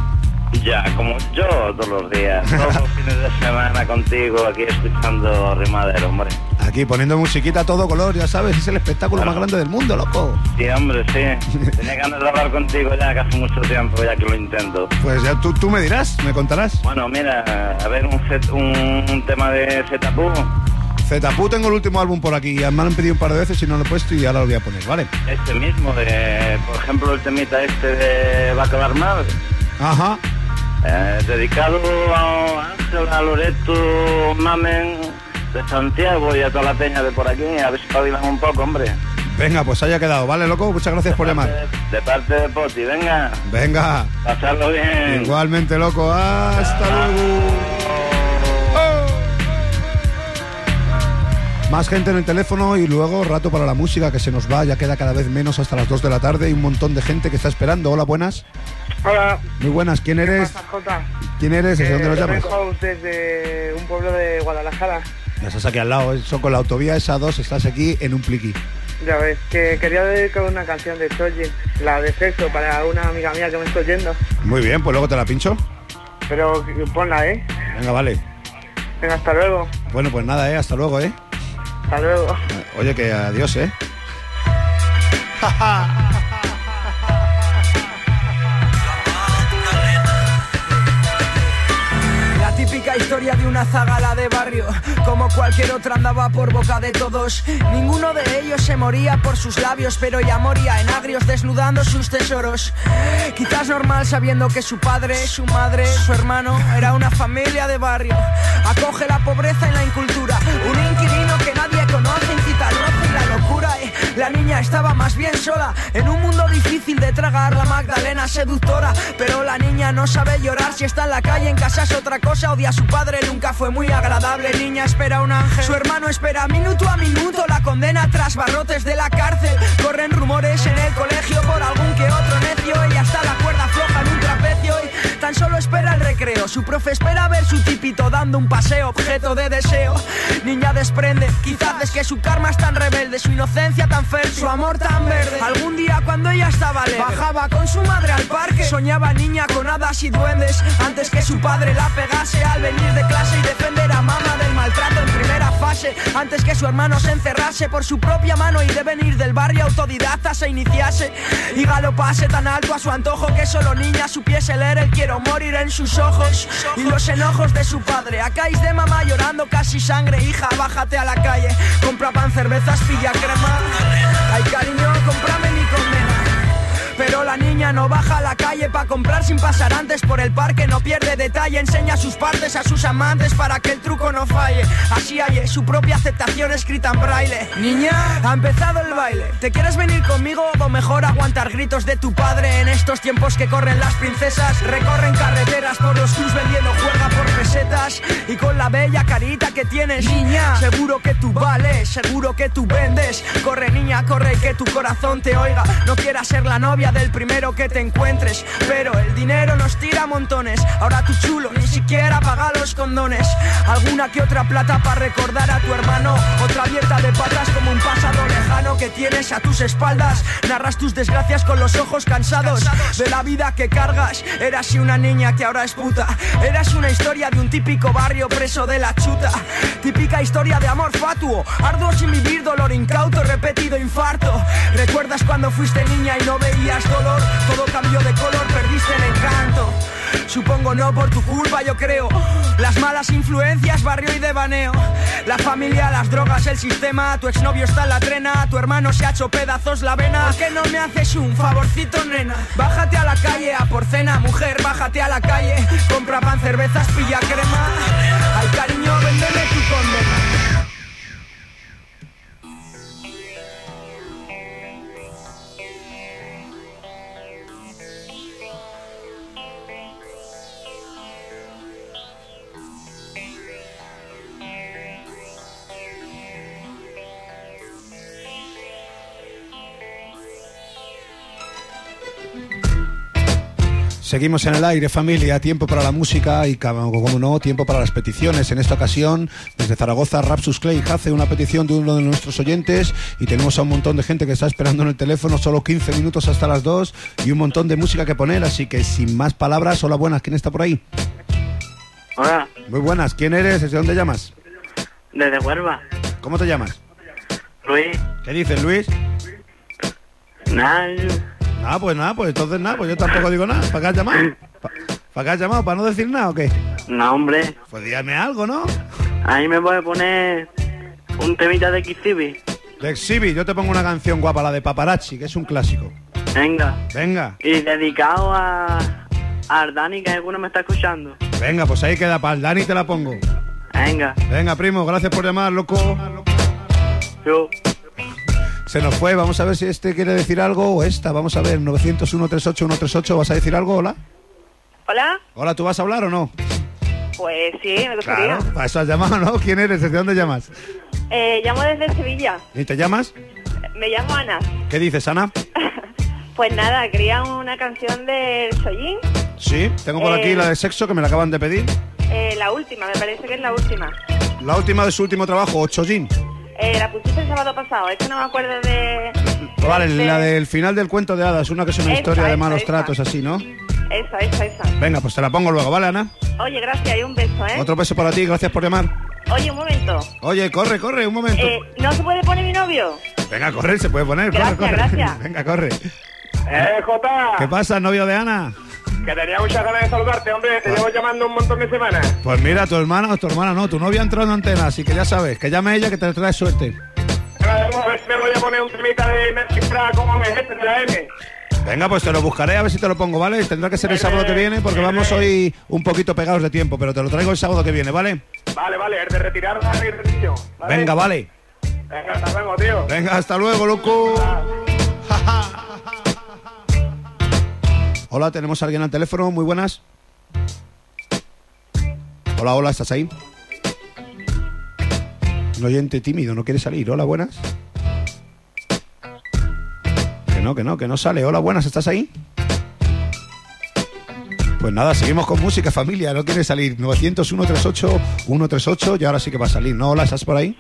Speaker 51: Ya, como yo todos los días, todos los fines de semana contigo, aquí escuchando Rimadero, hombre.
Speaker 5: Aquí poniendo musiquita a todo color, ya sabes, es el espectáculo más grande del mundo, loco.
Speaker 51: Sí, hombre, sí. Tenía ganas de hablar contigo ya, que hace mucho tiempo ya que lo intento.
Speaker 5: Pues ya tú, tú me dirás, me contarás.
Speaker 51: Bueno, mira, a ver, un, set- un, un tema de Zetapu.
Speaker 5: Zetapu tengo el último álbum por aquí, me han pedido un par de veces y no lo he puesto y ahora lo voy a poner, ¿vale?
Speaker 51: Este mismo, de, por ejemplo, el temita este de Va a quedar mal.
Speaker 5: Ajá.
Speaker 51: Eh, dedicado a Ángel, a Loreto, Mamen, de Santiago y a toda la peña de por aquí, a ver si espabilan un poco, hombre.
Speaker 5: Venga, pues haya quedado, ¿vale, loco? Muchas gracias por llamar.
Speaker 51: De parte de Poti, venga.
Speaker 5: Venga.
Speaker 51: Pasarlo bien.
Speaker 5: Igualmente, loco. Hasta luego. Más gente en el teléfono y luego rato para la música que se nos va, ya queda cada vez menos hasta las 2 de la tarde y un montón de gente que está esperando. Hola, buenas.
Speaker 52: Hola.
Speaker 5: Muy buenas. ¿Quién eres?
Speaker 52: pasa, Jota?
Speaker 5: ¿Quién eres? ¿Desde dónde nos
Speaker 52: Eh,
Speaker 5: llamas?
Speaker 52: Desde un pueblo de Guadalajara.
Speaker 5: Ya estás aquí al lado, eso con la autovía esa 2 estás aquí en un pliqui.
Speaker 52: Ya ves, que quería dedicar una canción de Soji, la de sexo, para una amiga mía que me está oyendo.
Speaker 5: Muy bien, pues luego te la pincho.
Speaker 52: Pero ponla, ¿eh?
Speaker 5: Venga, vale.
Speaker 52: Venga, hasta luego.
Speaker 5: Bueno, pues nada, ¿eh? Hasta luego, ¿eh?
Speaker 52: Hasta luego.
Speaker 5: Oye, que adiós, ¿eh?
Speaker 45: La típica historia de una zagala de barrio, como cualquier otra andaba por boca de todos. Ninguno de ellos se moría por sus labios, pero ya moría en agrios desnudando sus tesoros. Quizás normal sabiendo que su padre, su madre, su hermano era una familia de barrio. Acoge la pobreza y la incultura, un inquilino La niña estaba más bien sola, en un mundo difícil de tragar, la Magdalena seductora. Pero la niña no sabe llorar si está en la calle, en casa es otra cosa, odia a su padre, nunca fue muy agradable. Niña espera un ángel, su hermano espera minuto a minuto la condena tras barrotes de la cárcel. Corren rumores en el colegio por algún que otro necio, ella está la solo espera el recreo. Su profe espera ver su tipito dando un paseo, objeto de deseo. Niña desprende, quizás es que su karma es tan rebelde, su inocencia tan fértil, su amor tan verde. Algún día cuando ella estaba leve, bajaba con su madre al parque, soñaba niña con hadas y duendes, antes que su padre la pegase al venir de clase y defender a mamá del maltrato en primera fase, antes que su hermano se encerrase por su propia mano y de venir del barrio autodidacta se iniciase y galopase tan alto a su antojo que solo niña supiese leer el quiero morir en sus ojos y los enojos de su padre. Acáis de mamá llorando casi sangre, hija, bájate a la calle, compra pan, cervezas, pilla crema. Ay, cariño, condena. Pero la niña no baja a la calle pa' comprar sin pasar antes por el parque, no pierde detalle, enseña sus partes a sus amantes para que el truco no falle. Así hay su propia aceptación escrita en braille. Niña, ha empezado el baile. ¿Te quieres venir conmigo o mejor aguantar gritos de tu padre en estos tiempos que corren las princesas? Recorren carreteras por los clubs vendiendo juega por pesetas y con la bella carita que tienes, niña, seguro que tú vales, seguro que tú vendes. Corre niña, corre y que tu corazón te oiga. No quieras ser la novia del primero que te encuentres, pero el dinero nos tira montones. Ahora tu chulo ni siquiera paga los condones. Alguna que otra plata para recordar a tu hermano, otra abierta de patas como un pasado lejano que tienes a tus espaldas. Narras tus desgracias con los ojos cansados de la vida que cargas. Eras una niña que ahora es puta. Eras una historia de un típico barrio preso de la chuta. Típica historia de amor fatuo, arduo sin vivir, dolor incauto, repetido infarto. ¿Recuerdas cuando fuiste niña y no veías Todo cambió de color, perdiste el encanto. Supongo no por tu culpa, yo creo. Las malas influencias, barrio y devaneo. La familia, las drogas, el sistema. Tu exnovio está en la trena. Tu hermano se ha hecho pedazos la vena. ¿Por qué no me haces un favorcito, nena? Bájate a la calle a por cena, mujer. Bájate a la calle. Compra pan, cervezas, pilla crema. Ay, cariño, véndeme tu condena.
Speaker 5: Seguimos en el aire, familia. Tiempo para la música y, como no, tiempo para las peticiones. En esta ocasión, desde Zaragoza, Rapsus Clay hace una petición de uno de nuestros oyentes y tenemos a un montón de gente que está esperando en el teléfono, solo 15 minutos hasta las 2 y un montón de música que poner. Así que, sin más palabras, hola, buenas. ¿Quién está por ahí?
Speaker 40: Hola,
Speaker 5: Muy buenas. ¿Quién eres? ¿Desde dónde llamas?
Speaker 40: desde Huelva.
Speaker 5: ¿Cómo te llamas?
Speaker 40: Luis,
Speaker 5: ¿Qué dices, Luis?
Speaker 40: nada,
Speaker 5: Nada, pues nada, pues entonces nada, pues yo tampoco digo nada. ¿Para qué has llamado? ¿Para qué has llamado? ¿Para no decir nada o qué?
Speaker 40: no hombre.
Speaker 5: Pues dígame algo, ¿no?
Speaker 40: Ahí me puede poner un temita de Kissibi.
Speaker 5: De Exhibit, yo te pongo una canción guapa, la de Paparazzi, que es un clásico.
Speaker 40: Venga.
Speaker 5: Venga,
Speaker 40: Y dedicado a, a Ardani, que alguno me está escuchando.
Speaker 5: venga, pues ahí queda para el Dani te la pongo.
Speaker 40: Venga.
Speaker 5: Venga, primo, gracias por llamar, loco.
Speaker 40: Yo.
Speaker 5: Se nos fue, vamos a ver si este quiere decir algo o esta. Vamos a ver, 901 38 138 ¿vas a decir algo? Hola.
Speaker 53: Hola,
Speaker 5: Hola, ¿tú vas a hablar o no?
Speaker 53: pues sí, me gustaría.
Speaker 5: Claro, para eso has llamado, ¿no? ¿Quién eres? ¿Desde dónde llamas?
Speaker 53: Eh, llamo desde Sevilla.
Speaker 5: ¿Y te llamas?
Speaker 53: Me llamo Ana.
Speaker 5: ¿Qué dices, Ana?
Speaker 53: Pues nada, quería una canción del Soyin.
Speaker 5: Sí, tengo por aquí
Speaker 53: Eh.
Speaker 5: la de sexo que me la acaban de pedir.
Speaker 53: Eh, la última, me parece que es la última.
Speaker 5: La última de su último trabajo, Ocho Jin.
Speaker 53: Eh, la pusiste el sábado pasado, es que no me acuerdo de...
Speaker 5: Vale,
Speaker 53: de-
Speaker 5: la del final del cuento de hadas, una que es una
Speaker 53: Esa,
Speaker 5: historia de malos
Speaker 53: esa.
Speaker 5: tratos, así, ¿no?
Speaker 53: Esa, esa, esa.
Speaker 5: Venga, pues te la pongo luego, ¿vale, Ana?
Speaker 53: Oye, gracias, y un beso, ¿eh?
Speaker 5: Otro beso para ti, gracias por llamar.
Speaker 53: Oye, un momento.
Speaker 5: Oye, corre, corre, un momento.
Speaker 53: Eh, ¿No se puede poner mi novio?
Speaker 5: Venga, corre, se puede poner, corre,
Speaker 53: Gracias,
Speaker 5: corre.
Speaker 53: gracias.
Speaker 5: Venga, corre.
Speaker 54: Eh, Jota,
Speaker 5: ¿Qué pasa, novio de Ana?
Speaker 54: Que tenía muchas ganas de saludarte, hombre. Te llevo llamando un montón de semanas.
Speaker 5: Pues mira, tu hermana, tu hermana no, tu novia entró en antena, así que ya sabes, que llame ella que te trae suerte.
Speaker 54: Vamos a ver si me voy a poner un temita de Messi como me este de la M.
Speaker 5: Venga, pues te lo buscaré a ver si te lo pongo, ¿vale? Tendrá que ser el sábado que viene porque vamos hoy un poquito pegados de tiempo, pero te lo traigo el sábado que viene, ¿vale?
Speaker 54: Vale, vale, el de retirar la repetición. ¿vale?
Speaker 5: Venga, vale.
Speaker 54: Venga, hasta luego, tío.
Speaker 5: Venga, hasta luego, loco. Hola, tenemos a alguien al teléfono, muy buenas. Hola, hola, ¿estás ahí? Un oyente tímido, no quiere salir. Hola, buenas. Que no, que no, que no sale. Hola, buenas, ¿estás ahí? Pues nada, seguimos con música, familia. No quiere salir. 901 38 138 y ahora sí que va a salir. ¿No? Hola, ¿estás por ahí?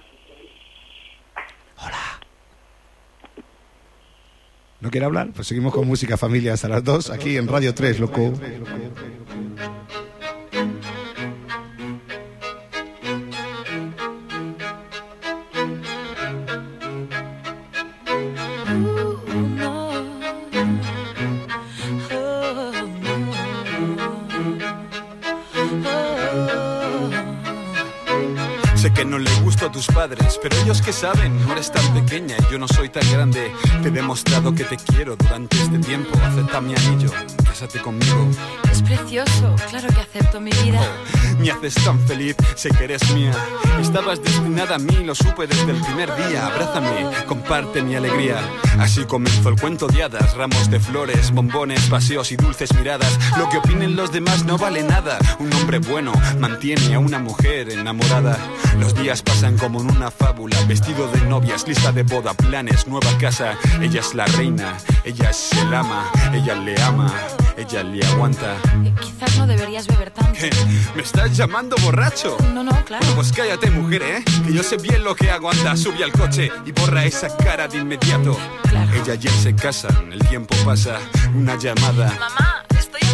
Speaker 5: ¿No quiere hablar? Pues seguimos con música, familia, hasta las 2 aquí en Radio 3, loco.
Speaker 17: Que no tus padres, pero ellos que saben, no eres tan pequeña y yo no soy tan grande. Te he demostrado que te quiero durante este tiempo. Acepta mi anillo, cásate conmigo.
Speaker 44: Es precioso, claro que acepto mi vida.
Speaker 17: Me haces tan feliz, sé que eres mía. Estabas destinada a mí, lo supe desde el primer día. Abrázame, comparte mi alegría. Así comenzó el cuento de hadas, ramos de flores, bombones, paseos y dulces miradas. Lo que opinen los demás no vale nada. Un hombre bueno mantiene a una mujer enamorada. Los días pasan como en una fábula, vestido de novias, lista de boda, planes, nueva casa. Ella es la reina, ella es el ama, ella le ama, ella le aguanta.
Speaker 44: Quizás no deberías beber tanto.
Speaker 17: ¿Me estás llamando borracho?
Speaker 44: No, no, claro.
Speaker 17: Pues cállate, mujer, ¿eh? Que yo sé bien lo que hago. Anda, sube al coche y borra esa cara de inmediato. Ella y él se casan, el tiempo pasa, una llamada.
Speaker 44: Mamá,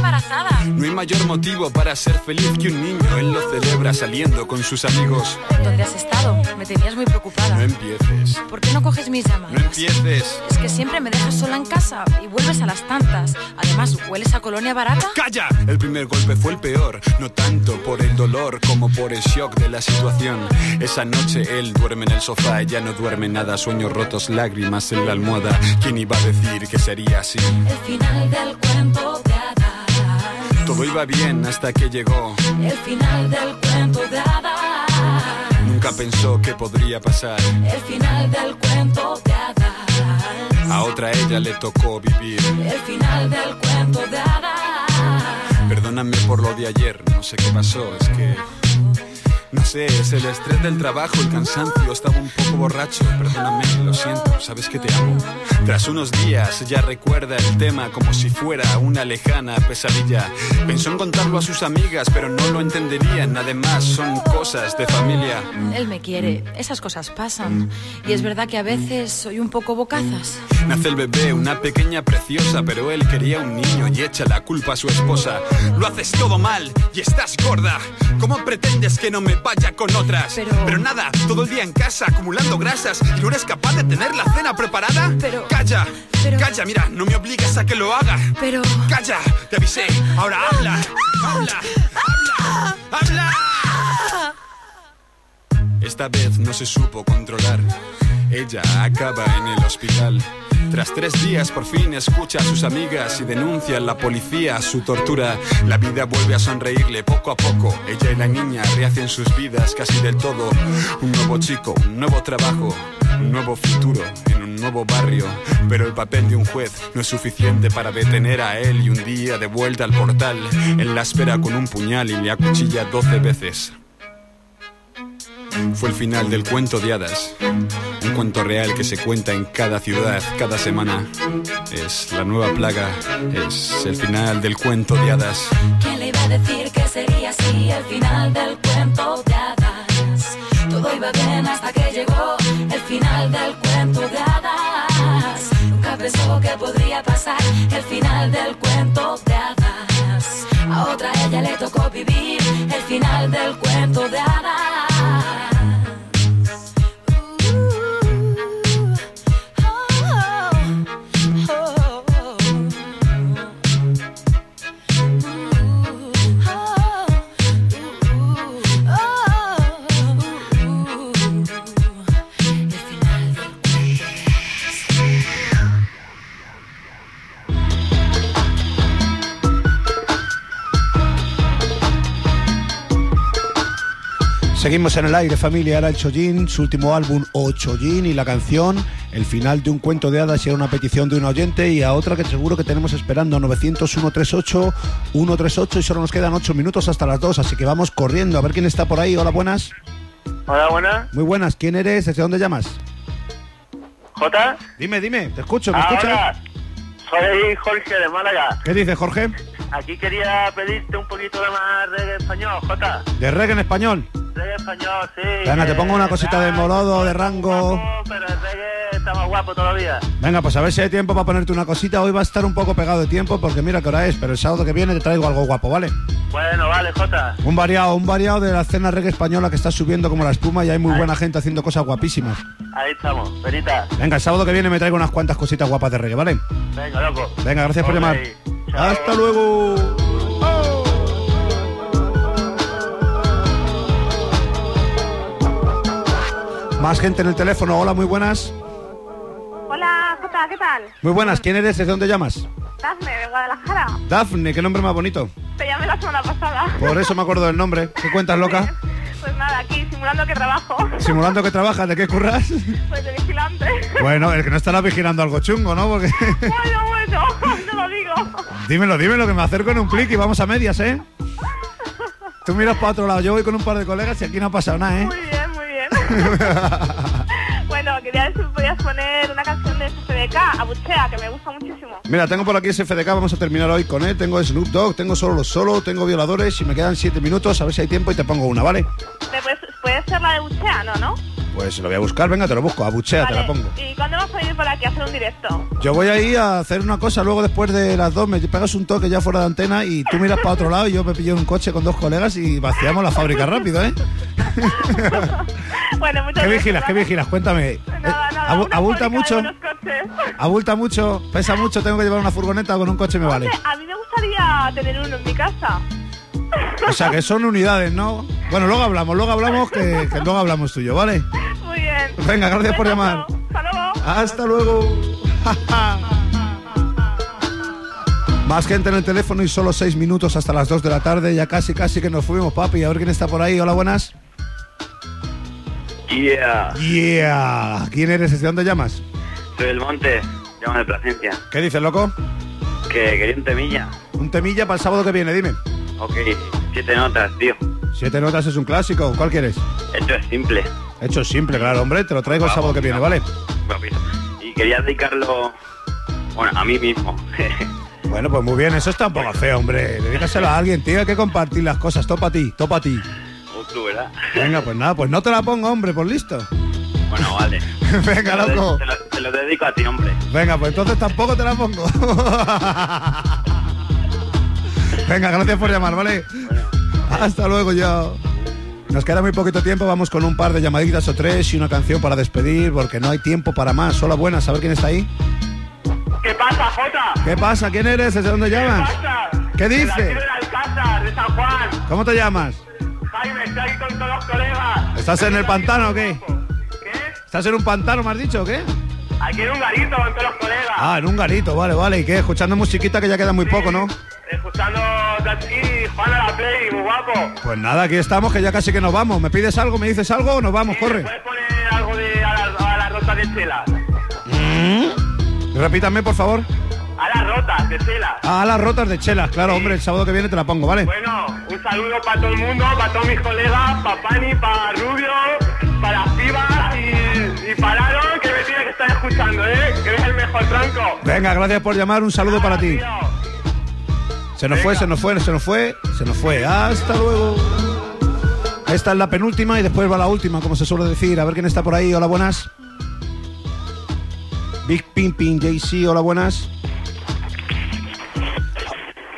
Speaker 44: embarazada.
Speaker 17: No hay mayor motivo para ser feliz que un niño. Él lo celebra saliendo con sus amigos.
Speaker 44: ¿Dónde has estado? Me tenías muy preocupada.
Speaker 17: No empieces,
Speaker 44: ¿Por qué no coges mis
Speaker 17: no
Speaker 44: llamadas?
Speaker 17: empieces.
Speaker 44: Es que siempre me dejas sola en casa y vuelves a las tantas. Además, ¿hueles a colonia barata?
Speaker 17: ¡Calla! El primer golpe fue el peor, no tanto por el dolor como por el shock de la situación. Esa noche él duerme en el sofá, ella no duerme nada, sueños rotos, lágrimas en la almohada. ¿Quién iba a decir que sería así?
Speaker 44: El final del cuento de.
Speaker 17: Todo iba bien hasta que llegó.
Speaker 44: El final del cuento de hadas.
Speaker 17: Nunca pensó que podría pasar.
Speaker 44: El final del cuento de hadas.
Speaker 17: A otra ella le tocó vivir.
Speaker 44: El final del cuento de hadas.
Speaker 17: Perdóname por lo de ayer, no sé qué pasó, es que... No sé, es el estrés del trabajo, el cansancio, estaba un poco borracho, perdóname, lo siento, sabes que te amo. Tras unos días ella recuerda el tema como si fuera una lejana pesadilla. Pensó en contarlo a sus amigas, pero no lo entenderían, además son cosas de familia.
Speaker 44: Él me quiere, esas cosas pasan. Y es verdad que a veces soy un poco bocazas.
Speaker 17: Nace el bebé, una pequeña preciosa, pero él quería un niño y echa la culpa a su esposa. Lo haces todo mal y estás gorda. ¿Cómo pretendes que no me vaya con otras?
Speaker 44: Pero-
Speaker 17: nada, todo el día en casa acumulando grasas y no eres capaz de tener la cena preparada.
Speaker 44: Pero-
Speaker 17: Calla, calla, mira, no me obligues a que lo haga.
Speaker 44: Pero...
Speaker 17: Calla, te avisé. Ahora habla, habla, habla, habla. Esta vez no se supo controlar. Ella acaba en el hospital. Tras tres días por fin escucha a sus amigas y denuncia a la policía su tortura. La vida vuelve a sonreírle poco a poco. Ella y la niña rehacen sus vidas casi del todo. Un nuevo chico, un nuevo trabajo, un nuevo futuro en un nuevo barrio. Pero el papel de un juez no es suficiente para detener a él y un día de vuelta al portal, él la espera con un puñal y le acuchilla 12 veces. Fue el final del cuento de hadas, un cuento real que se cuenta en cada ciudad, cada semana. Es la nueva plaga, es el final del cuento de hadas.
Speaker 55: ¿Quién le iba a decir que sería así el final del cuento de hadas? Todo iba bien hasta que llegó el final del cuento de hadas. Nunca pensó que podría pasar el final del cuento de hadas. A otra ella le tocó vivir el final del cuento de hadas.
Speaker 5: Seguimos en el aire, familia. Era el Chojin, su último álbum, Ochojin, y la canción, el final de un cuento de hadas, y era una petición de un oyente y a otra que seguro que tenemos esperando, 900-138, 138, y solo nos quedan 8 minutos hasta las 2, así que vamos corriendo a ver quién está por ahí. Hola, buenas.
Speaker 54: Hola, buenas.
Speaker 5: Muy buenas, ¿quién eres? ¿Desde dónde llamas?
Speaker 54: ¿Jota?
Speaker 5: Dime, dime, te escucho, ¿me escuchas?
Speaker 54: Soy Jorge de Málaga.
Speaker 5: ¿Qué dice Jorge?
Speaker 54: Aquí quería pedirte un poquito de más reggae español, Jota.
Speaker 5: De reggae en español.
Speaker 54: Sí.
Speaker 5: Venga, te pongo una cosita de morodo, de rango.
Speaker 54: Pero el reggae está más guapo todavía.
Speaker 5: Venga, pues a ver si hay tiempo para ponerte una cosita. Hoy va a estar un poco pegado de tiempo porque mira qué hora es, pero el sábado que viene te traigo algo guapo, ¿vale?
Speaker 54: Bueno, vale, Jota.
Speaker 5: Un variado, un variado de la escena reggae española que está subiendo como la espuma y hay muy buena gente haciendo cosas guapísimas.
Speaker 54: Ahí estamos, Benita.
Speaker 5: Venga, el sábado que viene me traigo unas cuantas cositas guapas de reggae, ¿vale?
Speaker 54: Venga, loco.
Speaker 5: Venga, gracias por llamar. Hasta luego. Más gente en el teléfono. Hola, muy buenas.
Speaker 53: Hola, Jota, ¿qué tal?
Speaker 5: Muy buenas. ¿Quién eres? ¿Desde dónde llamas?
Speaker 53: Dafne, de Guadalajara.
Speaker 5: Dafne, qué nombre más bonito.
Speaker 53: Te llamé la semana pasada.
Speaker 5: Por eso me acuerdo del nombre. ¿Qué cuentas, loca?
Speaker 53: Pues nada, aquí simulando que trabajo.
Speaker 5: Simulando que trabajas, ¿de qué curras?
Speaker 53: Pues de vigilante.
Speaker 5: Bueno, el que no estará vigilando algo chungo, ¿no? Porque...
Speaker 53: Bueno, bueno, no lo digo.
Speaker 5: dímelo, dímelo, que me acerco en un clic y vamos a medias, ¿eh? Tú miras para otro lado, yo voy con un par de colegas y aquí no ha pasado nada, ¿eh?
Speaker 53: Muy bien. bueno, quería ver si podías poner una canción de SFDK, Abuchea, que me gusta muchísimo.
Speaker 5: Mira, tengo por aquí ese FDK, vamos a terminar hoy con él. Tengo Snoop Dogg, tengo solo los solo, tengo violadores y me quedan siete minutos, a ver si hay tiempo y te pongo una, ¿vale?
Speaker 53: ¿Me puedes- puede ser la de Buchea, no, no?
Speaker 5: Pues lo voy a buscar, venga, te lo busco, abuchea, te la pongo.
Speaker 53: ¿Y cuándo vas a venir por aquí a hacer un directo?
Speaker 5: Yo voy ahí a hacer una cosa, luego después de las dos me pegas un toque ya fuera de antena y tú miras para otro lado y yo me pillo un coche con dos colegas y vaciamos la fábrica rápido, ¿eh?
Speaker 53: Bueno, muchas
Speaker 5: ¿Qué vigilas? ¿Qué vigilas? Cuéntame. Eh,
Speaker 53: Nada, nada,
Speaker 5: abu-
Speaker 53: una
Speaker 5: ¿Abulta mucho? ¿Abulta mucho? ¿Pesa mucho? ¿Tengo que llevar una furgoneta con un coche me vale?
Speaker 53: A mí me gustaría tener uno en mi casa.
Speaker 5: O sea, que son unidades, ¿no? Bueno, luego hablamos, luego hablamos, que, que luego hablamos tú y yo, ¿vale?
Speaker 53: Muy bien.
Speaker 5: Venga, gracias por llamar.
Speaker 53: Hasta luego.
Speaker 5: Hasta luego. Más gente en el teléfono y solo seis minutos hasta las 2 de la tarde. Ya casi, casi que nos fuimos, papi. A ver quién está por ahí. Hola, buenas.
Speaker 51: Yeah,
Speaker 5: Yeah. ¿Quién eres? ¿Desde dónde llamas?
Speaker 51: soy el Monte, llamo de Plasencia.
Speaker 5: ¿Qué dices, loco?
Speaker 51: Que quería un temilla.
Speaker 5: Un temilla para el sábado que viene, dime.
Speaker 51: Ok, siete notas, tío.
Speaker 5: Siete notas es un clásico. ¿Cuál quieres?
Speaker 51: Esto es simple.
Speaker 5: Hecho simple, claro, hombre. Te lo traigo el sábado que viene, ¿vale?
Speaker 51: Y quería dedicarlo, bueno, a mí mismo.
Speaker 5: Bueno, pues muy bien. Eso está un poco feo, hombre. Dedícaselo a alguien, tío. Hay que compartir las cosas. Topa a ti, topa a ti.
Speaker 51: Otro, ¿verdad?
Speaker 5: Venga, pues nada, pues no te la pongo, hombre, por listo.
Speaker 51: Bueno, vale.
Speaker 5: Venga,
Speaker 51: Te lo de-
Speaker 5: loco.
Speaker 51: Te lo, te lo dedico a ti, hombre.
Speaker 5: Venga, pues entonces tampoco te la pongo. Venga, gracias por llamar, ¿vale? Hasta luego ya. Nos queda muy poquito tiempo, vamos con un par de llamaditas o tres y una canción para despedir, porque no hay tiempo para más. Hola, buenas, a ver quién está ahí.
Speaker 54: ¿Qué pasa, Jota?
Speaker 5: ¿Qué pasa? ¿Quién eres? ¿Desde dónde llamas?
Speaker 54: pasa?
Speaker 5: ¿Qué dices?
Speaker 54: aquí del Alcázar, de San Juan.
Speaker 5: ¿Cómo te llamas?
Speaker 54: Jaime, estoy aquí con todos los colegas.
Speaker 5: ¿Estás en el pantano o qué? ¿Estás en un pantano, me has dicho, o qué?
Speaker 54: Aquí en un garito todos los colegas.
Speaker 5: Ah, en un garito, vale, vale. ¿Y qué? Escuchando musiquita que ya queda muy poco, ¿no?
Speaker 54: Escuchando aquí, Juan a la Play, muy guapo.
Speaker 5: Pues nada, aquí estamos, que ya casi que nos vamos. ¿Me pides algo? ¿Me dices algo o nos vamos? Corre.
Speaker 54: ¿Puedes poner algo de a la, a la rota de chela?
Speaker 5: Mm. Repítame, por favor.
Speaker 54: A las rotas de Chela.
Speaker 5: A las rotas de chelas, claro, hombre, el sábado que viene te la pongo, ¿vale?
Speaker 54: Bueno, un saludo para todo el mundo, para todos mis colegas, para Pani, para Rubio, para las pibas y, y para Aaron, estar escuchando, ¿eh? Que eres el mejor tronco.
Speaker 5: Venga, gracias por llamar, un saludo para ti. Se nos fue, se nos fue, se nos fue, se nos fue. Hasta luego. Esta es la penúltima y después va la última, como se suele decir. A ver quién está por ahí. Hola, buenas. Big Pimpin, JC, hola, buenas.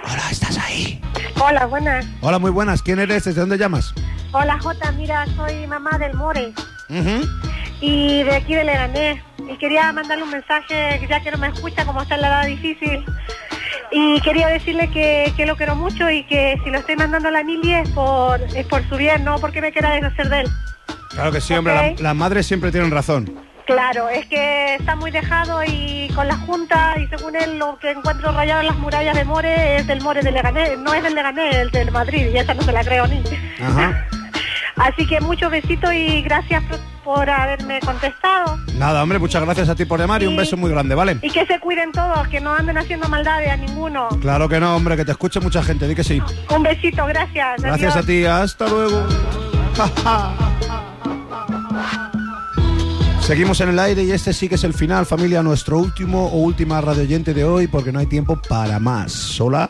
Speaker 5: Hola, ¿estás ahí?
Speaker 56: Hola, buenas.
Speaker 5: Hola, muy buenas. ¿Quién eres? ¿Desde dónde llamas?
Speaker 56: Hola, Jota. Mira, soy mamá del More
Speaker 5: Ujú.
Speaker 56: y de aquí de Leganés. Y quería mandarle un mensaje, ya que no me escucha, como está en la edad difícil. Y quería decirle que, que lo quiero mucho y que si lo estoy mandando a la Mili es por, es por su bien, no porque me quiera deshacer de él.
Speaker 5: Claro que sí, hombre. las madres siempre tienen razón.
Speaker 56: Claro, es que está muy dejado y con la Junta y según él lo que encuentro rayado en las murallas de More es del More de Leganés, no es del Leganés, es del Madrid y esa no se la creo ni.
Speaker 5: Ajá.
Speaker 56: Así que muchos besitos y gracias por, por haberme contestado.
Speaker 5: Nada, hombre, muchas gracias a ti por llamar y un beso muy grande, ¿vale?
Speaker 56: Y que se cuiden todos, que no anden haciendo maldades a ninguno.
Speaker 5: Claro que no, hombre, que te escuche mucha gente, di que sí.
Speaker 56: Un besito, gracias.
Speaker 5: Gracias
Speaker 56: adiós.
Speaker 5: a ti, hasta luego. Seguimos en el aire y este sí que es el final, familia, nuestro último o última radio oyente de hoy porque no hay tiempo para más. Hola.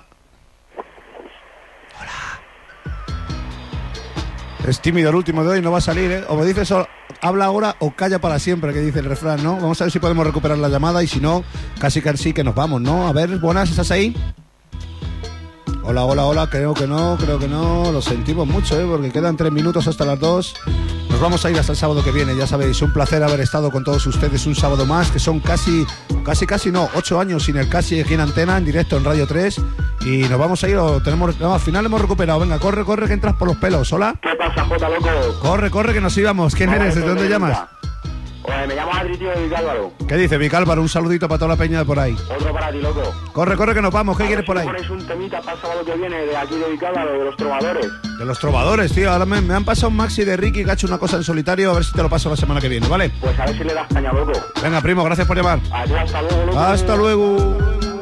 Speaker 5: Es tímido el último de hoy, no va a salir, ¿eh? O me dices, habla ahora o calla para siempre, que dice el refrán, ¿no? Vamos a ver si podemos recuperar la llamada y si no, casi casi que nos vamos, ¿no? A ver, buenas, ¿estás ahí? Hola, hola, hola, creo que no, creo que no, lo sentimos mucho, ¿eh? porque quedan tres minutos hasta las dos. Nos vamos a ir hasta el sábado que viene, ya sabéis, un placer haber estado con todos ustedes un sábado más, que son casi, casi, casi no, ocho años sin el casi aquí en antena, en directo en Radio 3. Y nos vamos a ir, o tenemos, no, al final hemos recuperado, venga, corre, corre, que entras por los pelos, hola.
Speaker 50: ¿Qué pasa, Jota, loco?
Speaker 5: Corre, corre, que nos íbamos, ¿quién
Speaker 50: Vamos,
Speaker 5: eres? ¿De dónde llamas?
Speaker 50: Me llamo Adri, tío, de Álvaro.
Speaker 5: ¿Qué dice, Vic Álvaro? Un saludito para toda la peña de por ahí.
Speaker 50: Otro para ti, loco.
Speaker 5: Corre, corre, que nos vamos, ¿qué
Speaker 50: A
Speaker 5: quieres por ahí?
Speaker 50: ponéis un temita para el sábado que viene de aquí de Vicálvaro, de los trovadores.
Speaker 5: De los trovadores, tío. Ahora me, me han pasado un maxi de Ricky que ha hecho una cosa en solitario. A ver si te lo paso la semana que viene, ¿vale?
Speaker 50: Pues a ver si le das caña, loco.
Speaker 5: Venga, primo, gracias por llamar.
Speaker 50: Adiós, hasta luego, loco.
Speaker 5: Hasta luego.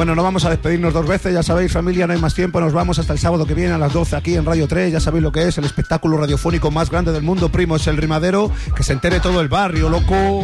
Speaker 5: Bueno, no vamos a despedirnos dos veces, ya sabéis, familia, no hay más tiempo. Nos vamos hasta el sábado que viene a las 12 aquí en Radio 3. Ya sabéis lo que es el espectáculo radiofónico más grande del mundo, primo. Es el rimadero. Que se entere todo el barrio, loco.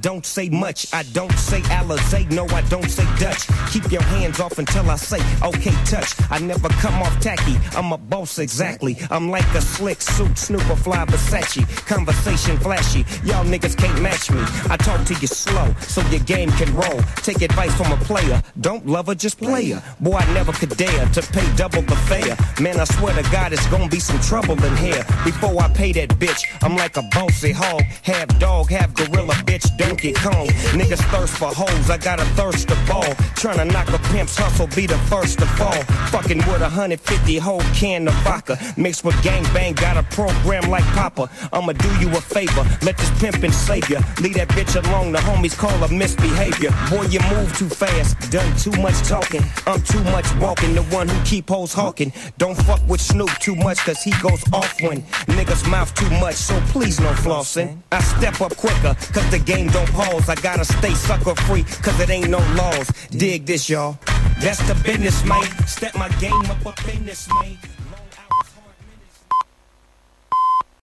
Speaker 57: Don't say much, I don't say Alizé, no, I don't say Dutch. Keep your hands off until I say, okay, touch. I never come off tacky, I'm a boss exactly. I'm like a slick suit, Snooper fly Versace. Conversation flashy, y'all niggas can't match me. I talk to you slow, so your game can roll. Take advice from a player, don't love her, just play her. Boy, I never could dare to pay double the fare. Man, I swear to God, it's gonna be some trouble in here. Before I pay that bitch, I'm like a bossy hog. Half dog, half gorilla, bitch, Niggas thirst for hoes, I got a thirst to ball. Tryna knock a pimp's hustle, be the first to fall. Fucking with a 150 whole can of vodka. Mixed with gangbang, got a program like Papa. I'ma do you a favor, let this pimpin' save ya. Leave that bitch alone, the homies call her misbehavior. Boy, you move too fast, done too much talking. I'm too much walking, the one who keep hoes hawking. Don't fuck with Snoop too much, cause he goes off when niggas mouth too much, so please no flossing. I step up quicker, cause the game pause. I gotta stay sucker free, cause it ain't no laws. Dig this, y'all. That's the business, man. Step my game up up in this, man.